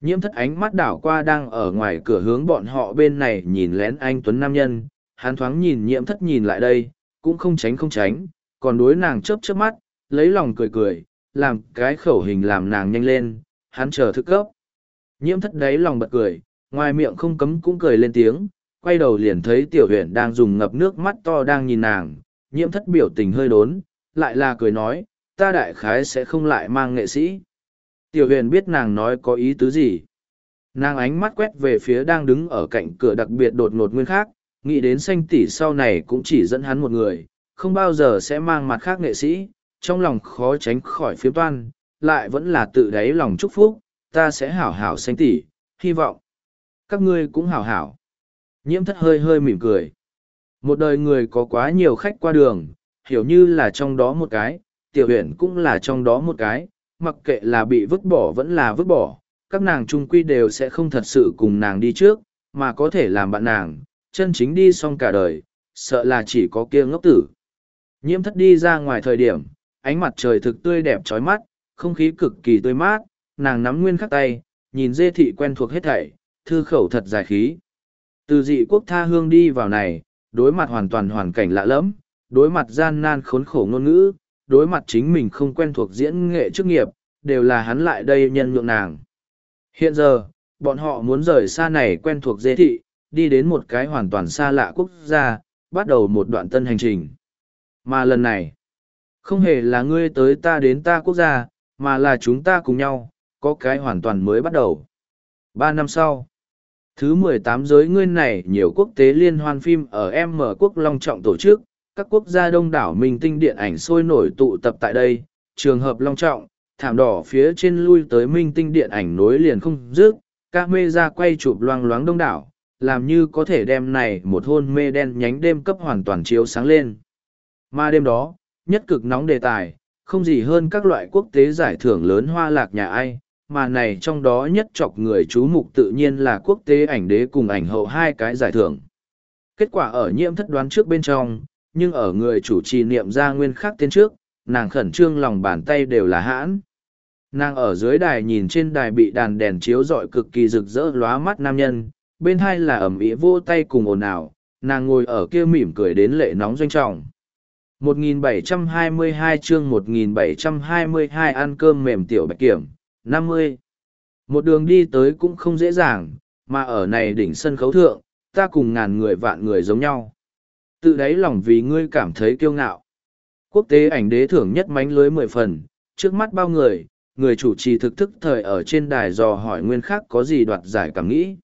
Nhiễm thất ánh mắt đảo qua đang ở ngoài cửa hướng bọn họ bên này nhìn lén anh Tuấn Nam Nhân, hắn thoáng nhìn nhiễm thất nhìn lại đây, cũng không tránh không tránh, còn đối nàng chớp chớp mắt, lấy lòng cười cười, làm cái khẩu hình làm nàng nhanh lên, hắn chờ thức cấp. Nhiễm thất đấy lòng bật cười, ngoài miệng không cấm cũng cười lên tiếng, quay đầu liền thấy tiểu Huyền đang dùng ngập nước mắt to đang nhìn nàng, nhiễm thất biểu tình hơi đốn, lại là cười nói, ta đại khái sẽ không lại mang nghệ sĩ. Tiểu huyền biết nàng nói có ý tứ gì. Nàng ánh mắt quét về phía đang đứng ở cạnh cửa đặc biệt đột ngột nguyên khác, nghĩ đến xanh tỷ sau này cũng chỉ dẫn hắn một người, không bao giờ sẽ mang mặt khác nghệ sĩ, trong lòng khó tránh khỏi phiếm toan, lại vẫn là tự đáy lòng chúc phúc, ta sẽ hảo hảo xanh tỷ, hy vọng. Các ngươi cũng hảo hảo. Nhiễm thất hơi hơi mỉm cười. Một đời người có quá nhiều khách qua đường, hiểu như là trong đó một cái, tiểu huyện cũng là trong đó một cái, mặc kệ là bị vứt bỏ vẫn là vứt bỏ, các nàng trung quy đều sẽ không thật sự cùng nàng đi trước, mà có thể làm bạn nàng, chân chính đi xong cả đời, sợ là chỉ có kia ngốc tử. Nhiễm thất đi ra ngoài thời điểm, ánh mặt trời thực tươi đẹp trói mắt, không khí cực kỳ tươi mát, nàng nắm nguyên khắc tay, nhìn dê thị quen thuộc hết thảy, thư khẩu thật dài khí. Từ dị quốc tha hương đi vào này, đối mặt hoàn toàn hoàn cảnh lạ lẫm, đối mặt gian nan khốn khổ ngôn ngữ, đối mặt chính mình không quen thuộc diễn nghệ chức nghiệp, đều là hắn lại đây nhân nhượng nàng. Hiện giờ, bọn họ muốn rời xa này quen thuộc dê thị, đi đến một cái hoàn toàn xa lạ quốc gia, bắt đầu một đoạn tân hành trình. Mà lần này, không hề là ngươi tới ta đến ta quốc gia, mà là chúng ta cùng nhau, có cái hoàn toàn mới bắt đầu. Ba năm sau, Thứ mười tám giới ngươi này nhiều quốc tế liên hoan phim ở M quốc long trọng tổ chức, các quốc gia đông đảo minh tinh điện ảnh sôi nổi tụ tập tại đây, trường hợp long trọng, thảm đỏ phía trên lui tới minh tinh điện ảnh nối liền không dứt, các mê ra quay chụp loang loáng đông đảo, làm như có thể đem này một hôn mê đen nhánh đêm cấp hoàn toàn chiếu sáng lên. Mà đêm đó, nhất cực nóng đề tài, không gì hơn các loại quốc tế giải thưởng lớn hoa lạc nhà ai, mà này trong đó nhất chọc người chú mục tự nhiên là quốc tế ảnh đế cùng ảnh hậu hai cái giải thưởng. Kết quả ở nhiễm thất đoán trước bên trong, nhưng ở người chủ trì niệm ra nguyên khắc tên trước, nàng khẩn trương lòng bàn tay đều là hãn. Nàng ở dưới đài nhìn trên đài bị đàn đèn chiếu rọi cực kỳ rực rỡ lóa mắt nam nhân, bên hai là ẩm ý vô tay cùng ồn ào, nàng ngồi ở kia mỉm cười đến lệ nóng doanh trọng. 1722 chương 1722 ăn cơm mềm tiểu bạch kiểm, 50. Một đường đi tới cũng không dễ dàng, mà ở này đỉnh sân khấu thượng, ta cùng ngàn người vạn người giống nhau. Tự đáy lòng vì ngươi cảm thấy kiêu ngạo. Quốc tế ảnh đế thưởng nhất mánh lưới mười phần, trước mắt bao người, người chủ trì thực thức thời ở trên đài dò hỏi nguyên khác có gì đoạt giải cảm nghĩ.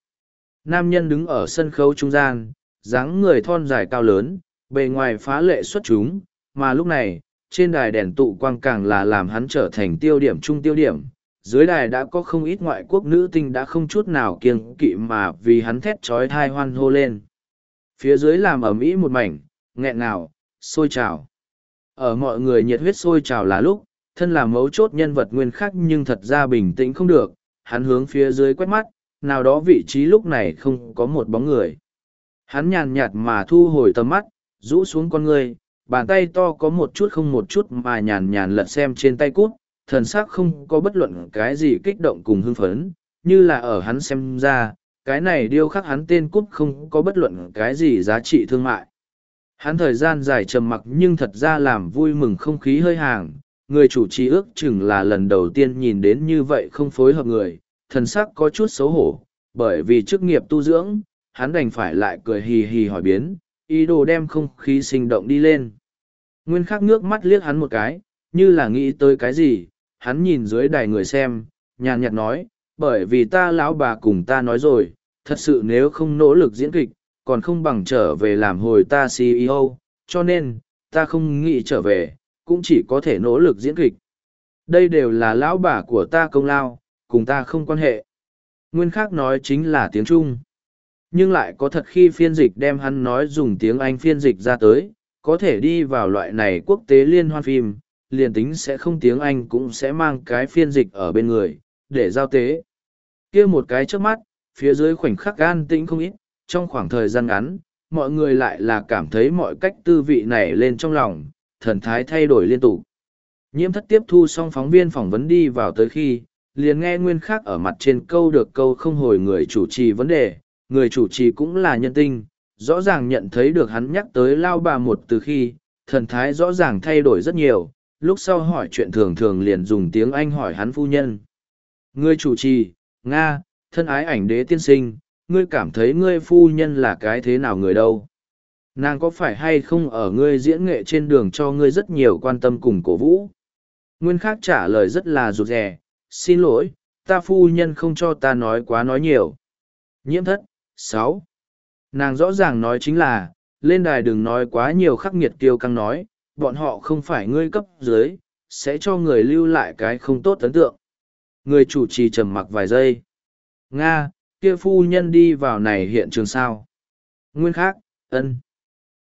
Nam nhân đứng ở sân khấu trung gian, dáng người thon dài cao lớn, bề ngoài phá lệ xuất chúng, mà lúc này, trên đài đèn tụ quang càng là làm hắn trở thành tiêu điểm trung tiêu điểm. Dưới đài đã có không ít ngoại quốc nữ tinh đã không chút nào kiêng kỵ mà vì hắn thét trói thai hoan hô lên. Phía dưới làm ở ĩ một mảnh, nghẹn ngào, sôi trào. Ở mọi người nhiệt huyết sôi trào là lúc, thân là mấu chốt nhân vật nguyên khắc nhưng thật ra bình tĩnh không được, hắn hướng phía dưới quét mắt, nào đó vị trí lúc này không có một bóng người. Hắn nhàn nhạt mà thu hồi tầm mắt, rũ xuống con người, bàn tay to có một chút không một chút mà nhàn nhàn lật xem trên tay cút, thần sắc không có bất luận cái gì kích động cùng hưng phấn, như là ở hắn xem ra, cái này điêu khắc hắn tên cút không có bất luận cái gì giá trị thương mại. Hắn thời gian dài trầm mặc nhưng thật ra làm vui mừng không khí hơi hàng, người chủ trì ước chừng là lần đầu tiên nhìn đến như vậy không phối hợp người, thần sắc có chút xấu hổ, bởi vì chức nghiệp tu dưỡng, hắn đành phải lại cười hì hì hỏi biến, ý đồ đem không khí sinh động đi lên. Nguyên khắc nước mắt liếc hắn một cái, như là nghĩ tới cái gì, hắn nhìn dưới đài người xem, nhàn nhạt nói, bởi vì ta lão bà cùng ta nói rồi, thật sự nếu không nỗ lực diễn kịch, còn không bằng trở về làm hồi ta CEO, cho nên, ta không nghĩ trở về, cũng chỉ có thể nỗ lực diễn kịch. Đây đều là lão bà của ta công lao, cùng ta không quan hệ. Nguyên khác nói chính là tiếng Trung. Nhưng lại có thật khi phiên dịch đem hắn nói dùng tiếng Anh phiên dịch ra tới, có thể đi vào loại này quốc tế liên hoan phim, liền tính sẽ không tiếng Anh cũng sẽ mang cái phiên dịch ở bên người, để giao tế. kia một cái trước mắt, phía dưới khoảnh khắc gan tĩnh không ít, trong khoảng thời gian ngắn, mọi người lại là cảm thấy mọi cách tư vị này lên trong lòng, thần thái thay đổi liên tục. Nhiễm thất tiếp thu xong phóng viên phỏng vấn đi vào tới khi, liền nghe nguyên khác ở mặt trên câu được câu không hồi người chủ trì vấn đề, người chủ trì cũng là nhân tinh, rõ ràng nhận thấy được hắn nhắc tới lao bà một từ khi, thần thái rõ ràng thay đổi rất nhiều, lúc sau hỏi chuyện thường thường liền dùng tiếng Anh hỏi hắn phu nhân. ngươi chủ trì, Nga, thân ái ảnh đế tiên sinh, ngươi cảm thấy ngươi phu nhân là cái thế nào người đâu? Nàng có phải hay không ở ngươi diễn nghệ trên đường cho ngươi rất nhiều quan tâm cùng cổ vũ? Nguyên khác trả lời rất là rụt rè, xin lỗi, ta phu nhân không cho ta nói quá nói nhiều. Nhiễm thất, sáu Nàng rõ ràng nói chính là, lên đài đừng nói quá nhiều khắc nghiệt tiêu căng nói, bọn họ không phải ngươi cấp dưới, sẽ cho người lưu lại cái không tốt ấn tượng. Người chủ trì trầm mặc vài giây. Nga, kia phu nhân đi vào này hiện trường sao? Nguyên khắc ân.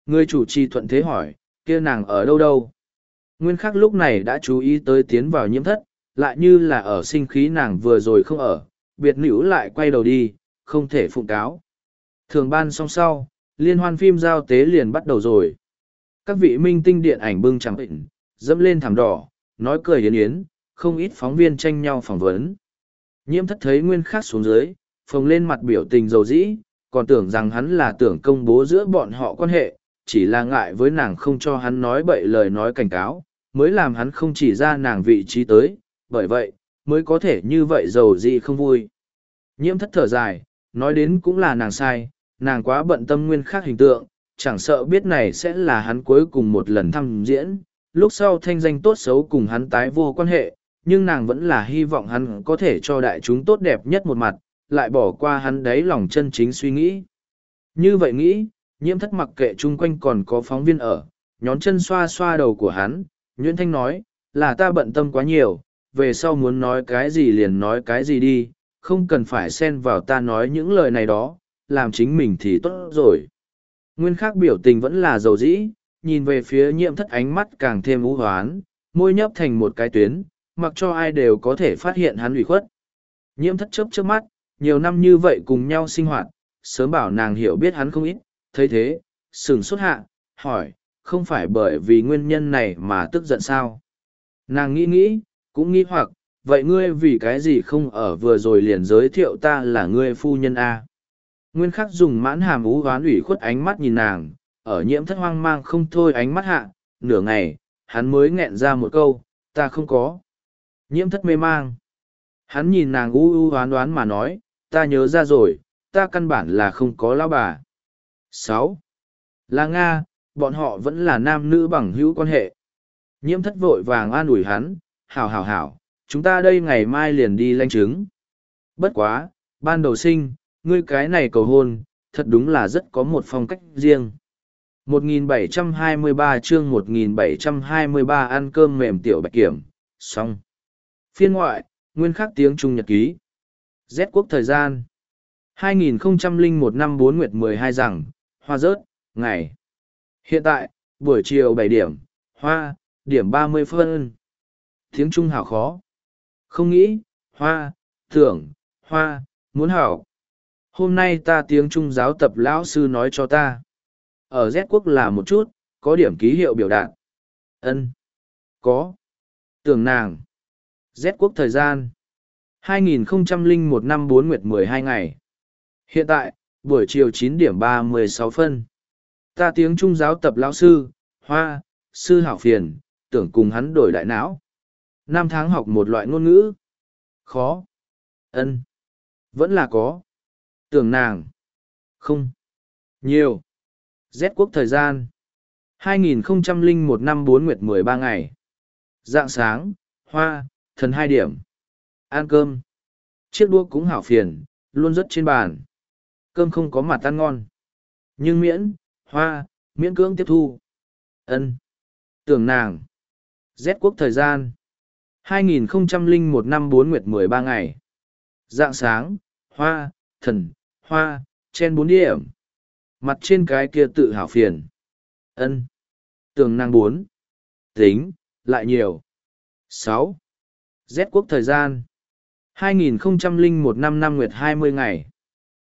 Người chủ trì thuận thế hỏi, kia nàng ở đâu đâu? Nguyên khắc lúc này đã chú ý tới tiến vào nhiễm thất, lại như là ở sinh khí nàng vừa rồi không ở, biệt nữ lại quay đầu đi, không thể phụng cáo. Thường ban xong sau, liên hoan phim giao tế liền bắt đầu rồi. Các vị minh tinh điện ảnh bưng chẳng bệnh, dẫm lên thảm đỏ, nói cười yến yến, không ít phóng viên tranh nhau phỏng vấn. Nhiễm thất thấy nguyên khắc xuống dưới, phồng lên mặt biểu tình dầu dĩ, còn tưởng rằng hắn là tưởng công bố giữa bọn họ quan hệ, chỉ là ngại với nàng không cho hắn nói bậy lời nói cảnh cáo, mới làm hắn không chỉ ra nàng vị trí tới, bởi vậy, mới có thể như vậy dầu dĩ không vui. Nhiễm thất thở dài, nói đến cũng là nàng sai, nàng quá bận tâm nguyên khác hình tượng, chẳng sợ biết này sẽ là hắn cuối cùng một lần thăm diễn, lúc sau thanh danh tốt xấu cùng hắn tái vô quan hệ, nhưng nàng vẫn là hy vọng hắn có thể cho đại chúng tốt đẹp nhất một mặt, lại bỏ qua hắn đáy lòng chân chính suy nghĩ. Như vậy nghĩ, nhiễm thất mặc kệ chung quanh còn có phóng viên ở, nhón chân xoa xoa đầu của hắn, Nguyễn Thanh nói, là ta bận tâm quá nhiều, về sau muốn nói cái gì liền nói cái gì đi, không cần phải xen vào ta nói những lời này đó, làm chính mình thì tốt rồi. Nguyên khác biểu tình vẫn là dầu dĩ, nhìn về phía nhiễm thất ánh mắt càng thêm ưu hoán, môi nhấp thành một cái tuyến, mặc cho ai đều có thể phát hiện hắn ủy khuất. Nhiễm thất chớp trước mắt, nhiều năm như vậy cùng nhau sinh hoạt, sớm bảo nàng hiểu biết hắn không ít, thấy thế, sừng xuất hạ, hỏi, không phải bởi vì nguyên nhân này mà tức giận sao? Nàng nghĩ nghĩ, cũng nghĩ hoặc, vậy ngươi vì cái gì không ở vừa rồi liền giới thiệu ta là ngươi phu nhân A? Nguyên khắc dùng mãn hàm ú hoán ủy khuất ánh mắt nhìn nàng, ở nhiễm thất hoang mang không thôi ánh mắt hạ, nửa ngày, hắn mới nghẹn ra một câu, ta không có. Nhiễm thất mê mang. Hắn nhìn nàng u u hoán đoán mà nói, ta nhớ ra rồi, ta căn bản là không có lão bà. sáu Là Nga, bọn họ vẫn là nam nữ bằng hữu quan hệ. Nhiễm thất vội vàng an ủi hắn, hảo hảo hảo, chúng ta đây ngày mai liền đi lanh chứng. Bất quá, ban đầu sinh, ngươi cái này cầu hôn, thật đúng là rất có một phong cách riêng. 1723 chương 1723 ăn cơm mềm tiểu bạch kiểm, xong. Phiên ngoại, nguyên khắc tiếng Trung Nhật ký. Z quốc thời gian. 2001 năm 4 nguyệt 12 rằng, hoa rớt, ngày. Hiện tại, buổi chiều 7 điểm, hoa, điểm 30 phân. Tiếng Trung hảo khó. Không nghĩ, hoa, tưởng, hoa, muốn hảo. Hôm nay ta tiếng Trung giáo tập lão sư nói cho ta. Ở Z quốc là một chút, có điểm ký hiệu biểu đạt. ân Có. Tưởng nàng. Z quốc thời gian. 2001 năm 4 nguyệt 12 ngày. Hiện tại, buổi chiều 9 điểm 36 phân. Ta tiếng Trung giáo tập lão sư, hoa, sư hảo phiền, tưởng cùng hắn đổi đại não. Năm tháng học một loại ngôn ngữ. Khó. ân Vẫn là có. Tưởng nàng. Không. Nhiều. Z quốc thời gian. 2001 năm 4 nguyệt 13 ngày. Dạng sáng, hoa, thần hai điểm. Ăn cơm. Chiếc đũa cũng hảo phiền, luôn rất trên bàn. Cơm không có mặt ăn ngon. Nhưng miễn, hoa, miễn cưỡng tiếp thu. ân Tưởng nàng. Z quốc thời gian. 2001 năm 4 nguyệt 13 ngày. Dạng sáng, hoa, thần, hoa, trên bốn điểm. Mặt trên cái kia tự hào phiền. ân Tường năng bốn. Tính, lại nhiều. sáu Z quốc thời gian. 2001 năm năm nguyệt 20 ngày.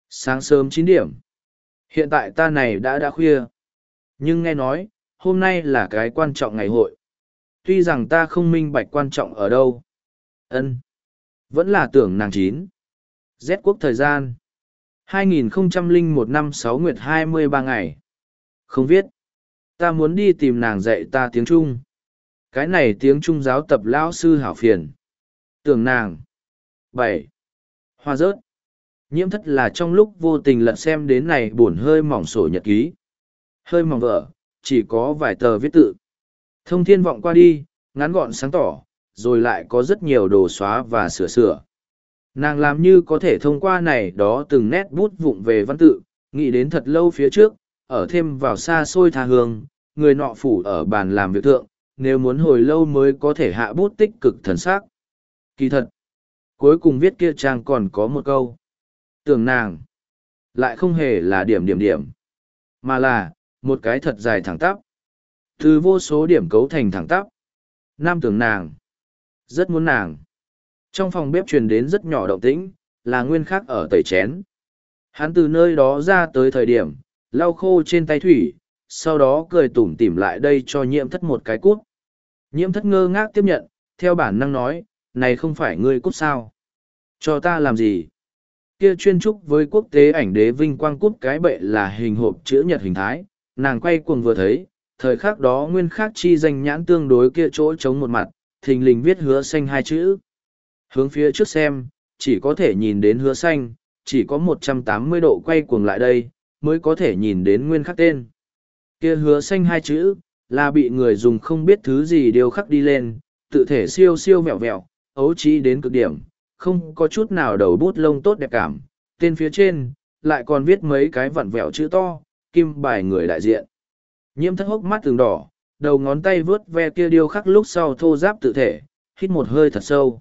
Sáng sớm chín điểm. Hiện tại ta này đã đã khuya. Nhưng nghe nói, hôm nay là cái quan trọng ngày hội. Tuy rằng ta không minh bạch quan trọng ở đâu. ân Vẫn là tưởng nàng chín. Z quốc thời gian. 2001 năm 6 nguyệt 23 ngày. Không viết. Ta muốn đi tìm nàng dạy ta tiếng Trung. Cái này tiếng Trung giáo tập lão sư hảo phiền. Tưởng nàng. bảy Hoa rớt. Nhiễm thất là trong lúc vô tình lật xem đến này buồn hơi mỏng sổ nhật ký. Hơi mỏng vỡ, chỉ có vài tờ viết tự. Thông thiên vọng qua đi, ngắn gọn sáng tỏ, rồi lại có rất nhiều đồ xóa và sửa sửa. Nàng làm như có thể thông qua này đó từng nét bút vụng về văn tự, nghĩ đến thật lâu phía trước, ở thêm vào xa xôi tha hương, người nọ phủ ở bàn làm việc thượng, nếu muốn hồi lâu mới có thể hạ bút tích cực thần sắc. Kỳ thật, cuối cùng viết kia trang còn có một câu. Tưởng nàng, lại không hề là điểm điểm điểm, mà là, một cái thật dài thẳng tắp. Từ vô số điểm cấu thành thẳng tắp. Nam tưởng nàng, rất muốn nàng. Trong phòng bếp truyền đến rất nhỏ động tĩnh, là nguyên khắc ở tẩy chén. Hắn từ nơi đó ra tới thời điểm, lau khô trên tay thủy, sau đó cười tủm tỉm lại đây cho nhiễm thất một cái cút. Nhiễm thất ngơ ngác tiếp nhận, theo bản năng nói, này không phải ngươi cút sao? Cho ta làm gì? Kia chuyên trúc với quốc tế ảnh đế vinh quang cút cái bệ là hình hộp chữ nhật hình thái, nàng quay cuồng vừa thấy, thời khắc đó nguyên khắc chi danh nhãn tương đối kia chỗ chống một mặt, thình lình viết hứa xanh hai chữ. Hướng phía trước xem, chỉ có thể nhìn đến hứa xanh, chỉ có 180 độ quay cuồng lại đây, mới có thể nhìn đến nguyên khắc tên. Kia hứa xanh hai chữ, là bị người dùng không biết thứ gì điều khắc đi lên, tự thể siêu siêu vẹo vẹo, ấu trí đến cực điểm, không có chút nào đầu bút lông tốt đẹp cảm, tên phía trên, lại còn viết mấy cái vặn vẹo chữ to, kim bài người đại diện. Nhiễm thất hốc mắt từng đỏ, đầu ngón tay vướt ve kia điêu khắc lúc sau thô giáp tự thể, hít một hơi thật sâu.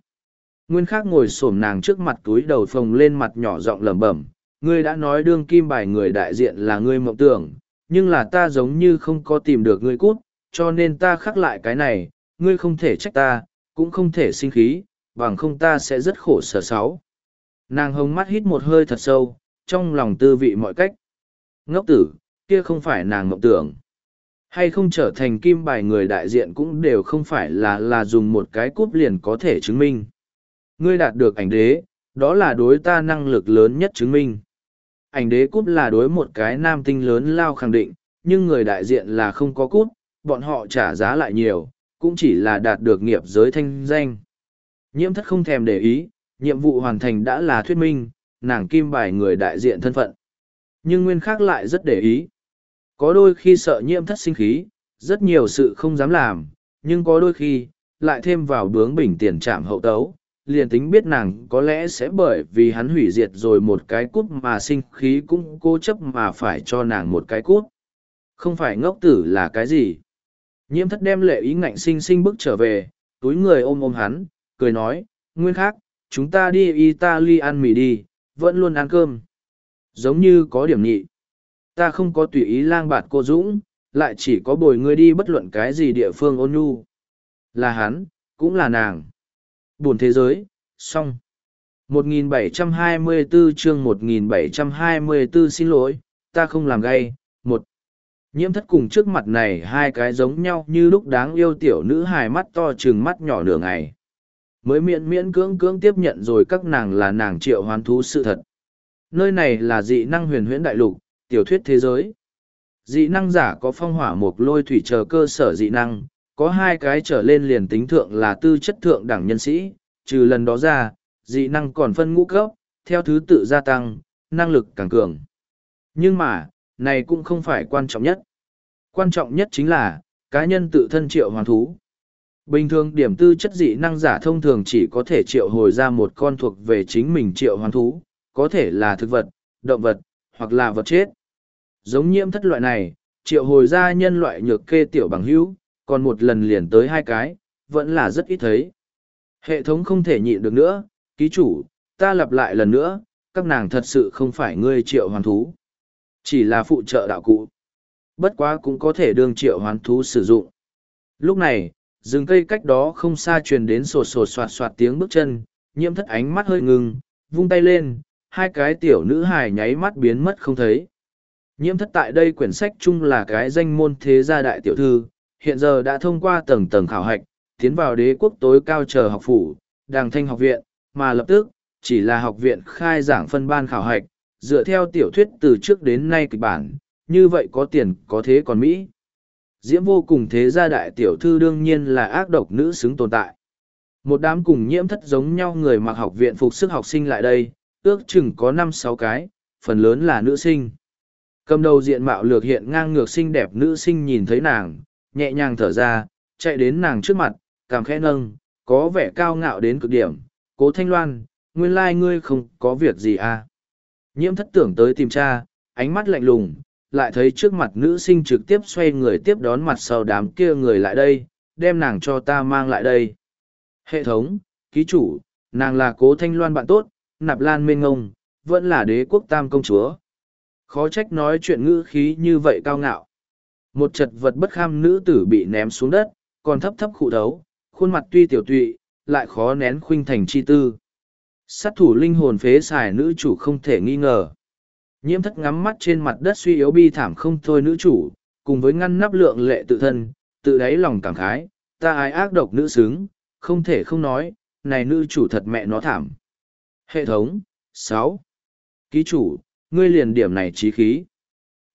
Nguyên khắc ngồi xổm nàng trước mặt túi đầu phồng lên mặt nhỏ giọng lẩm bẩm, ngươi đã nói đương kim bài người đại diện là ngươi mộng tưởng, nhưng là ta giống như không có tìm được ngươi cút, cho nên ta khắc lại cái này, ngươi không thể trách ta, cũng không thể sinh khí, bằng không ta sẽ rất khổ sở sáu. Nàng hồng mắt hít một hơi thật sâu, trong lòng tư vị mọi cách. Ngốc tử, kia không phải nàng mộng tưởng. Hay không trở thành kim bài người đại diện cũng đều không phải là là dùng một cái cúp liền có thể chứng minh. Ngươi đạt được ảnh đế, đó là đối ta năng lực lớn nhất chứng minh. Ảnh đế cúp là đối một cái nam tinh lớn lao khẳng định, nhưng người đại diện là không có cúp, bọn họ trả giá lại nhiều, cũng chỉ là đạt được nghiệp giới thanh danh. Nhiễm thất không thèm để ý, nhiệm vụ hoàn thành đã là thuyết minh, nàng kim bài người đại diện thân phận. Nhưng nguyên khác lại rất để ý. Có đôi khi sợ nhiễm thất sinh khí, rất nhiều sự không dám làm, nhưng có đôi khi, lại thêm vào bướng bình tiền trạm hậu tấu, liền tính biết nàng có lẽ sẽ bởi vì hắn hủy diệt rồi một cái cút mà sinh khí cũng cố chấp mà phải cho nàng một cái cút. Không phải ngốc tử là cái gì. Nhiễm thất đem lệ ý ngạnh sinh sinh bước trở về, túi người ôm ôm hắn, cười nói, nguyên khác, chúng ta đi Italy ăn mì đi, vẫn luôn ăn cơm. Giống như có điểm nhị. Ta không có tùy ý lang bạt cô Dũng, lại chỉ có bồi ngươi đi bất luận cái gì địa phương ôn nhu. Là hắn, cũng là nàng. Buồn thế giới, xong. 1724 chương 1724 xin lỗi, ta không làm gay. Một. Nhiễm thất cùng trước mặt này hai cái giống nhau như lúc đáng yêu tiểu nữ hài mắt to trừng mắt nhỏ nửa ngày. Mới miễn miễn cưỡng cưỡng tiếp nhận rồi các nàng là nàng triệu hoán thú sự thật. Nơi này là dị năng huyền huyễn đại lục, tiểu thuyết thế giới. Dị năng giả có phong hỏa mục lôi thủy chờ cơ sở dị năng, có hai cái trở lên liền tính thượng là tư chất thượng đẳng nhân sĩ, trừ lần đó ra, dị năng còn phân ngũ cấp, theo thứ tự gia tăng, năng lực càng cường. Nhưng mà, này cũng không phải quan trọng nhất. Quan trọng nhất chính là, cá nhân tự thân triệu hoàn thú. Bình thường điểm tư chất dị năng giả thông thường chỉ có thể triệu hồi ra một con thuộc về chính mình triệu hoàn thú, có thể là thực vật, động vật, hoặc là vật chết. Giống nhiễm thất loại này, triệu hồi ra nhân loại nhược kê tiểu bằng hữu, còn một lần liền tới hai cái, vẫn là rất ít thấy. Hệ thống không thể nhịn được nữa, ký chủ, ta lặp lại lần nữa, các nàng thật sự không phải ngươi triệu hoàn thú. Chỉ là phụ trợ đạo cụ. Bất quá cũng có thể đương triệu hoàn thú sử dụng. Lúc này, rừng cây cách đó không xa truyền đến sột sột soạt soạt tiếng bước chân, nhiễm thất ánh mắt hơi ngừng, vung tay lên, hai cái tiểu nữ hài nháy mắt biến mất không thấy. Nhiễm thất tại đây quyển sách chung là cái danh môn thế gia đại tiểu thư, hiện giờ đã thông qua tầng tầng khảo hạch, tiến vào đế quốc tối cao chờ học phủ, đàng thanh học viện, mà lập tức, chỉ là học viện khai giảng phân ban khảo hạch, dựa theo tiểu thuyết từ trước đến nay kịch bản, như vậy có tiền có thế còn Mỹ. Diễm vô cùng thế gia đại tiểu thư đương nhiên là ác độc nữ xứng tồn tại. Một đám cùng nhiễm thất giống nhau người mặc học viện phục sức học sinh lại đây, ước chừng có năm sáu cái, phần lớn là nữ sinh. Cầm đầu diện mạo lược hiện ngang ngược xinh đẹp nữ sinh nhìn thấy nàng, nhẹ nhàng thở ra, chạy đến nàng trước mặt, cảm khẽ nâng, có vẻ cao ngạo đến cực điểm. Cố Thanh Loan, nguyên lai ngươi không có việc gì à? Nhiễm thất tưởng tới tìm cha, ánh mắt lạnh lùng, lại thấy trước mặt nữ sinh trực tiếp xoay người tiếp đón mặt sau đám kia người lại đây, đem nàng cho ta mang lại đây. Hệ thống, ký chủ, nàng là cố thanh loan bạn tốt, nạp lan mênh ngông, vẫn là đế quốc tam công chúa. Khó trách nói chuyện ngữ khí như vậy cao ngạo. Một chật vật bất kham nữ tử bị ném xuống đất, còn thấp thấp khụ thấu, khuôn mặt tuy tiểu tụy, lại khó nén khuynh thành chi tư. Sát thủ linh hồn phế xài nữ chủ không thể nghi ngờ. Nhiễm thất ngắm mắt trên mặt đất suy yếu bi thảm không thôi nữ chủ, cùng với ngăn nắp lượng lệ tự thân, tự đáy lòng cảm khái, ta ai ác độc nữ xứng, không thể không nói, này nữ chủ thật mẹ nó thảm. Hệ thống, sáu Ký chủ, ngươi liền điểm này trí khí.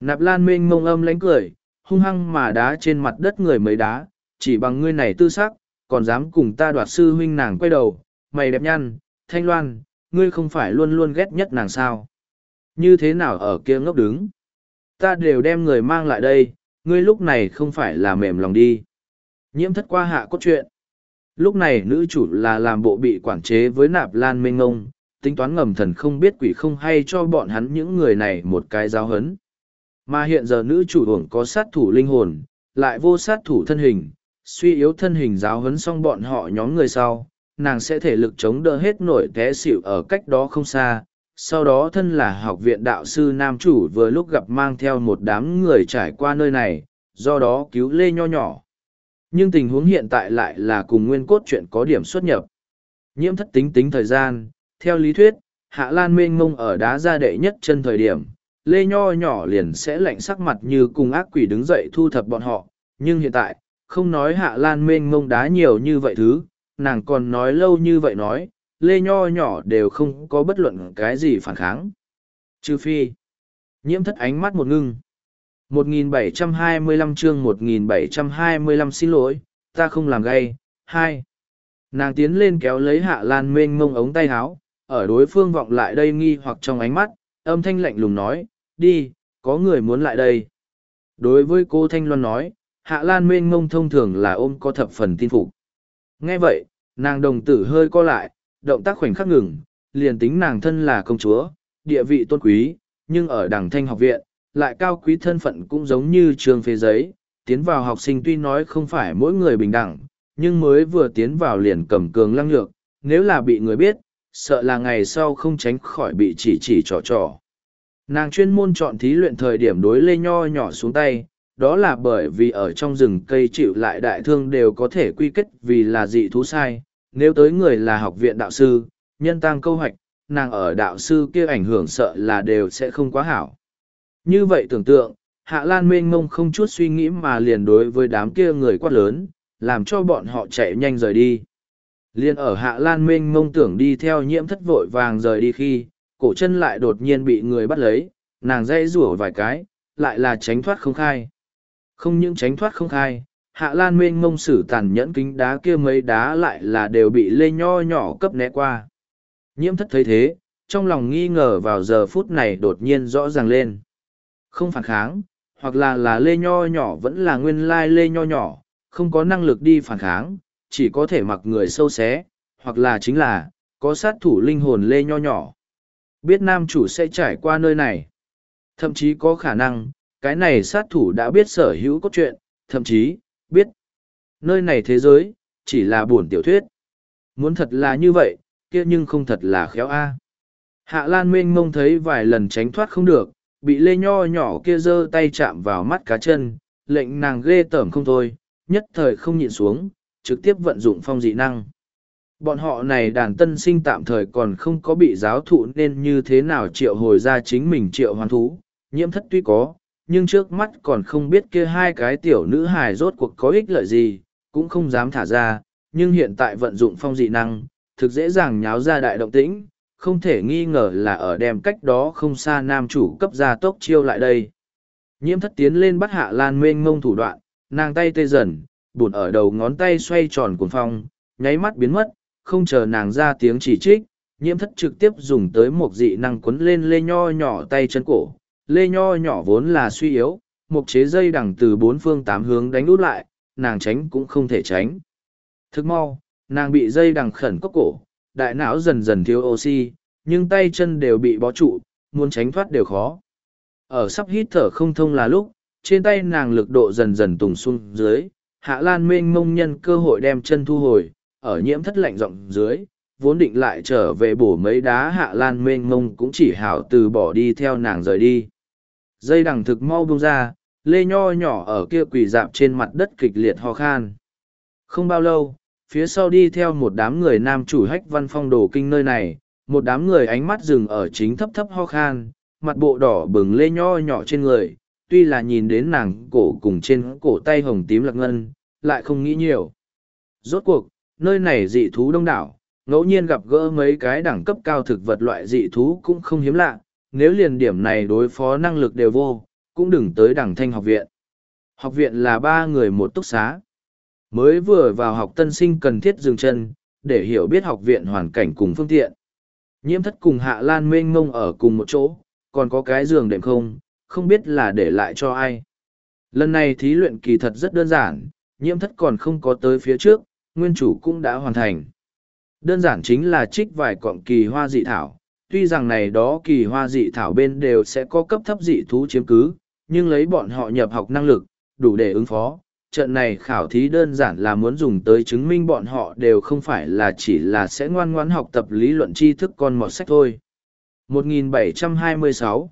Nạp lan mênh mông âm lánh cười, hung hăng mà đá trên mặt đất người mấy đá, chỉ bằng ngươi này tư sắc, còn dám cùng ta đoạt sư huynh nàng quay đầu, mày đẹp nhăn, thanh loan, ngươi không phải luôn luôn ghét nhất nàng sao. Như thế nào ở kia ngốc đứng? Ta đều đem người mang lại đây, ngươi lúc này không phải là mềm lòng đi. Nhiễm thất qua hạ cốt truyện. Lúc này nữ chủ là làm bộ bị quản chế với nạp lan mênh ngông, tính toán ngầm thần không biết quỷ không hay cho bọn hắn những người này một cái giáo hấn. Mà hiện giờ nữ chủ hưởng có sát thủ linh hồn, lại vô sát thủ thân hình, suy yếu thân hình giáo hấn xong bọn họ nhóm người sau, nàng sẽ thể lực chống đỡ hết nổi té xỉu ở cách đó không xa. Sau đó thân là học viện đạo sư nam chủ vừa lúc gặp mang theo một đám người trải qua nơi này, do đó cứu lê nho nhỏ. Nhưng tình huống hiện tại lại là cùng nguyên cốt chuyện có điểm xuất nhập. Nhiễm thất tính tính thời gian, theo lý thuyết, Hạ Lan mênh mông ở đá ra đệ nhất chân thời điểm, Lê Nho nhỏ liền sẽ lạnh sắc mặt như cùng ác quỷ đứng dậy thu thập bọn họ, nhưng hiện tại, không nói Hạ Lan mênh mông đá nhiều như vậy thứ, nàng còn nói lâu như vậy nói, Lê Nho nhỏ đều không có bất luận cái gì phản kháng. Trừ phi, nhiễm thất ánh mắt một ngưng. 1725 chương 1725 xin lỗi, ta không làm gay. Hai, Nàng tiến lên kéo lấy hạ lan mênh mông ống tay háo, ở đối phương vọng lại đây nghi hoặc trong ánh mắt, âm thanh lạnh lùng nói, đi, có người muốn lại đây. Đối với cô Thanh Loan nói, hạ lan mênh mông thông thường là ôm có thập phần tin phục. Nghe vậy, nàng đồng tử hơi co lại, động tác khoảnh khắc ngừng, liền tính nàng thân là công chúa, địa vị tôn quý, nhưng ở đằng thanh học viện, lại cao quý thân phận cũng giống như trường phế giấy, tiến vào học sinh tuy nói không phải mỗi người bình đẳng, nhưng mới vừa tiến vào liền cầm cường lăng nhược, nếu là bị người biết, sợ là ngày sau không tránh khỏi bị chỉ chỉ trò trò. Nàng chuyên môn chọn thí luyện thời điểm đối lê nho nhỏ xuống tay, đó là bởi vì ở trong rừng cây chịu lại đại thương đều có thể quy kết vì là dị thú sai. Nếu tới người là học viện đạo sư, nhân tăng câu hoạch, nàng ở đạo sư kia ảnh hưởng sợ là đều sẽ không quá hảo. Như vậy tưởng tượng, Hạ Lan mênh mông không chút suy nghĩ mà liền đối với đám kia người quát lớn, làm cho bọn họ chạy nhanh rời đi. Liên ở Hạ Lan mênh mông tưởng đi theo nhiễm thất vội vàng rời đi khi, cổ chân lại đột nhiên bị người bắt lấy, nàng dây rủa vài cái, lại là tránh thoát không khai. Không những tránh thoát không khai, Hạ Lan mênh mông sử tàn nhẫn kính đá kia mấy đá lại là đều bị lê nho nhỏ cấp né qua. Nhiễm thất thấy thế, trong lòng nghi ngờ vào giờ phút này đột nhiên rõ ràng lên. Không phản kháng, hoặc là là lê nho nhỏ vẫn là nguyên lai lê nho nhỏ, không có năng lực đi phản kháng, chỉ có thể mặc người sâu xé, hoặc là chính là, có sát thủ linh hồn lê nho nhỏ. Biết nam chủ sẽ trải qua nơi này. Thậm chí có khả năng, cái này sát thủ đã biết sở hữu cốt truyện, thậm chí, biết. Nơi này thế giới, chỉ là buồn tiểu thuyết. Muốn thật là như vậy, kia nhưng không thật là khéo a. Hạ Lan Minh mông thấy vài lần tránh thoát không được, bị lê nho nhỏ kia giơ tay chạm vào mắt cá chân, lệnh nàng ghê tởm không thôi, nhất thời không nhịn xuống, trực tiếp vận dụng phong dị năng. Bọn họ này đàn tân sinh tạm thời còn không có bị giáo thụ nên như thế nào triệu hồi ra chính mình triệu hoàn thú, nhiễm thất tuy có, nhưng trước mắt còn không biết kia hai cái tiểu nữ hài rốt cuộc có ích lợi gì, cũng không dám thả ra, nhưng hiện tại vận dụng phong dị năng, thực dễ dàng nháo ra đại động tĩnh, không thể nghi ngờ là ở đem cách đó không xa nam chủ cấp gia tốc chiêu lại đây. Nhiễm thất tiến lên bắt hạ lan mênh ngông thủ đoạn, nàng tay tê dần, bụt ở đầu ngón tay xoay tròn cuồng phong, nháy mắt biến mất, không chờ nàng ra tiếng chỉ trích, nhiễm thất trực tiếp dùng tới một dị năng quấn lên lê nho nhỏ tay chân cổ. Lê nho nhỏ vốn là suy yếu, một chế dây đằng từ bốn phương tám hướng đánh út lại, nàng tránh cũng không thể tránh. Thức mau, nàng bị dây đằng khẩn cốc cổ, đại não dần dần thiếu oxy, nhưng tay chân đều bị bó trụ, muốn tránh thoát đều khó. Ở sắp hít thở không thông là lúc, trên tay nàng lực độ dần dần tùng xuống dưới, hạ lan mênh mông nhân cơ hội đem chân thu hồi, ở nhiễm thất lạnh rộng dưới, vốn định lại trở về bổ mấy đá hạ lan mênh mông cũng chỉ hảo từ bỏ đi theo nàng rời đi. Dây đằng thực mau bung ra, lê nho nhỏ ở kia quỳ dạp trên mặt đất kịch liệt ho khan. Không bao lâu, phía sau đi theo một đám người nam chủ hách văn phong đồ kinh nơi này, một đám người ánh mắt dừng ở chính thấp thấp ho khan, mặt bộ đỏ bừng lê nho nhỏ trên người, tuy là nhìn đến nàng cổ cùng trên cổ tay hồng tím lạc ngân, lại không nghĩ nhiều. Rốt cuộc, nơi này dị thú đông đảo, ngẫu nhiên gặp gỡ mấy cái đẳng cấp cao thực vật loại dị thú cũng không hiếm lạ, nếu liền điểm này đối phó năng lực đều vô, cũng đừng tới đẳng thanh học viện. Học viện là ba người một túc xá. Mới vừa vào học tân sinh cần thiết dừng chân, để hiểu biết học viện hoàn cảnh cùng phương tiện. Nhiễm thất cùng hạ lan mênh mông ở cùng một chỗ, còn có cái giường đệm không, không biết là để lại cho ai. Lần này thí luyện kỳ thật rất đơn giản, nhiễm thất còn không có tới phía trước, nguyên chủ cũng đã hoàn thành. Đơn giản chính là trích vài cọng kỳ hoa dị thảo, tuy rằng này đó kỳ hoa dị thảo bên đều sẽ có cấp thấp dị thú chiếm cứ, nhưng lấy bọn họ nhập học năng lực, đủ để ứng phó. Trận này khảo thí đơn giản là muốn dùng tới chứng minh bọn họ đều không phải là chỉ là sẽ ngoan ngoãn học tập lý luận tri thức con một sách thôi. 1726